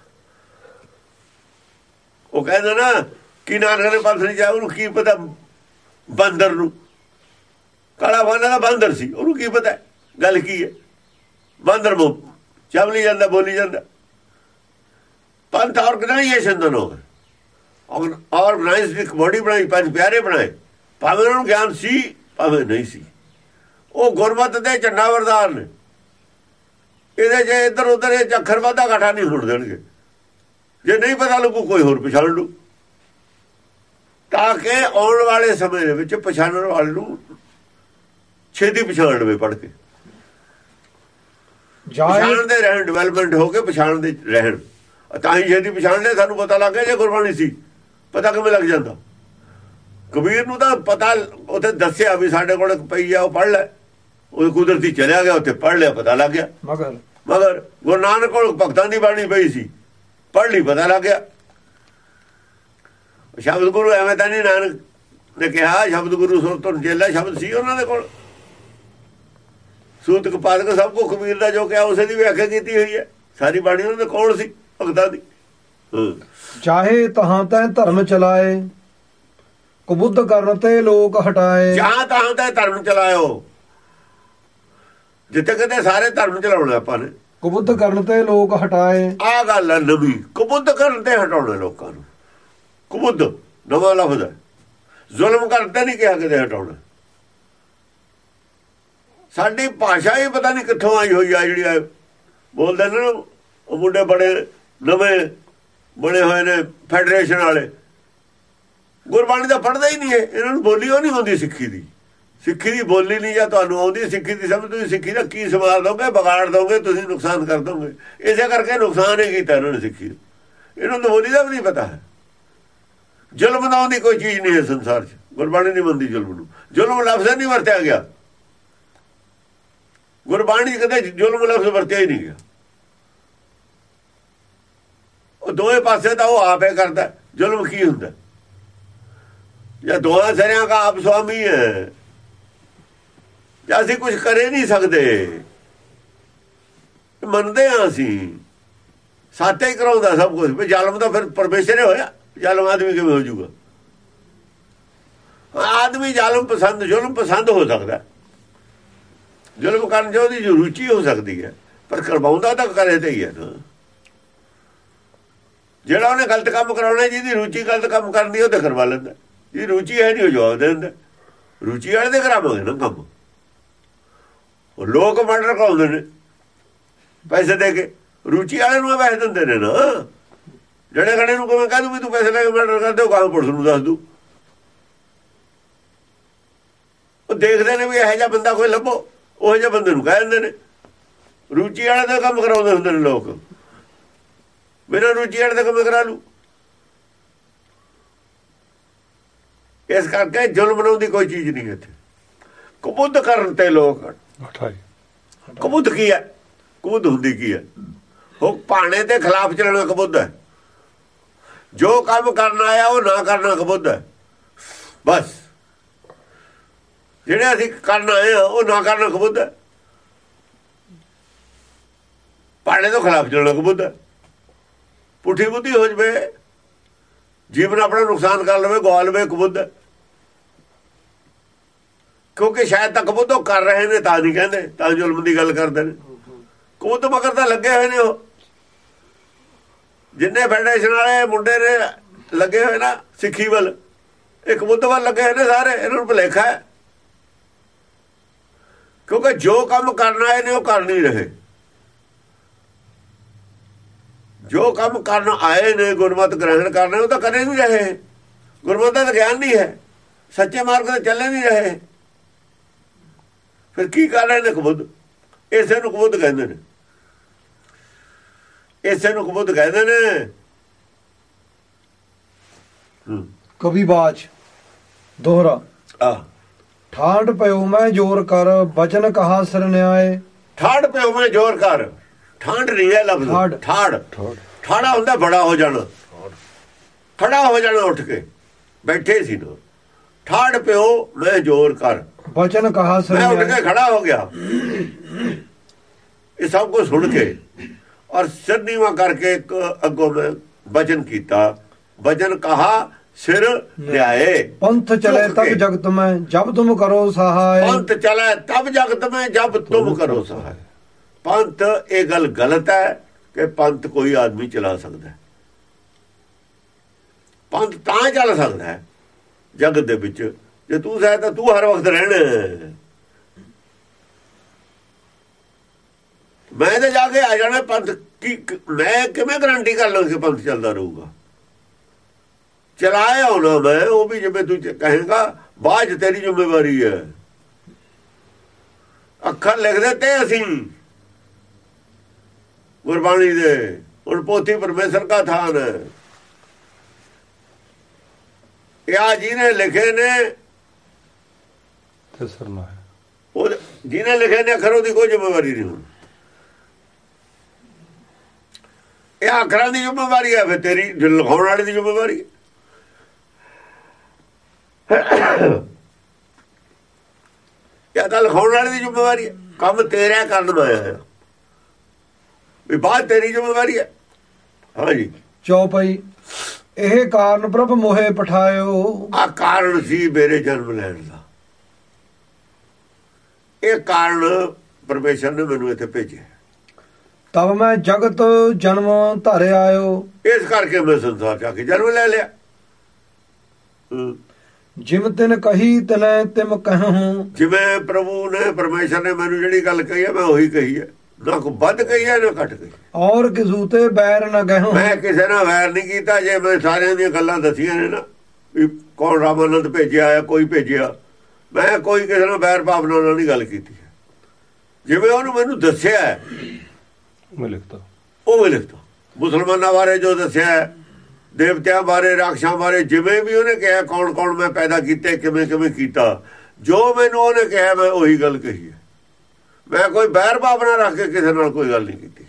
ਉਹ ਕਹਿੰਦਾ ਨਾ ਕਿ ਨਾਨਕ ਨੇ ਪੰਥ ਨਹੀਂ ਚਾਹਿਆ ਉਹਨੂੰ ਕੀ ਪਤਾ ਬੰਦਰ ਨੂੰ? ਕਾਲਾ ਬਾਨਾ ਦਾ ਬੰਦਰ ਸੀ, ਉਹਨੂੰ ਕੀ ਪਤਾ? ਗੱਲ ਕੀ ਹੈ? ਬੰਦਰ ਮੋ ਚਮਲੀ ਜਾਂਦਾ, ਬੋਲੀ ਜਾਂਦਾ। ਪੰਥ ਆਰਗੇਨਾਈਜੇਸ਼ਨ ਦਾ ਨਾਮ ਹੈ ਆਰਗੇਨਾਈਜ਼ਡ ਇੱਕ ਬੋਡੀ ਬਣਾਈ, ਪੰਜ ਪਿਆਰੇ ਬਣਾਏ। ਭਾਵੇਂ ਉਹਨਾਂ ਨੂੰ ਗਿਆਨ ਸੀ, ਭਾਵੇਂ ਨਹੀਂ ਸੀ। ਉਹ ਗੁਰਮਤ ਦੇ ਝੰਡਾ ਵਰਦਾਰ ਨੇ। ਇਹਦੇ ਜੇ ਇੱਧਰ ਉੱਧਰ ਇਹ ਅੱਖਰ ਵਾਧਾ ਘਾਟਾ ਨਹੀਂ ਹੋਣ ਦੇਣਗੇ। ਜੇ ਨਹੀਂ ਪਤਾ ਲੱਗੂ, ਕੋਈ ਹੋਰ ਪਛਾਣ ਲੂ। ਤਾਂ ਕਿ ਆਉਣ ਵਾਲੇ ਸਮੇਂ ਦੇ ਵਿੱਚ ਪਛਾਣਨ ਵਾਲੇ ਨੂੰ ਛੇਤੀ ਪਛਾਣ ਲਵੇ ਪੜ ਕੇ। ਪਛਾਣ ਦੇ ਰਹਿਣ ਡਿਵੈਲਪਮੈਂਟ ਹੋ ਕੇ ਪਛਾਣ ਦੇ ਰਹਿਣ। ਤਾਂ ਹੀ ਜਿਹਦੀ ਪਛਾਣ ਦੇ ਸਾਨੂੰ ਪਤਾ ਲੱਗ ਗਿਆ ਜੇ ਗੁਰਬਾਣੀ ਸੀ। ਪਤਾ ਕਿਵੇਂ ਲੱਗ ਜਾਂਦਾ? ਕਬੀਰ ਨੂੰ ਤਾਂ ਪਤਾ ਉੱਥੇ ਦੱਸਿਆ ਵੀ ਸਾਡੇ ਕੋਲ ਇੱਕ ਪਈ ਆ ਉਹ ਪੜ ਲੈ। ਉਹ ਕੁਦਰਤੀ ਚਲਿਆ ਗਿਆ ਉੱਥੇ ਪੜ ਲਿਆ ਪਤਾ ਲੱਗ ਗਿਆ। ਮਗਰ। ਮਗਰ ਗੁਰੂ ਨਾਨਕ ਕੋਲ ਭਗਤਾਂ ਦੀ ਬਾਣੀ ਪਈ ਸੀ। ਪੜ ਲਈ ਪਤਾ ਲੱਗ ਗਿਆ। ਸ਼ਬਦ ਗੁਰੂ ਐਵੇਂ ਤਾਂ ਨਹੀਂ ਨਾਨਕ ਨੇ ਕਿਹਾ ਸ਼ਬਦ ਗੁਰੂ ਸੁਰਤਨ ਜੇਲਾ ਸ਼ਬਦ ਸੀ ਉਹਨਾਂ ਦੇ ਕੋਲ। ਸੂਤਕ ਪਾਦਕ ਸਭ ਕੋ ਕਬੀਰ ਦਾ ਜੋ ਕਿਹਾ ਉਸੇ ਦੀ ਵਿਆਖਿਆ ਕੀਤੀ ਹੋਈ ਹੈ। ਸਾਰੀ ਬਾਣੀ ਉਹਨਾਂ ਦੇ ਕੋਲ ਸੀ ਭਗਤਾਂ ਦੀ। ਹਾਂ। ਚਾਹੇ ਤਹਾਂ ਤੈ ਧਰਮ ਚਲਾਏ ਕੁਬੁੱਧ ਕਰਨ ਤੇ ਲੋਕ ਹਟਾਏ। ਜਹਾਂ ਤਹਾਂ ਤੇ ਧਰਮ ਚਲਾਇਓ। ਜਿੱਥੇ ਕਿਤੇ ਸਾਰੇ ਧਰਮ ਚਲਾਉਣੇ ਆਪਾਂ ਨੇ। ਕੁਬੁੱਧ ਕਰਨ ਤੇ ਲੋਕ ਹਟਾਏ। ਆ ਗੱਲ ਹੈ ਨਵੀਂ। ਕੁਬੁੱਧ ਕਰਨ ਤੇ ਹਟਾਉਣੇ ਲੋਕਾਂ ਨੂੰ। ਕੁਬੁੱਧ ਨਵਾਂ ਲਫ਼ਜ਼ ਹੈ। ਜ਼ੁਲਮ ਕਰਦੇ ਨਹੀਂ ਕਿਹਾ ਕਿਤੇ ਹਟਾਉਣਾ। ਸਾਡੀ ਭਾਸ਼ਾ ਹੀ ਪਤਾ ਨਹੀਂ ਕਿੱਥੋਂ ਆਈ ਹੋਈ ਆ ਜਿਹੜੀ ਆ। ਬੋਲਦੇ ਨੇ ਨਾ, ਉਹ ਮੁੰਡੇ ਬੜੇ ਨਵੇਂ ਬਣੇ ਹੋਏ ਨੇ ਫੈਡਰੇਸ਼ਨ ਵਾਲੇ। ਗੁਰਬਾਣੀ ਦਾ ਪੜਦਾ ਹੀ ਨਹੀਂ ਹੈ ਇਹਨਾਂ ਨੂੰ ਬੋਲੀ ਉਹ ਨਹੀਂ ਹੁੰਦੀ ਸਿੱਖੀ ਦੀ। ਸਿੱਖੀ ਦੀ ਬੋਲੀ ਨਹੀਂ ਜਾਂ ਤੁਹਾਨੂੰ ਆਉਂਦੀ ਸਿੱਖੀ ਦੀ ਸਮਝ ਤੁਸੀਂ ਸਿੱਖੀ ਦਾ ਕੀ ਸਮਾਲ ਦੋਗੇ ਵਿਗਾੜ ਦੋਗੇ ਤੁਸੀਂ ਨੁਕਸਾਨ ਕਰ ਦੋਗੇ। ਇਸੇ ਕਰਕੇ ਨੁਕਸਾਨ ਹੀ ਕੀਤਾ ਇਹਨਾਂ ਨੇ ਸਿੱਖੀ ਨੂੰ। ਇਹਨਾਂ ਨੂੰ ਬੋਲੀ ਦਾ ਵੀ ਨਹੀਂ ਪਤਾ। ਹੈ ਜ਼ੁਲਮ ਨਾਮ ਦੀ ਕੋਈ ਚੀਜ਼ ਨਹੀਂ ਹੈ ਸੰਸਾਰ 'ਚ। ਗੁਰਬਾਣੀ ਨਹੀਂ ਮੰਨਦੀ ਜ਼ੁਲਮ ਨੂੰ। ਜ਼ੁਲਮ ਲਫ਼ਜ਼ ਨਹੀਂ ਵਰਤਿਆ ਗਿਆ। ਗੁਰਬਾਣੀ 'ਚ ਕਦੇ ਜ਼ੁਲਮ ਲਫ਼ਜ਼ ਵਰਤਿਆ ਹੀ ਨਹੀਂ ਗਿਆ। ਉਹ ਦੋਵੇਂ ਪਾਸੇ ਤਾਂ ਉਹ ਆਪੇ ਕਰਦਾ, ਜ਼ੁਲਮ ਕੀ ਹੁੰਦਾ? ਜਾਂ ਦੋਹਾਂ ਸਰਿਆਂ ਦਾ ਆਪ ਸੁਆਮੀ ਹੈ। ਜਾਂ ਅਸੀਂ ਕੁਝ ਕਰੇ ਨਹੀਂ ਸਕਦੇ। ਮੰਨਦੇ ਹਾਂ ਅਸੀਂ। ਸਾਤੇ ਹੀ ਕਰਾਉਂਦਾ ਸਭ ਕੁਝ ਵੀ ਜ਼ਾਲਮ ਤਾਂ ਫਿਰ ਪਰਮੇਸ਼ਰ ਹੀ ਹੋਇਆ। ਜ਼ਾਲਮ ਆਦਮੀ ਕਿਵੇਂ ਹੋ ਜਾਊਗਾ? ਆਦਮੀ ਜ਼ਾਲਮ ਪਸੰਦ, ਜ਼ੁਲਮ ਪਸੰਦ ਹੋ ਸਕਦਾ। ਜ਼ੁਲਮ ਕਰਨ ਜੋ ਉਹਦੀ ਰੁਚੀ ਹੋ ਸਕਦੀ ਹੈ, ਪਰ ਕਰਵਾਉਂਦਾ ਤਾਂ ਕਰੇ ਤੇ ਹੀ ਹੈ ਨਾ। ਜਿਹੜਾ ਉਹਨੇ ਗਲਤ ਕੰਮ ਕਰਾਉਣਾ, ਜਿਹਦੀ ਰੁਚੀ ਗਲਤ ਕੰਮ ਕਰਨੀ, ਉਹ ਤੇ ਕਰਵਾ ਲੈਂਦਾ। ਜੀ ਰੁਚੀ ਹੈ ਨਹੀਂ, ਉਹ ਜਵਾਬ ਦੇ ਦਿੰਦਾ। ਰੁਚੀ ਵਾਲੇ ਦੇ ਕਰਾਵਾਂਗੇ ਨਾ ਕੰਮ। ਉਹ ਲੋਕ ਮਰਡਰ ਕਰਾਉਂਦੇ ਨੇ, ਪੈਸੇ ਦੇ ਕੇ। ਰੁਚੀ ਵਾਲੇ ਨੂੰ ਪੈਸੇ ਦਿੰਦੇ ਨੇ ਨਾ। ਜਿਹੜੇ ਖੜੇ ਨੂੰ ਕਿਵੇਂ ਕਹਦੂ ਵੀ ਤੂੰ ਪੈਸੇ ਲੈ ਕੇ ਮਰਡਰ ਕਰਦੇ ਹੋ ਕਾਹ ਪੁਲਿਸ ਨੂੰ ਦੱਸ ਦੂ। ਉਹ ਦੇਖਦੇ ਨੇ ਵੀ ਇਹੋ ਜਿਹਾ ਬੰਦਾ ਕੋਈ ਲੱਭੋ। ਉਹ ਜਿਹਾ ਬੰਦੇ ਨੂੰ ਕਹਿ ਦਿੰਦੇ ਨੇ। ਰੁਚੀ ਵਾਲੇ ਦਾ ਕੰਮ ਕਰਾਉਂਦੇ ਹੁੰਦੇ ਨੇ ਲੋਕ। ਬਿਨਾਂ ਰੁਚੀ ਵਾਲੇ ਦਾ ਕੰਮ ਕਰਾ ਲੂ ਇਸ ਕਰਕੇ ਜ਼ੁਲਮ ਬਣਾਉਣ ਦੀ ਕੋਈ ਚੀਜ਼ ਨਹੀਂ ਇੱਥੇ। ਕਬੁੱਧ ਕਰਨ ਤੇ ਲੋਕ ਕਬੁੱਧ ਕੀ ਹੈ? ਕਬੁੱਧ ਹੁੰਦੀ ਕੀ ਹੈ? ਉਹ ਪਾਣੇ ਦੇ ਖਿਲਾਫ ਚੱਲਣਾ ਕਬੁੱਧ ਹੈ। ਜੋ ਕੰਮ ਕਰਨਾ ਆਇਆ ਉਹ ਨਾ ਕਰਨਾ ਕਬੁੱਧ ਹੈ। ਬਸ। ਜਿਹੜੇ ਅਸੀਂ ਕਰਨ ਆਏ ਆ, ਉਹ ਨਾ ਕਰਨਾ ਕਬੁੱਧ ਹੈ। ਪਾਣੇ ਤੋਂ ਖਿਲਾਫ ਚੱਲਣਾ ਕਬੁੱਧ ਹੈ। ਪੁੱਠੀ ਬੁੱਧੀ ਹੋ ਜਵੇ, ਜੀਵਨ ਆਪਣਾ ਨੁਕਸਾਨ ਕਰ ਲਵੇ ਗਵਾ ਲਵੇ ਕਬੁੱਧ ਕਿਉਂਕਿ ਸ਼ਾਇਦ ਤੱਕ ਕਬੁੱਧ ਉਹ ਕਰ ਰਹੇ ਨੇ, ਤਾਂ ਨਹੀਂ ਕਹਿੰਦੇ, ਤਾਂ ਜ਼ੁਲਮ ਦੀ ਗੱਲ ਕਰਦੇ ਨੇ। ਕਬੁੱਧ ਮਗਰ ਤਾਂ ਲੱਗੇ ਹੋਏ ਨੇ ਉਹ। ਜਿੰਨੇ ਫੈਡਰੇਸ਼ਨ ਵਾਲੇ ਮੁੰਡੇ ਨੇ, ਲੱਗੇ ਹੋਏ ਨਾ, ਸਿੱਖੀ ਵੱਲ। ਇਹ ਕਬੁੱਧ ਵੱਲ ਲੱਗੇ ਹੋਏ ਨੇ ਸਾਰੇ, ਇਹਨਾਂ ਨੂੰ ਭੁਲੇਖਾ ਹੈ। ਕਿਉਂਕਿ ਜੋ ਕੰਮ ਕਰਨਾ ਆਏ ਨੇ ਉਹ ਕਰ ਨਹੀਂ ਰਹੇ। ਜੋ ਕੰਮ ਕਰਨ ਆਏ ਨੇ ਗੁਰਮਤ ਗ੍ਰਹਿਣ ਕਰਨਾ ਉਹ ਤਾਂ ਕਰੇ ਨਹੀਂ ਰਹੇ। ਗੁਰਮਤ ਦਾ ਗਿਆਨ ਨਹੀਂ ਹੈ। ਸੱਚੇ ਮਾਰਗ ਤੇ ਚੱਲੇ ਨਹੀਂ ਰਹੇ। ਫਿਰ ਕੀ ਕਰ ਰਹੇ ਨੇ ਕਬੁੱਧ? ਇਸੇ ਨੂੰ ਕਬੁੱਧ ਕਹਿੰਦੇ ਨੇ। ਇਸੇ ਨੂੰ ਕਬੁੱਧ ਕਹਿੰਦੇ ਨੇ। ਕਵੀ ਬਾਜ ਦੋਹਰਾ। ਆ ਠਾੜ ਪਇਓ ਮੈਂ ਜੋਰ ਕਰ ਬਚਨ ਕਹਾ ਸਰਨਿਆਏ ਠਾੜ ਪਿਓ ਮੈਂ ਜ਼ੋਰ ਕਰ। ਠਾਂਡ ਨਹੀਂ ਹੈ ਲਫ਼ਜ਼। ਠਾੜ। ਠਾੜ ਠਾੜ। ਠਾੜਾ ਹੁੰਦਾ ਬੜਾ ਹੋ ਜਾਣਾ। ਖੜਾ ਹੋ ਜਾਣਾ ਉੱਠ ਕੇ। ਬੈਠੇ ਸੀ ਨਾ ਠਾੜ ਪਿਓ ਮੈਂ ਜ਼ੋਰ ਕਰ। ਬਚਨ ਕਹਾ ਮੈਂ ਉੱਠ ਕੇ ਖੜਾ ਹੋ ਗਿਆ। ਇਹ ਸਭ ਕੁਝ ਸੁਣ ਕੇ ਔਰ ਸਿਰ ਨੀਵਾਂ ਕਰਕੇ ਇੱਕ ਅੱਗੋਂ ਮੈਂ ਵਚਨ ਕੀਤਾ। ਵਚਨ ਕਹਾ ਸਿਰ ਲਿਆਏ। ਪੰਥ ਚਲੇ ਤਬ। ਜਗਤ ਮੈਂ ਜਬ ਤੁਮ ਕਰੋ ਸਹਾਇ ਪੰਥ ਚਲਾ ਤਬ ਜਗਤ ਮੈਂ ਜਬ ਤੁਮ ਕਰੋ ਸਹਾਇ ਪੰਥ ਇਹ ਗੱਲ ਗਲਤ ਹੈ ਕਿ ਪੰਥ ਕੋਈ ਆਦਮੀ ਚਲਾ ਸਕਦਾ ਹੈ। ਪੰਥ ਤਾਂ ਚੱਲ ਸਕਦਾ ਹੈ ਜਗਤ ਦੇ ਵਿੱਚ। ਜੇ ਤੂੰ ਸਹਿ ਤਾਂ ਤੂੰ ਹਰ ਵਕਤ ਰਹਿਣਾ। ਮੈਂ ਤਾਂ ਜਾ ਕੇ ਆ ਜਾਣਾ ਪੰਥ ਕੀ ਮੈਂ ਕਿਵੇਂ ਗਰੰਟੀ ਕਰ ਲਾਂ ਕਿ ਪੰਥ ਚੱਲਦਾ ਰਹੂਗਾ? ਚਲਾਇਆ ਹੋਣਾ ਮੈਂ ਉਹ ਵੀ ਜਿਵੇਂ ਤੂੰ ਕਹੇਗਾ ਬਾਅਦ ਤੇਰੀ ਜ਼ਿੰਮੇਵਾਰੀ ਹੈ। ਅੱਖਰ ਲਿਖਦੇ ਤੇ ਅਸੀਂ। ਗੁਰਬਾਣੀ ਦੇ ਹੁਣ ਪੋਥੀ ਪਰਮੇਸ਼ਰ ਦਾ ਥਾਨ ਹੈ। ਇਹ ਆ ਜਿਹਨੇ ਲਿਖੇ ਨੇ ਤੇ ਹੈ। ਉਹ ਜਿਹਨੇ ਲਿਖੇ ਨੇ ਅਖਰ ਉਹਦੀ ਕੋਈ ਜ਼ਿੰਮੇਵਾਰੀ ਨਹੀਂ ਹੁਣ। ਇਹ ਅਖਰਾਂ ਦੀ ਜ਼ਿੰਮੇਵਾਰੀ ਹੈ ਫਿਰ ਤੇਰੀ ਲਿਖਾਉਣ ਵਾਲੇ ਦੀ ਜ਼ਿੰਮੇਵਾਰੀ ਹੈ। ਇਹ ਤਾਂ ਲਿਖਾਉਣ ਵਾਲੇ ਦੀ ਜ਼ਿੰਮੇਵਾਰੀ ਹੈ। ਕੰਮ ਤੇਰਾ ਕਰਨ ਦਾ ਆਇਆ ਵੀ ਬਾਤ ਤੇਰੀ ਜ਼ਿੰਮੇਵਾਰੀ ਹੈ। ਹਾਂਜੀ ਚੌਪਈ ਇਹ ਕਾਰਨ ਪ੍ਰਭ ਮੋਹਿ ਪਠਾਇਓ। ਆ ਕਾਰਨ ਸੀ ਮੇਰੇ ਜਨਮ ਲੈਣ ਦਾ। ਇਹ ਕਾਰਨ ਪਰਮੇਸ਼ਰ ਨੇ ਮੈਨੂੰ ਇੱਥੇ ਭੇਜਿਆ। ਤਬ ਮੈਂ ਜਗਤ ਜਨਮ ਧਰ ਆਇਓ। ਇਸ ਕਰਕੇ ਮੈਂ ਸੰਸਾਰ ਚ ਆ ਕੇ ਜਨਮ ਲੈ ਲਿਆ। ਜਿਮ ਤਿਨ ਕਹੀ ਤਨੈ ਤਿਮ ਕਹੂੰ ਜਿਵੇਂ ਪ੍ਰਭੂ ਨੇ ਪਰਮੇਸ਼ਰ ਨੇ ਮੈਨੂੰ ਜਿਹੜੀ ਗੱਲ ਕਹੀ ਹੈ ਮੈਂ ਉਹੀ ਕਹੀ ਹੈ। ਨਾ ਕੋ ਵੱਧ ਕਹੀ ਹੈ ਨਾ ਘੱਟ ਕਹੀ। ਔਰ ਕਿਸੂ ਤੇ ਬੈਰ ਨ ਗਹੂੰ ਮੈਂ ਕਿਸੇ ਨਾਲ ਵੈਰ ਨਹੀਂ ਕੀਤਾ ਜੇ ਮੈਂ ਸਾਰਿਆਂ ਦੀਆਂ ਗੱਲਾਂ ਦੱਸੀਆਂ ਨੇ ਨਾ ਵੀ ਕੌਣ ਰਾਮਾਨੰਦ ਭੇਜਿਆ ਆ ਕੋਈ ਭੇਜਿਆ ਮੈਂ ਕੋਈ ਕਿਸੇ ਨਾਲ ਵੈਰ ਭਾਵਨਾ ਨਾਲ ਨਹੀਂ ਗੱਲ ਕੀਤੀ। ਹੈ। ਜਿਵੇਂ ਉਹਨੂੰ ਮੈਨੂੰ ਦੱਸਿਆ ਹੈ, ਮੈਂ ਲਿਖਤਾ। ਉਹ ਵੀ ਲਿਖਤਾ। ਮੁਸਲਮਾਨਾਂ ਬਾਰੇ ਜੋ ਦੱਸਿਆ ਹੈ, ਦੇਵਤਿਆਂ ਬਾਰੇ ਰਾਖਸ਼ਾਂ ਬਾਰੇ ਜਿਵੇਂ ਵੀ ਉਹਨੇ ਕਿਹਾ ਕੌਣ ਕੌਣ ਮੈਂ ਪੈਦਾ ਕੀਤੇ ਕਿਵੇਂ ਕਿਵੇਂ ਕੀਤਾ ਜੋ ਮੈਨੂੰ ਉਹਨੇ ਕਿਹਾ ਮੈਂ ਉਹੀ ਗੱਲ ਕਹੀ ਹੈ। ਮੈਂ ਕੋਈ ਬੈਰ ਭਾਵਨਾ ਰੱਖ ਕੇ ਕਿਸੇ ਨਾਲ ਕੋਈ ਗੱਲ ਨਹੀਂ ਕੀਤੀ।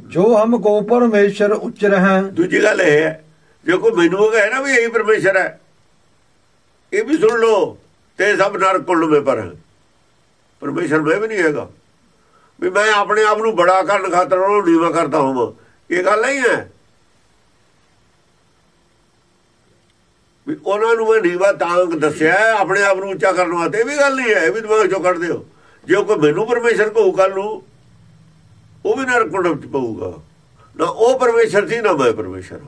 ਜੋ ਹਮ ਕੋ ਪਰਮੇਸ਼ਰ ਉੱਚ ਰਹਿ। ਦੂਜੀ ਗੱਲ ਇਹ ਹੈ ਜੇ ਕੋਈ ਮੈਨੂੰ ਕਹੇ ਨਾ ਵੀ ਇਹੀ ਪਰਮੇਸ਼ਰ ਹੈ ਇਹ ਵੀ ਸੁਣ ਲਓ ਤੇ ਸਭ ਨਰਕ ਕੁੱਲ ਪਰ ਹੈ। ਪਰਮੇਸ਼ਰ ਮੈਂ ਵੀ ਨਹੀਂ ਹੈਗਾ। ਵੀ ਮੈਂ ਆਪਣੇ ਆਪ ਨੂੰ ਬੜਾ ਕਰਨ ਖਾਤਰ ਉਹਨੂੰ ਨੀਵਾ ਕਰਦਾ ਹਾਂ ਇਹ ਗੱਲ ਨਹੀਂ ਹੈ। ਵੀ ਉਹਨਾਂ ਨੂੰ ਮੈਂ ਨੀਵਾ ਤਾਂ ਦੱਸਿਆ ਆਪਣੇ ਆਪ ਨੂੰ ਉੱਚਾ ਕਰਨ ਵਾਸਤੇ। ਇਹ ਵੀ ਗੱਲ ਨਹੀਂ ਹੈ ਵੀ ਦਿਮਾਗ ਚੋਂ ਕੱਢ ਦਿਓ। ਜੇ ਕੋਈ ਮੈਨੂੰ ਪਰਮੇਸ਼ਰ ਕਹੂ ਕੱਲ ਨੂੰ ਉਹ ਵੀ ਨਰਕ ਕੁੰਡ ਵਿੱਚ ਪਊਗਾ। ਨਾ ਉਹ ਪਰਮੇਸ਼ਰ ਸੀ ਨਾ ਮੈਂ ਪਰਮੇਸ਼ਰ।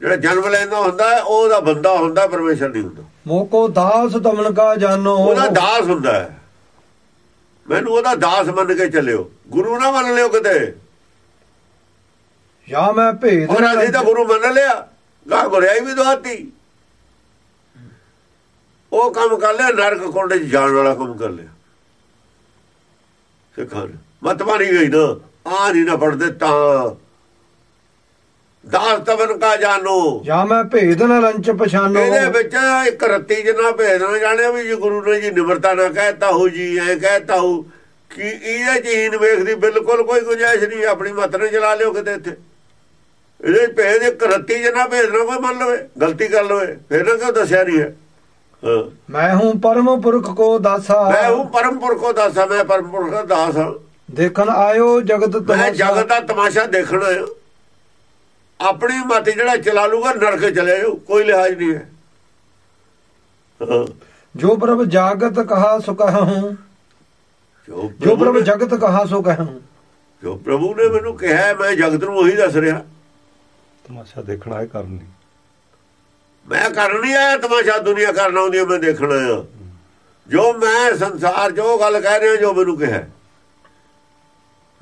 ਜਿਹੜਾ ਜਨਮ ਲੈਂਦਾ ਹੁੰਦਾ ਉਹ ਉਹਦਾ ਬੰਦਾ ਹੁੰਦਾ ਪਰਮੇਸ਼ਰ ਨਹੀਂ ਹੁੰਦਾ। ਮੋਕੋ ਦਾਸ ਤਮਨ ਕਾ ਜਾਨੋ ਉਹਦਾ ਦਾਸ ਹੁੰਦਾ ਹੈ। ਮੈਨੂੰ ਉਹਦਾ ਦਾਸ ਮੰਨ ਕੇ ਚੱਲਿਓ। ਗੁਰੂ ਨਾ ਮੰਨ ਲਿਓ ਕਿਤੇ। ਜਾਂ ਮੈਂ ਭੇਦ ਔਰ ਨ ਅਸੀਂ ਤਾਂ ਗੁਰੂ ਮੰਨ ਲਿਆ। ਗਾ ਗੁਰਿਆਈ ਵੀ ਦਵਾਤੀ। ਉਹ ਕੰਮ ਕਰ ਲਿਆ ਨਰਕ ਕੁੰਡ ਜਾਣ ਵਾਲਾ ਕੰਮ ਕਰ ਲਿਆ। ਸਿੱਖਾਂ ਨੇ ਮਤ ਮਾਰੀ ਗਈ ਨਾ ਆ ਨਹੀਂ ਨਾ ਪੜਦੇ ਤਾਂ। ਦਾਸ ਤਵਨ ਕਾ ਜਾਨੋ। ਜਾਂ ਮੈਂ ਭੇਦ ਨ ਰੰਚ ਪਛਾਨੋ। ਇਹਦੇ ਵਿੱਚ ਇੱਕ ਰੱਤੀ ਜਿੰਨਾ ਭੇਦ ਨਾ ਜਾਣਿਆ ਵੀ ਜੀ ਗੁਰੂ ਨੇ ਜੀ ਨਿਮਰਤਾ ਨਾ ਕਹਿਤਾ ਹੋ ਜੀ ਐ ਕਹਿਤਾ ਹੋ ਕਿ ਇਹਦੇ ਚ ਹੀਨ ਵੇਖਦੀ ਬਿਲਕੁਲ ਕੋਈ ਗੁੰਜਾਇਸ਼ ਨਹੀਂ ਆਪਣੀ ਮਤ ਨੇ ਚਲਾ ਲਿਓ ਕਿਤੇ ਇੱਥੇ। ਇਹਦੇ ਭੇਦ ਇੱਕ ਰੱਤੀ ਜਿੰਨਾ ਭੇਦ ਨਾ ਕੋਈ ਮੰਨ ਲਵੇ ਗਲਤੀ ਕਰ ਲਵੇ ਫਿਰ ਨਾ ਕਿਉਂ ਦੱਸਿਆ ਨਹੀਂ ਹੈ? ਹਾਂ। ਮੈਂ ਹੂੰ ਪਰਮ ਪੁਰਖ ਕੋ ਦਾਸਾ। ਮੈਂ ਉਹ ਪਰਮ ਪੁਰਖੋ ਦਾਸਾ ਮੈਂ ਪਰਮ ਪੁਰਖ ਦਾ ਦਾਸ ਹਾਂ। ਦੇਖਣ ਆਇਓ ਜਗਤ ਮੈਂ ਤਮਾਸ਼ਾ। ਜਗਤ ਦਾ ਤਮਾਸ਼ਾ ਦੇਖਣਾ ਹੈ ਆਪਣੀ ਮਤ ਜਿਹੜਾ ਚਲਾ ਲੂਗਾ ਨਰਕ ਚਲੇ ਜਾਊ ਕੋਈ ਲਿਹਾਜ਼ ਨਹੀਂ ਹੈ। ਹਾਂ। ਜੋ ਪ੍ਰਭ ਜਾਗਤ ਕਹਾ ਸੋ ਕਹੂੰ ਜੋ ਪ੍ਰਭ ਨੇ- ਜਗਤ ਕਹਾ ਸੋ ਕਹੂੰ ਜੋ ਪ੍ਰਭੂ ਨੇ ਮੈਨੂੰ ਕਿਹਾ ਹੈ, ਮੈਂ ਜਗਤ ਨੂੰ ਉਹੀ ਦੱਸ ਰਿਹਾ। ਤਮਾਸ਼ਾ ਦੇਖਣਾ ਹੈ ਕਰਨੀ ਮੈਂ ਕਰਨ ਆਇਆ ਤਮਾਸ਼ਾ ਦੁਨੀਆ ਕਰਨ ਆਉਂਦੀ ਹੈ, ਮੈਂ ਦੇਖਣਾ ਆ। ਜੋ ਮੈਂ ਸੰਸਾਰ ਜੋ ਗੱਲ ਕਹਿ ਰਿਹਾ ਜੋ ਮੈਨੂੰ ਕਿਹਾ।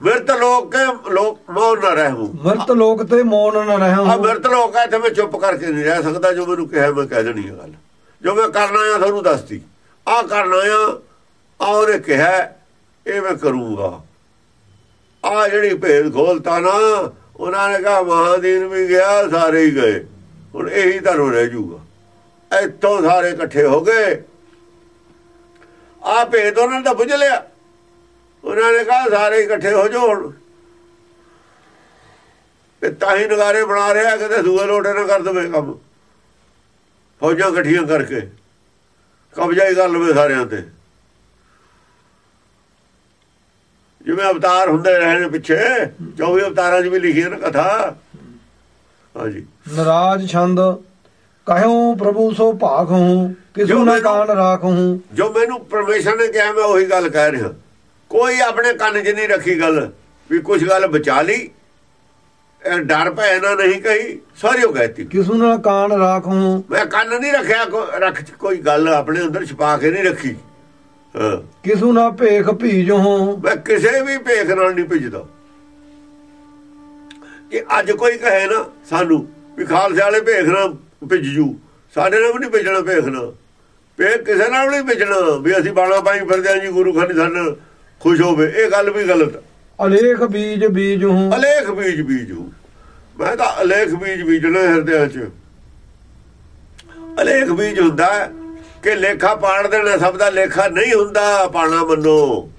ਮਿਰਤ ਲੋਕ ਕੇ ਲੋਕ ਮੌਨ ਨਾ ਰਹੂ ਮਰਤ ਲੋਕ ਤੇ ਮੌਨ ਨ ਆ ਰਹੂੰ ਮਿਰਤ ਲੋਕ ਹੈ ਤੇ ਮੈਂ ਚੁੱਪ ਕਰਕੇ ਨਹੀਂ ਰਹਿ ਸਕਦਾ ਜੋ ਮੈਨੂੰ ਕਿਹਾ ਮੈਂ ਕਹਿ ਦੇਣੀ ਹੈ ਗੱਲ। ਜੋ ਮੈਂ ਕਰਨਾ ਆ ਤੁਹਾਨੂੰ ਦੱਸਤੀ। ਆ ਕਰਨਾ ਆ ਆ ਉਹਨੇ ਕਿਹਾ ਇਹ ਮੈਂ ਕਰੂੰਗਾ। ਆ ਜਿਹੜੀ ਭੇਦ ਖੋਲਤਾ ਨਾ ਉਹਨਾਂ ਨੇ ਕਿਹਾ, ਮਹਾਦੀਨ ਵੀ ਗਿਆ, ਸਾਰੇ ਹੀ ਗਏ। ਹੁਣ ਇਹੀ ਧਰਮ ਰਹਿ ਜੂਗਾ ਇੱਥੋਂ ਸਾਰੇ ਇਕੱਠੇ ਹੋ ਗਏ। ਆ ਭੇਦ ਉਹਨਾਂ ਨੇ ਤਾਂ ਬੁੱਝ ਲਿਆ। ਉਹਨਾਂ ਨੇ ਕਿਹਾ, ਸਾਰੇ ਇਕੱਠੇ ਹੋ ਜਾਓ ਹੁਣ। ਤੇ ਤਾਂ ਹੀ ਨਗਾਰੇ ਬਣਾ ਰਿਹਾ, ਕਿਤੇ ਦੂਏ ਲੋਟੇ ਨਾ ਕਰ ਦਵੇ ਕੰਮ। ਫੌਜਾਂ ਇਕੱਠੀਆਂ ਕਰਕੇ। ਕਬਜ਼ਾ ਹੀ ਕਰ ਲਵੇ ਸਾਰਿਆਂ ਤੇ। ਜਿਵੇਂ ਅਵਤਾਰ ਹੁੰਦੇ ਰਹੇ ਨੇ ਪਿੱਛੇ 24 ਅਵਤਾਰਾਂ 'ਚ ਵੀ ਲਿਖੀ ਹੈ ਨਾ ਕਥਾ। ਹਾਂਜੀ। ਨਰਾਜ ਛੰਦ ਕਹਿਉ ਪ੍ਰਭੂ ਸੋ ਭਾਗ ਹੂੰ ਕਿਸੂ ਨਾ ਕਾਨ ਰਾਖ ਹੂੰ। ਜੋ ਮੈਨੂੰ ਪਰਮੇਸ਼ਰ ਨੇ ਕਿਹਾ ਮੈਂ ਉਹੀ ਗੱਲ ਕਹਿ ਰਿਹਾ। ਕੋਈ ਆਪਣੇ ਕੰਨ 'ਚ ਨਹੀਂ ਰੱਖੀ ਗੱਲ ਵੀ ਕੁਝ ਗੱਲ ਬਚਾ ਲਈ। ਇਹ ਡਰ ਭੈ ਨਾ ਨਹੀਂ ਕਹੀ ਸਾਰੀ ਉਹ ਕਹਿਤੀ। ਕਿਸੂ ਨਾ ਕਾਨ ਰਾਖ ਹੂੰ। ਮੈਂ ਕੰਨ ਨਹੀਂ ਰੱਖਿਆ ਰੱਖ ਕੋਈ ਗੱਲ ਆਪਣੇ ਅੰਦਰ ਛੁਪਾ ਕੇ ਨਹੀਂ ਰੱਖੀ। ਕਿਸੂ ਨਾ ਭੇਖ ਭੀਜ ਹੂੰ। ਮੈਂ ਕਿਸੇ ਵੀ ਭੇਖ ਨਾਲ ਨਹੀਂ ਭਿੱਜਦਾ। ਜੇ ਅੱਜ ਕੋਈ ਕਹੇ ਨਾ ਸਾਨੂੰ ਵੀ ਖਾਲਸੇ ਵਾਲੇ ਭੇਖ ਨਾਲ ਭਿੱਜ ਜੂ। ਸਾਡੇ ਨਾਲ ਵੀ ਨਹੀਂ ਭੇਜਣਾ ਭੇਖ ਨਾਲ। ਭੇਖ ਕਿਸੇ ਨਾਲ ਨਹੀਂ ਭੇਜਣਾ ਵੀ ਅਸੀਂ ਬਾਣਾ ਪਾਈ ਫਿਰਦੇ ਹਾਂ ਜੀ ਗੁਰੂ ਖਾਨੀ ਸਾਡੇ ਨਾਲ ਖੁਸ਼ ਹੋਵੇ। ਇਹ ਗੱਲ ਵੀ ਗਲਤ ਅਲੇਖ ਬੀਜ ਬੀਜ ਹੂੰ। ਅਲੇਖ ਬੀਜ ਬੀਜੂ ਮੈਂ ਤਾਂ ਅਲੇਖ ਬੀਜ ਬੀਜਣਾ ਹਿਰਦੇ 'ਚ। ਅਲੇਖ ਬੀਜ ਹੁੰਦਾ ਹੈ। ਕਿ ਲੇਖਾ ਪਾੜ ਦੇਣਾ ਸਭ ਦਾ ਲੇਖਾ ਨਹੀਂ ਹੁੰਦਾ ਪਾਣਾ ਮੰਨੋ।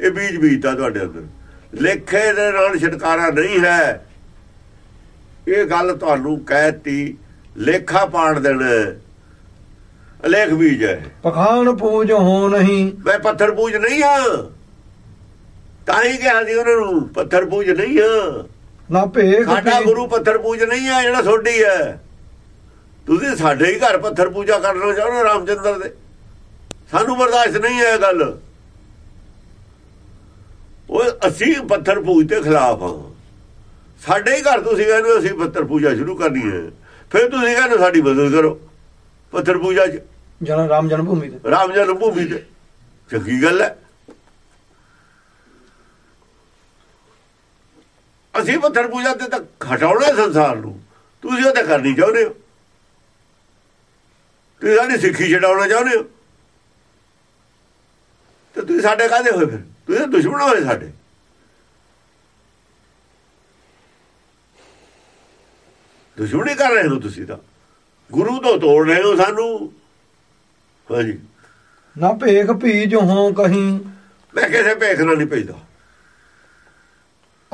ਇਹ ਬੀਜ ਬੀਜਤਾ ਤੁਹਾਡੇ ਅੰਦਰ। ਲੇਖੇ ਦੇ ਨਾਲ ਛਟਕਾਰਾ ਨਹੀਂ ਹੈ। ਇਹ ਗੱਲ ਤੁਹਾਨੂੰ ਕਹਿਤੀ ਲੇਖਾ ਪਾੜ ਦੇਣਾ। ਅਲੇਖ ਬੀਜ ਹੈ। ਪਖਾਨ ਪੂਜ ਹੋ ਨਹੀਂ ਮੈਂ ਪੱਥਰ ਪੂਜ ਨਹੀਂ ਆ ਤਾਂ ਹੀ ਕਿਹਾ ਸੀ ਉਹਨਾਂ ਨੂੰ ਪੱਥਰ ਪੂਜ ਨਹੀਂ ਆ ਨਾ ਭੇਖ ਸਾਡਾ ਗੁਰੂ ਪੱਥਰ ਪੂਜ ਨਹੀਂ ਹੈ ਜਿਹੜਾ ਤੁਹਾਡੀ ਹੈ। ਤੁਸੀਂ ਸਾਡੇ ਹੀ ਘਰ ਪੱਥਰ ਪੂਜਾ ਕਰਨਾ ਚਾਹੁੰਦੇ ਹੋ ਰਾਮਚੰਦਰ ਦੇ। ਸਾਨੂੰ ਬਰਦਾਸ਼ਤ ਨਹੀਂ ਹੈ ਗੱਲ। ਉਹ ਅਸੀਂ ਪੱਥਰ ਪੂਜ ਦੇ ਖਿਲਾਫ ਹਾਂ। ਸਾਡੇ ਹੀ ਘਰ ਤੁਸੀਂ ਕਹਿੰਦੇ ਹੋ ਅਸੀਂ ਪੱਥਰ ਪੂਜਾ ਸ਼ੁਰੂ ਕਰਨੀ ਹੈ। ਫਿਰ ਤੁਸੀਂ ਕਹਿੰਦੇ ਸਾਡੀ ਮਦਦ ਕਰੋ ਪੱਥਰ ਪੂਜਾ ਚ। ਰਾਮ ਜਨਮ ਭੂਮੀ ਤੇ। ਰਾਮ ਜਨਮ ਭੂਮੀ ਤੇ। ਚੰਗੀ ਗੱਲ ਹੈ। ਅਸੀਂ ਪੱਥਰ ਪੂਜਾ ਤੇ ਤਾਂ ਹਟਾਉਣਾ ਸੰਸਾਰ ਨੂੰ। ਤੁਸੀਂ ਉਹ ਤਾਂ ਕਰਨੀ ਚਾਹੁੰਦੇ ਹੋ। ਤੁਸੀਂ ਸਾਡੀ ਸਿੱਖੀ ਛਡਾਉਣਾ ਚਾਹੁੰਦੇ ਹੋ? ਤੇ ਤੁਸੀਂ ਸਾਡੇ ਕਾਹਦੇ ਹੋਏ ਫਿਰ? ਤੁਸੀਂ ਦੁਸ਼ਮਣ ਹੋਏ ਸਾਡੇ। ਦੁਸ਼ਮਣੀ ਕਰ ਰਹੇ ਹੋ ਤੁਸੀਂ ਤਾਂ। ਗੁਰੂ ਤੋਂ ਤੋੜ ਰਹੇ ਹੋ ਸਾਨੂੰ। ਹਾਂਜੀ ਨਾ ਭੇਖ ਭੀਜ ਹੋ ਕਹੀਂ। ਮੈਂ ਕਿਸੇ ਭੇਖ ਨਾਲ ਨਹੀਂ ਭੇਜਦਾ।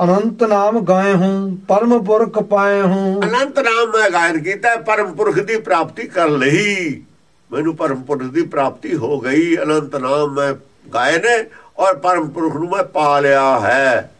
ਅਨੰਤ ਨਾਮ ਗਾਏ ਹੂੰ, ਪਰਮ ਪੁਰਖ ਪਾਏ ਹੂੰ। ਅਨੰਤ ਨਾਮ ਮੈਂ ਗਾਇਨ ਕੀਤਾ, ਪਰਮ ਪੁਰਖ ਦੀ ਪ੍ਰਾਪਤੀ ਕਰ ਲਈ। ਮੈਨੂੰ ਪਰਮ ਪੁਰਖ ਦੀ ਪ੍ਰਾਪਤੀ ਹੋ ਗਈ, ਅਨੰਤ ਨਾਮ ਮੈਂ ਗਾਏ ਨੇ ਔਰ ਪਰਮ ਪੁਰਖ ਨੂੰ ਮੈਂ ਪਾ ਲਿਆ ਹੈ।